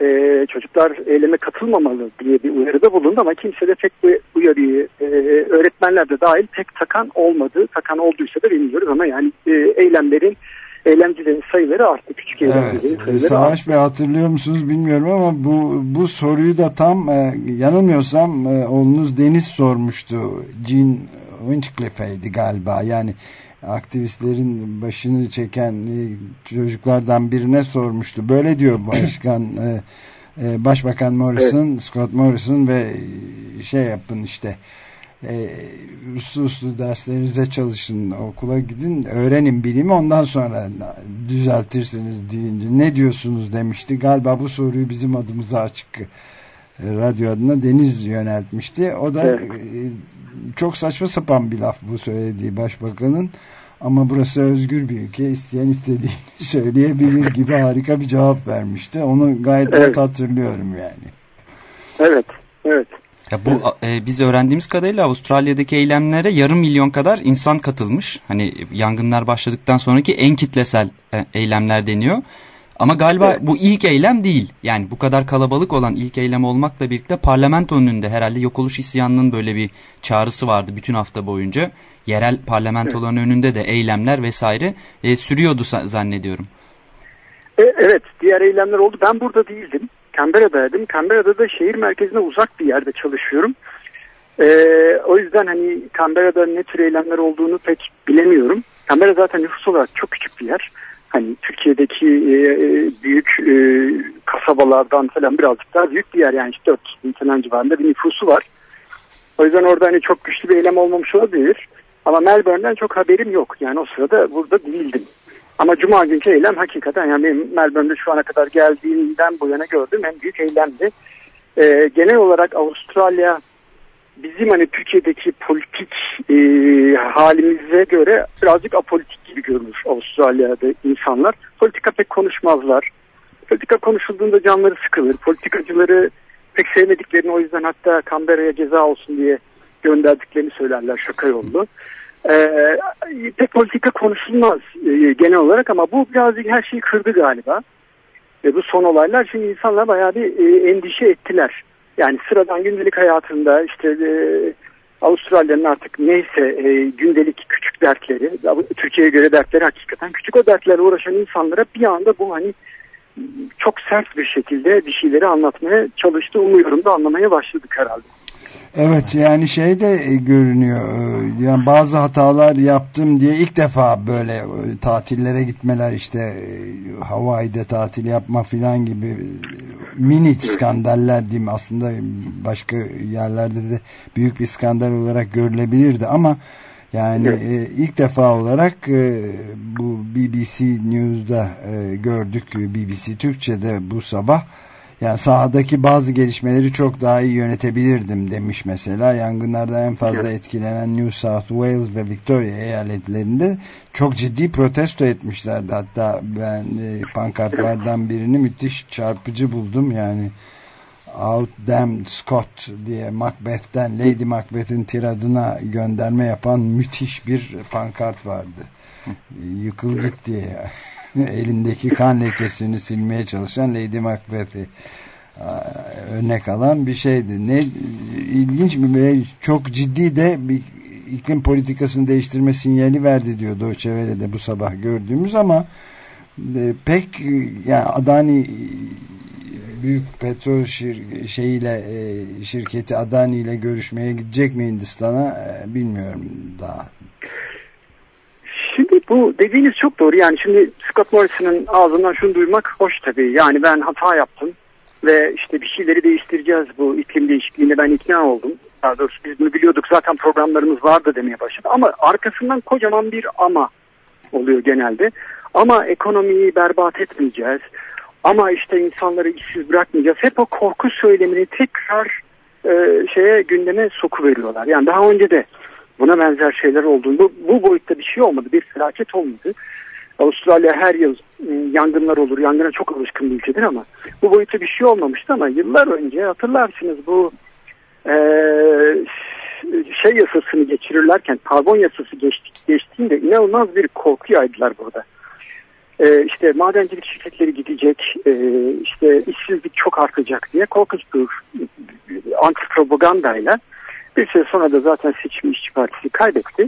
e, çocuklar eyleme katılmamalı diye bir uyarıda bulundu ama kimse de pek bu uyarıyı e, öğretmenler de dahil pek takan olmadı. Takan olduysa da bilmiyoruz ama yani e, eylemlerin eylemcilerin sayıları arttı. Küçük eylemcilerin evet, sayıları Savaş Bey hatırlıyor musunuz bilmiyorum ama bu bu soruyu da tam e, yanılmıyorsam e, oğlunuz Deniz sormuştu. Jean Winchcliffe'ydi galiba. Yani aktivistlerin başını çeken e, çocuklardan birine sormuştu. Böyle diyor başkan e, e, Başbakan Morrison, evet. Scott Morrison ve şey yapın işte e, uslu uslu derslerinize çalışın, okula gidin, öğrenin bilimi ondan sonra düzeltirsiniz deyince ne diyorsunuz demişti. Galiba bu soruyu bizim adımıza açık radyo adına Deniz yöneltmişti. O da Evet. Çok saçma sapan bir laf bu söylediği başbakanın. Ama burası özgür bir ülke. isteyen istediğini söyleyebilir gibi harika bir cevap vermişti. Onu gayet net Evet. hatırlıyorum yani. Evet, evet. Ya bu e, biz öğrendiğimiz kadarıyla Avustralya'daki eylemlere yarım milyon kadar insan katılmış. Hani yangınlar başladıktan sonraki en kitlesel e, eylemler deniyor. Ama galiba bu ilk eylem değil. Yani bu kadar kalabalık olan ilk eylem olmakla birlikte parlamentonun önünde herhalde yok oluş isyanının böyle bir çağrısı vardı bütün hafta boyunca. Yerel parlamentoların önünde de eylemler vesaire e, sürüyordu zannediyorum. E, evet, diğer eylemler oldu. Ben burada değildim. Canberra'daydım. Canberra'da da şehir merkezine uzak bir yerde çalışıyorum. E, o yüzden hani Canberra'da ne tür eylemler olduğunu pek bilemiyorum. Canberra zaten nüfus olarak çok küçük bir yer. Hani Türkiye'deki e, e, büyük e, kasabalardan falan birazcık daha büyük bir yer. Yani işte 400 bin falan civarında bir nüfusu var. O yüzden orada hani çok güçlü bir eylem olmamış olabilir. Ama Melbourne'den çok haberim yok. Yani o sırada burada değildim. Ama Cuma günkü eylem hakikaten yani benim Melbourne'de şu ana kadar geldiğimden bu yana gördüğüm en büyük eylemdi. Ee, genel olarak Avustralya bizim hani Türkiye'deki politik e, halimize göre birazcık apolitik gibi görünür Avustralya'da insanlar. Politika pek konuşmazlar. Politika konuşulduğunda canları sıkılır. Politikacıları pek sevmediklerini o yüzden hatta Canberra'ya ceza olsun diye gönderdiklerini söylerler şaka yollu. Ee, pek politika konuşulmaz e, genel olarak ama bu birazcık her şeyi kırdı galiba. Ve bu son olaylar şimdi insanlar bayağı bir e, endişe ettiler. Yani sıradan gündelik hayatında işte e, Avustralya'nın artık neyse e, gündelik küçük dertleri, Türkiye'ye göre dertleri hakikaten küçük o dertlerle uğraşan insanlara bir anda bu hani çok sert bir şekilde bir şeyleri anlatmaya çalıştı. Umuyorum da anlamaya başladık herhalde. Evet yani şey de e, görünüyor e, yani bazı hatalar yaptım diye ilk defa böyle e, tatillere gitmeler işte Hawaii'de tatil yapma filan gibi e, mini skandaller diyeyim. Aslında başka yerlerde de büyük bir skandal olarak görülebilirdi ama yani e, ilk defa olarak bu BBC News'da gördük. BBC Türkçe'de bu sabah yani sahadaki bazı gelişmeleri çok daha iyi yönetebilirdim demiş mesela. Yangınlardan en fazla etkilenen New South Wales ve Victoria eyaletlerinde çok ciddi protesto etmişlerdi. Hatta ben e, pankartlardan birini müthiş çarpıcı buldum. Yani Out Damned Scott diye Macbeth'ten Lady Macbeth'in tiradına gönderme yapan müthiş bir pankart vardı. Yıkıl git diye. elindeki kan lekesini silmeye çalışan Lady Macbeth'i örnek alan bir şeydi. Ne ilginç bir çok ciddi de bir iklim politikasını değiştirme sinyali verdi diyor Deutsche Welle'de bu sabah gördüğümüz ama e, pek yani Adani büyük petrol şir, şeyiyle e, şirketi Adani ile görüşmeye gidecek mi Hindistan'a e, bilmiyorum daha. Bu dediğiniz çok doğru. Yani şimdi Scott Morrison'ın ağzından şunu duymak hoş tabii. Yani ben hata yaptım ve işte bir şeyleri değiştireceğiz bu iklim değişikliğine ben ikna oldum. Daha doğrusu biz bunu biliyorduk zaten programlarımız vardı demeye başladı. Ama arkasından kocaman bir ama oluyor genelde. Ama ekonomiyi berbat etmeyeceğiz. Ama işte insanları işsiz bırakmayacağız. Hep o korku söylemini tekrar e, şeye gündeme soku veriyorlar. Yani daha önce de buna benzer şeyler olduğunda bu boyutta bir şey olmadı. Bir felaket olmadı. Avustralya her yıl ıı, yangınlar olur. Yangına çok alışkın bir ülkedir ama bu boyutta bir şey olmamıştı ama yıllar önce hatırlarsınız bu e, şey yasasını geçirirlerken karbon yasası geçti, geçtiğinde inanılmaz bir korku yaydılar burada. E, işte madencilik şirketleri gidecek, e, işte işsizlik çok artacak diye korkunç bir anti propagandayla bir süre sonra da zaten seçim işçi partisi kaybetti.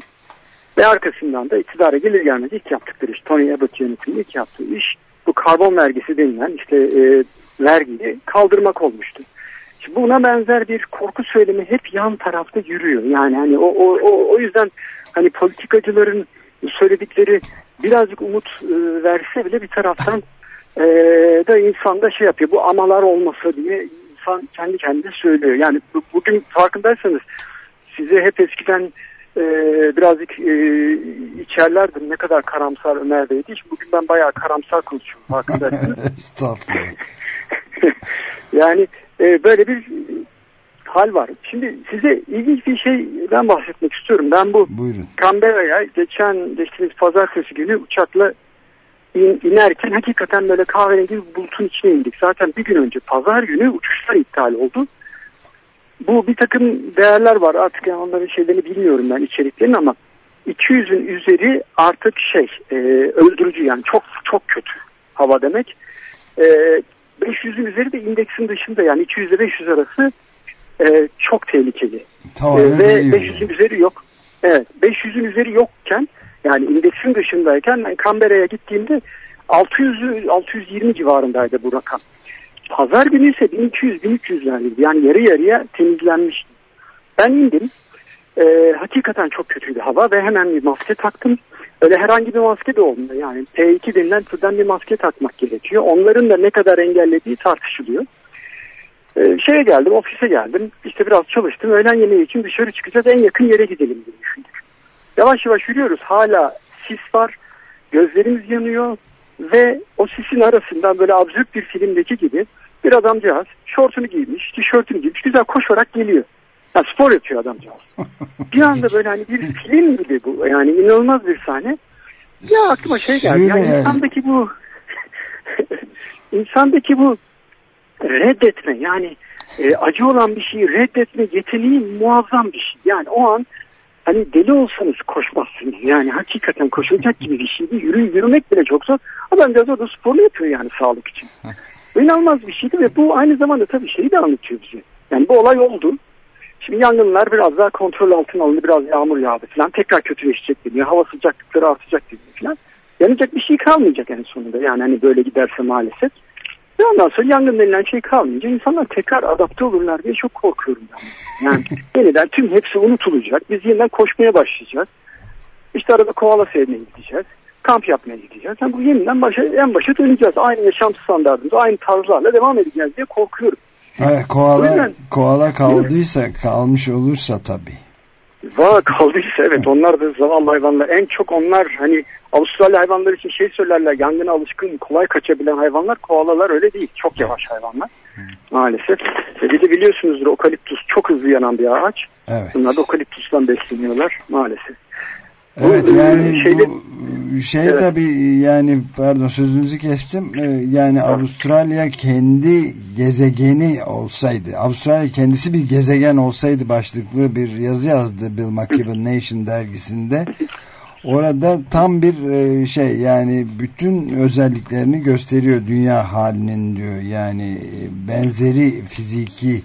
Ve arkasından da iktidara gelir gelmez ilk yaptıkları iş, Tony Abbott yönetiminde ilk yaptığı iş bu karbon vergisi denilen işte e, vergiyi kaldırmak olmuştu. Şimdi buna benzer bir korku söylemi hep yan tarafta yürüyor. Yani hani o, o, o, o yüzden hani politikacıların söyledikleri birazcık umut e, verse bile bir taraftan e, da insanda şey yapıyor. Bu amalar olmasa diye insan kendi kendine söylüyor. Yani bu- bugün farkındaysanız size hep eskiden e, birazcık e, içerlerdim ne kadar karamsar Ömer Bey'di. Bugün ben bayağı karamsar konuşuyorum farkındaysanız. Estağfurullah. yani e, böyle bir hal var. Şimdi size ilginç bir şeyden bahsetmek istiyorum. Ben bu. Canberra'ya geçen geçtiğimiz pazartesi günü uçakla inerken hakikaten böyle kahverengi bir bulutun içine indik. Zaten bir gün önce pazar günü uçuşlar iptal oldu. Bu bir takım değerler var artık yani onların şeylerini bilmiyorum ben içeriklerini ama 200'ün üzeri artık şey e, öldürücü yani çok çok kötü hava demek. E, 500'ün üzeri de indeksin dışında yani 200 ile 500 arası e, çok tehlikeli. Tamamen E, ve geliyor 500'ün üzeri yok. Evet 500'ün üzeri yokken yani indeksin dışındayken ben Canberra'ya gittiğimde 600 620 civarındaydı bu rakam. Pazar günü ise 1200-1300'lerdeydi. Yani yarı yarıya temizlenmişti. Ben indim. Ee, hakikaten çok kötüydü hava ve hemen bir maske taktım. Öyle herhangi bir maske de olmuyor. Yani P2 denilen türden bir maske takmak gerekiyor. Onların da ne kadar engellediği tartışılıyor. Ee, şeye geldim, ofise geldim. İşte biraz çalıştım. Öğlen yemeği için dışarı çıkacağız. En yakın yere gidelim diye düşündük. Yavaş yavaş yürüyoruz. Hala sis var. Gözlerimiz yanıyor. Ve o sisin arasından böyle absürt bir filmdeki gibi bir adamcağız şortunu giymiş, tişörtünü giymiş, güzel koşarak geliyor. Yani spor yapıyor adamcağız. Bir anda böyle hani bir film gibi bu. Yani inanılmaz bir sahne. Ya aklıma şey geldi. Yani. insandaki bu insandaki bu reddetme yani e, acı olan bir şeyi reddetme yeteneği muazzam bir şey. Yani o an hani deli olsanız koşmazsınız. Yani hakikaten koşulacak gibi bir şey değil. Yürü, yürümek bile çok zor. Adamcağız orada sporunu yapıyor yani sağlık için. İnanılmaz bir şeydi ve bu aynı zamanda tabii şeyi de anlatıyor bize. Yani bu olay oldu. Şimdi yangınlar biraz daha kontrol altına alındı. Biraz yağmur yağdı falan. Tekrar kötüleşecek deniyor. Hava sıcaklıkları artacak deniyor falan. Yanacak bir şey kalmayacak en sonunda. Yani hani böyle giderse maalesef. Ve ondan sonra yangın denilen şey kalmayınca insanlar tekrar adapte olurlar diye çok korkuyorum ben. Yani yeniden tüm hepsi unutulacak. Biz yeniden koşmaya başlayacağız. İşte arada koala sevmeye gideceğiz. Kamp yapmaya gideceğiz. Yani bu yeniden başa, en başa döneceğiz. Aynı yaşam standartımızı aynı tarzlarla devam edeceğiz diye korkuyorum. Evet, koala, yüzden- koala kaldıysa kalmış olursa tabii. Valla kaldıysa evet onlar da zavallı hayvanlar. En çok onlar hani Avustralya hayvanları için şey söylerler yangına alışkın kolay kaçabilen hayvanlar koalalar öyle değil. Çok yavaş hayvanlar maalesef. E bir de biliyorsunuzdur okaliptus çok hızlı yanan bir ağaç. Evet. Bunlar da okaliptustan besleniyorlar maalesef. Evet Bu, e, yani şeyde- bu şey Evet. tabii yani pardon sözünüzü kestim Ee, yani Avustralya kendi gezegeni olsaydı Avustralya kendisi bir gezegen olsaydı başlıklı bir yazı yazdı Bill McKibben Nation dergisinde orada tam bir e, şey yani bütün özelliklerini gösteriyor dünya halinin diyor yani e, benzeri fiziki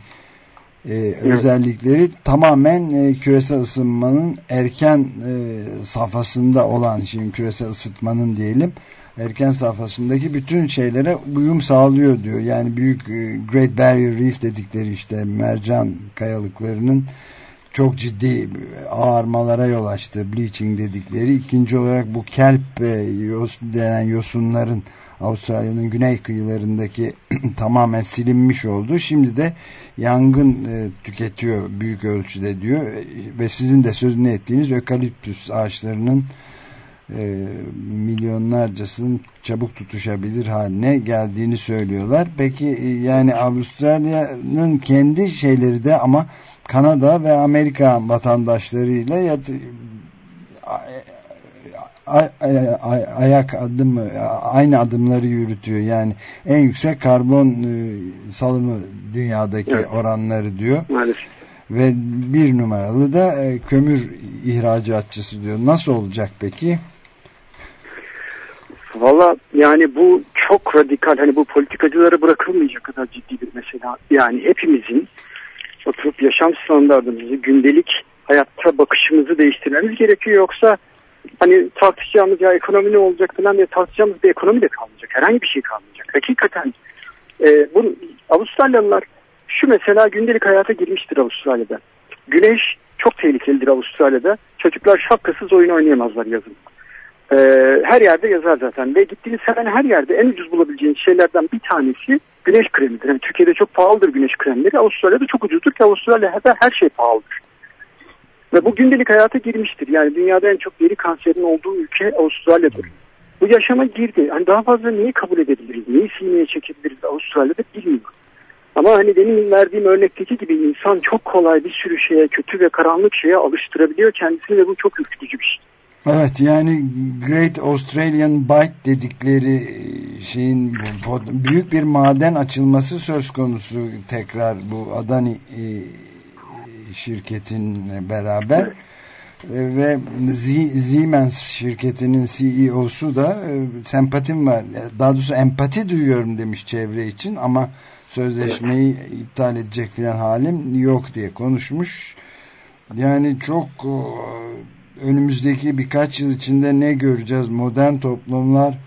e, özellikleri tamamen e, küresel ısınmanın erken e, safhasında olan şimdi küresel ısıtmanın diyelim erken safhasındaki bütün şeylere uyum sağlıyor diyor. Yani büyük e, Great Barrier Reef dedikleri işte mercan kayalıklarının çok ciddi ağarmalara yol açtı. Bleaching dedikleri. İkinci olarak bu kelp e, yos, denen yosunların Avustralya'nın güney kıyılarındaki tamamen silinmiş oldu. Şimdi de yangın e, tüketiyor büyük ölçüde diyor. E, Ve sizin de sözünü ettiğiniz ökaliptüs ağaçlarının e, milyonlarcasının çabuk tutuşabilir haline geldiğini söylüyorlar. Peki e, yani Avustralya'nın kendi şeyleri de ama Kanada ve Amerika vatandaşlarıyla yat, ay- ay- ay- ayak adım aynı adımları yürütüyor. Yani en yüksek karbon e, salımı dünyadaki Evet. oranları diyor. Maalesef. Ve bir numaralı da e, kömür ihracatçısı diyor. Nasıl olacak peki? Valla yani bu çok radikal hani bu politikacılara bırakılmayacak kadar ciddi bir mesele. Yani hepimizin oturup yaşam standartımızı gündelik hayatta bakışımızı değiştirmemiz gerekiyor yoksa hani tartışacağımız ya ekonomi ne olacak falan diye tartışacağımız bir ekonomi de kalmayacak. Herhangi bir şey kalmayacak. Hakikaten e, bu Avustralyalılar şu mesela gündelik hayata girmiştir Avustralya'da. Güneş çok tehlikelidir Avustralya'da. Çocuklar şapkasız oyun oynayamazlar yazın. Ee, her yerde yazar zaten ve gittiğiniz hemen her yerde en ucuz bulabileceğiniz şeylerden bir tanesi güneş kremidir. Yani Türkiye'de çok pahalıdır güneş kremleri. Avustralya'da çok ucuzdur ki Avustralya'da her şey pahalıdır. Ve bu gündelik hayata girmiştir. Yani dünyada en çok deri kanserinin olduğu ülke Avustralya'dır. Bu yaşama girdi. Hani daha fazla neyi kabul edebiliriz, neyi sineye çekebiliriz Avustralya'da bilmiyorum. Ama hani benim verdiğim örnekteki gibi insan çok kolay bir sürü şeye, kötü ve karanlık şeye alıştırabiliyor kendisini ve bu çok ürkütücü bir şey. Evet yani Great Australian Bight dedikleri şeyin bu- büyük bir maden açılması söz konusu tekrar bu Adani e, şirketinle beraber. E, ve Siemens şirketinin CEO'su da e, sempatim var. Daha doğrusu empati duyuyorum demiş çevre için ama sözleşmeyi iptal edecek filan halim yok diye konuşmuş. Yani çok e, önümüzdeki birkaç yıl içinde ne göreceğiz? Modern toplumlar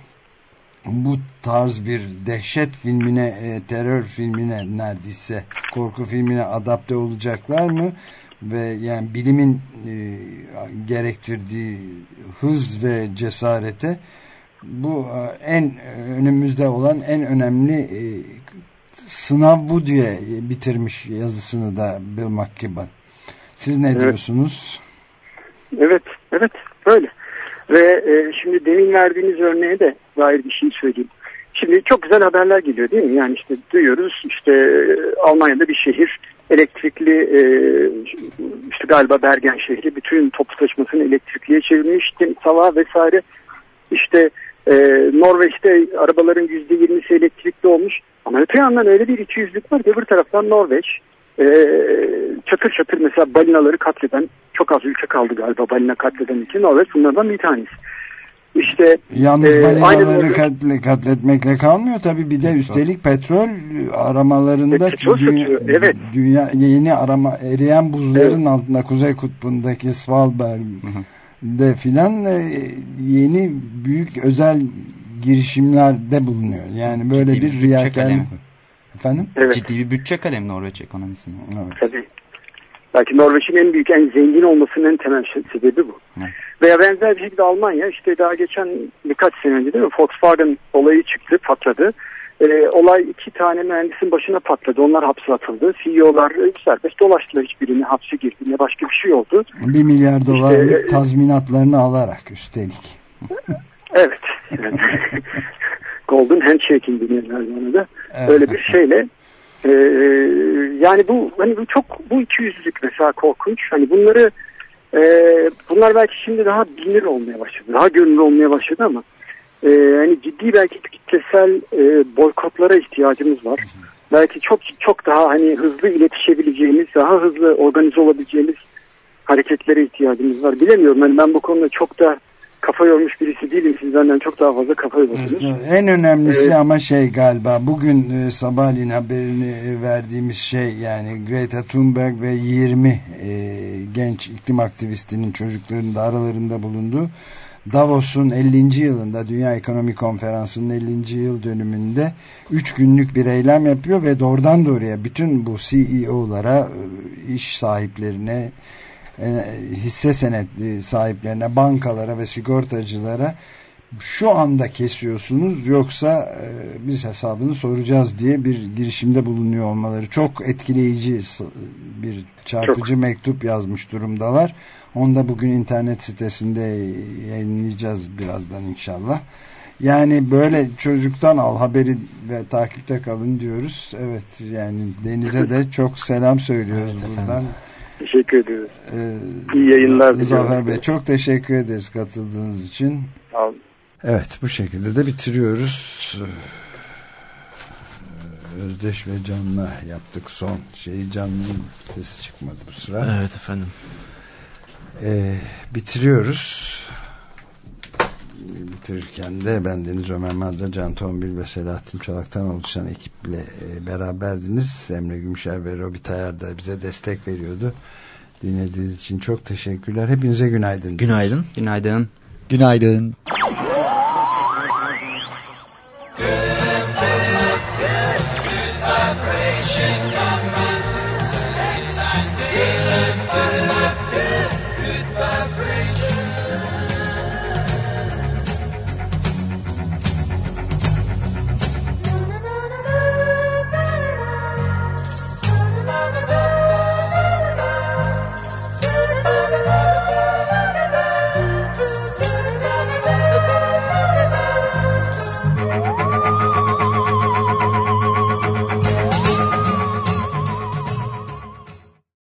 bu tarz bir dehşet filmine, e, terör filmine neredeyse korku filmine adapte olacaklar mı? Ve yani bilimin e, gerektirdiği hız ve cesarete bu e, en önümüzde olan en önemli e, sınav bu diye bitirmiş yazısını da Bill McKibben. Siz ne Evet. diyorsunuz? Evet, evet böyle. Ve e, şimdi demin verdiğiniz örneğe de dair bir şey söyleyeyim. Şimdi çok güzel haberler geliyor değil mi? Yani işte duyuyoruz işte e, Almanya'da bir şehir elektrikli e, işte galiba Bergen şehri bütün toplu taşımasını elektrikliye çevirmiş. Sava vesaire işte e, Norveç'te arabaların yüzde yirmisi elektrikli olmuş. Ama öte yandan öyle bir ikiyüzlük var ki öbür taraftan Norveç e, çatır çatır mesela balinaları katleden çok az ülke kaldı galiba balina katleden ülke Norveç bunlardan bir tanesi. İşte Yalnız e, balinaları katle, katletmekle kalmıyor tabii. Bir de üstelik petrol aramalarında E, petrol dünya, satıyor, evet. dünya yeni arama eriyen buzların altında Kuzey Kutbu'ndaki Svalbard'de filan e, yeni büyük özel girişimlerde bulunuyor. Yani böyle Ciddi bir bir bütçe Efendim? Ciddi bir bütçe kalemi Norveç ekonomisinde. Tabii. Belki Norveç'in en büyük, en zengin olmasının en temel şey- sebebi bu. Veya benzer bir şekilde Almanya işte daha geçen birkaç sene önce değil mi Volkswagen olayı çıktı, patladı. Ee, olay iki tane mühendisin başına patladı. Onlar hapse atıldı. CEO'lar serbest dolaştılar hiçbirini hapse girdi. Ne başka bir şey oldu. Bir milyar dolarlık e, tazminatlarını alarak üstelik. Evet. Yani Golden Handshaking deniyorlar ona da. Evet. Öyle bir şeyle e, yani bu hani bu çok bu iki yüzlülük mesela korkunç. Hani bunları e, bunlar belki şimdi daha bilinir olmaya başladı. Daha görünür olmaya başladı ama e, hani ciddi belki kitlesel e, boykotlara ihtiyacımız var. Belki çok çok daha hani hızlı iletişebileceğimiz, daha hızlı organize olabileceğimiz hareketlere ihtiyacımız var. Bilemiyorum hani ben bu konuda çok da kafa yormuş birisi değilim. Siz benden çok daha fazla kafa yormuşsunuz. En önemlisi Evet. ama şey galiba bugün e, sabahleyin haberini e, verdiğimiz şey yani Greta Thunberg ve 20 e, genç iklim aktivistinin çocukların da aralarında bulunduğu Davos'un 50. yılında Dünya Ekonomi Konferansı'nın 50. yıl dönümünde 3 günlük bir eylem yapıyor ve doğrudan doğruya bütün bu CEO'lara, e, iş sahiplerine, hisse senetli sahiplerine, bankalara ve sigortacılara şu anda kesiyorsunuz yoksa e, biz hesabını soracağız diye bir girişimde bulunuyor olmaları çok etkileyici bir çarpıcı mektup yazmış durumdalar. Onu da bugün internet sitesinde yayınlayacağız birazdan inşallah. Yani böyle çocuktan al haberi ve takipte kalın diyoruz. Evet yani Deniz'e de çok selam söylüyoruz buradan. Teşekkür ediyoruz. Ee, İyi yayınlar diliyorum. Zafer Bey çok teşekkür ederiz katıldığınız için. Sağ olun. Evet bu şekilde de bitiriyoruz. Ee, Özdeş ve Can'la yaptık son şeyi Can'ın sesi çıkmadı bu sıra. Evet efendim. Ee, bitiriyoruz. Bitirirken de ben Deniz Ömer Madra, Can Tombil ve Selahattin Çolak'tan oluşan ekiple e, beraberdiniz. Emre Gümüşer ve Robi Tayar da bize destek veriyordu. Dinlediğiniz için çok teşekkürler. Hepinize günaydın. Günaydın. Günaydın. Günaydın.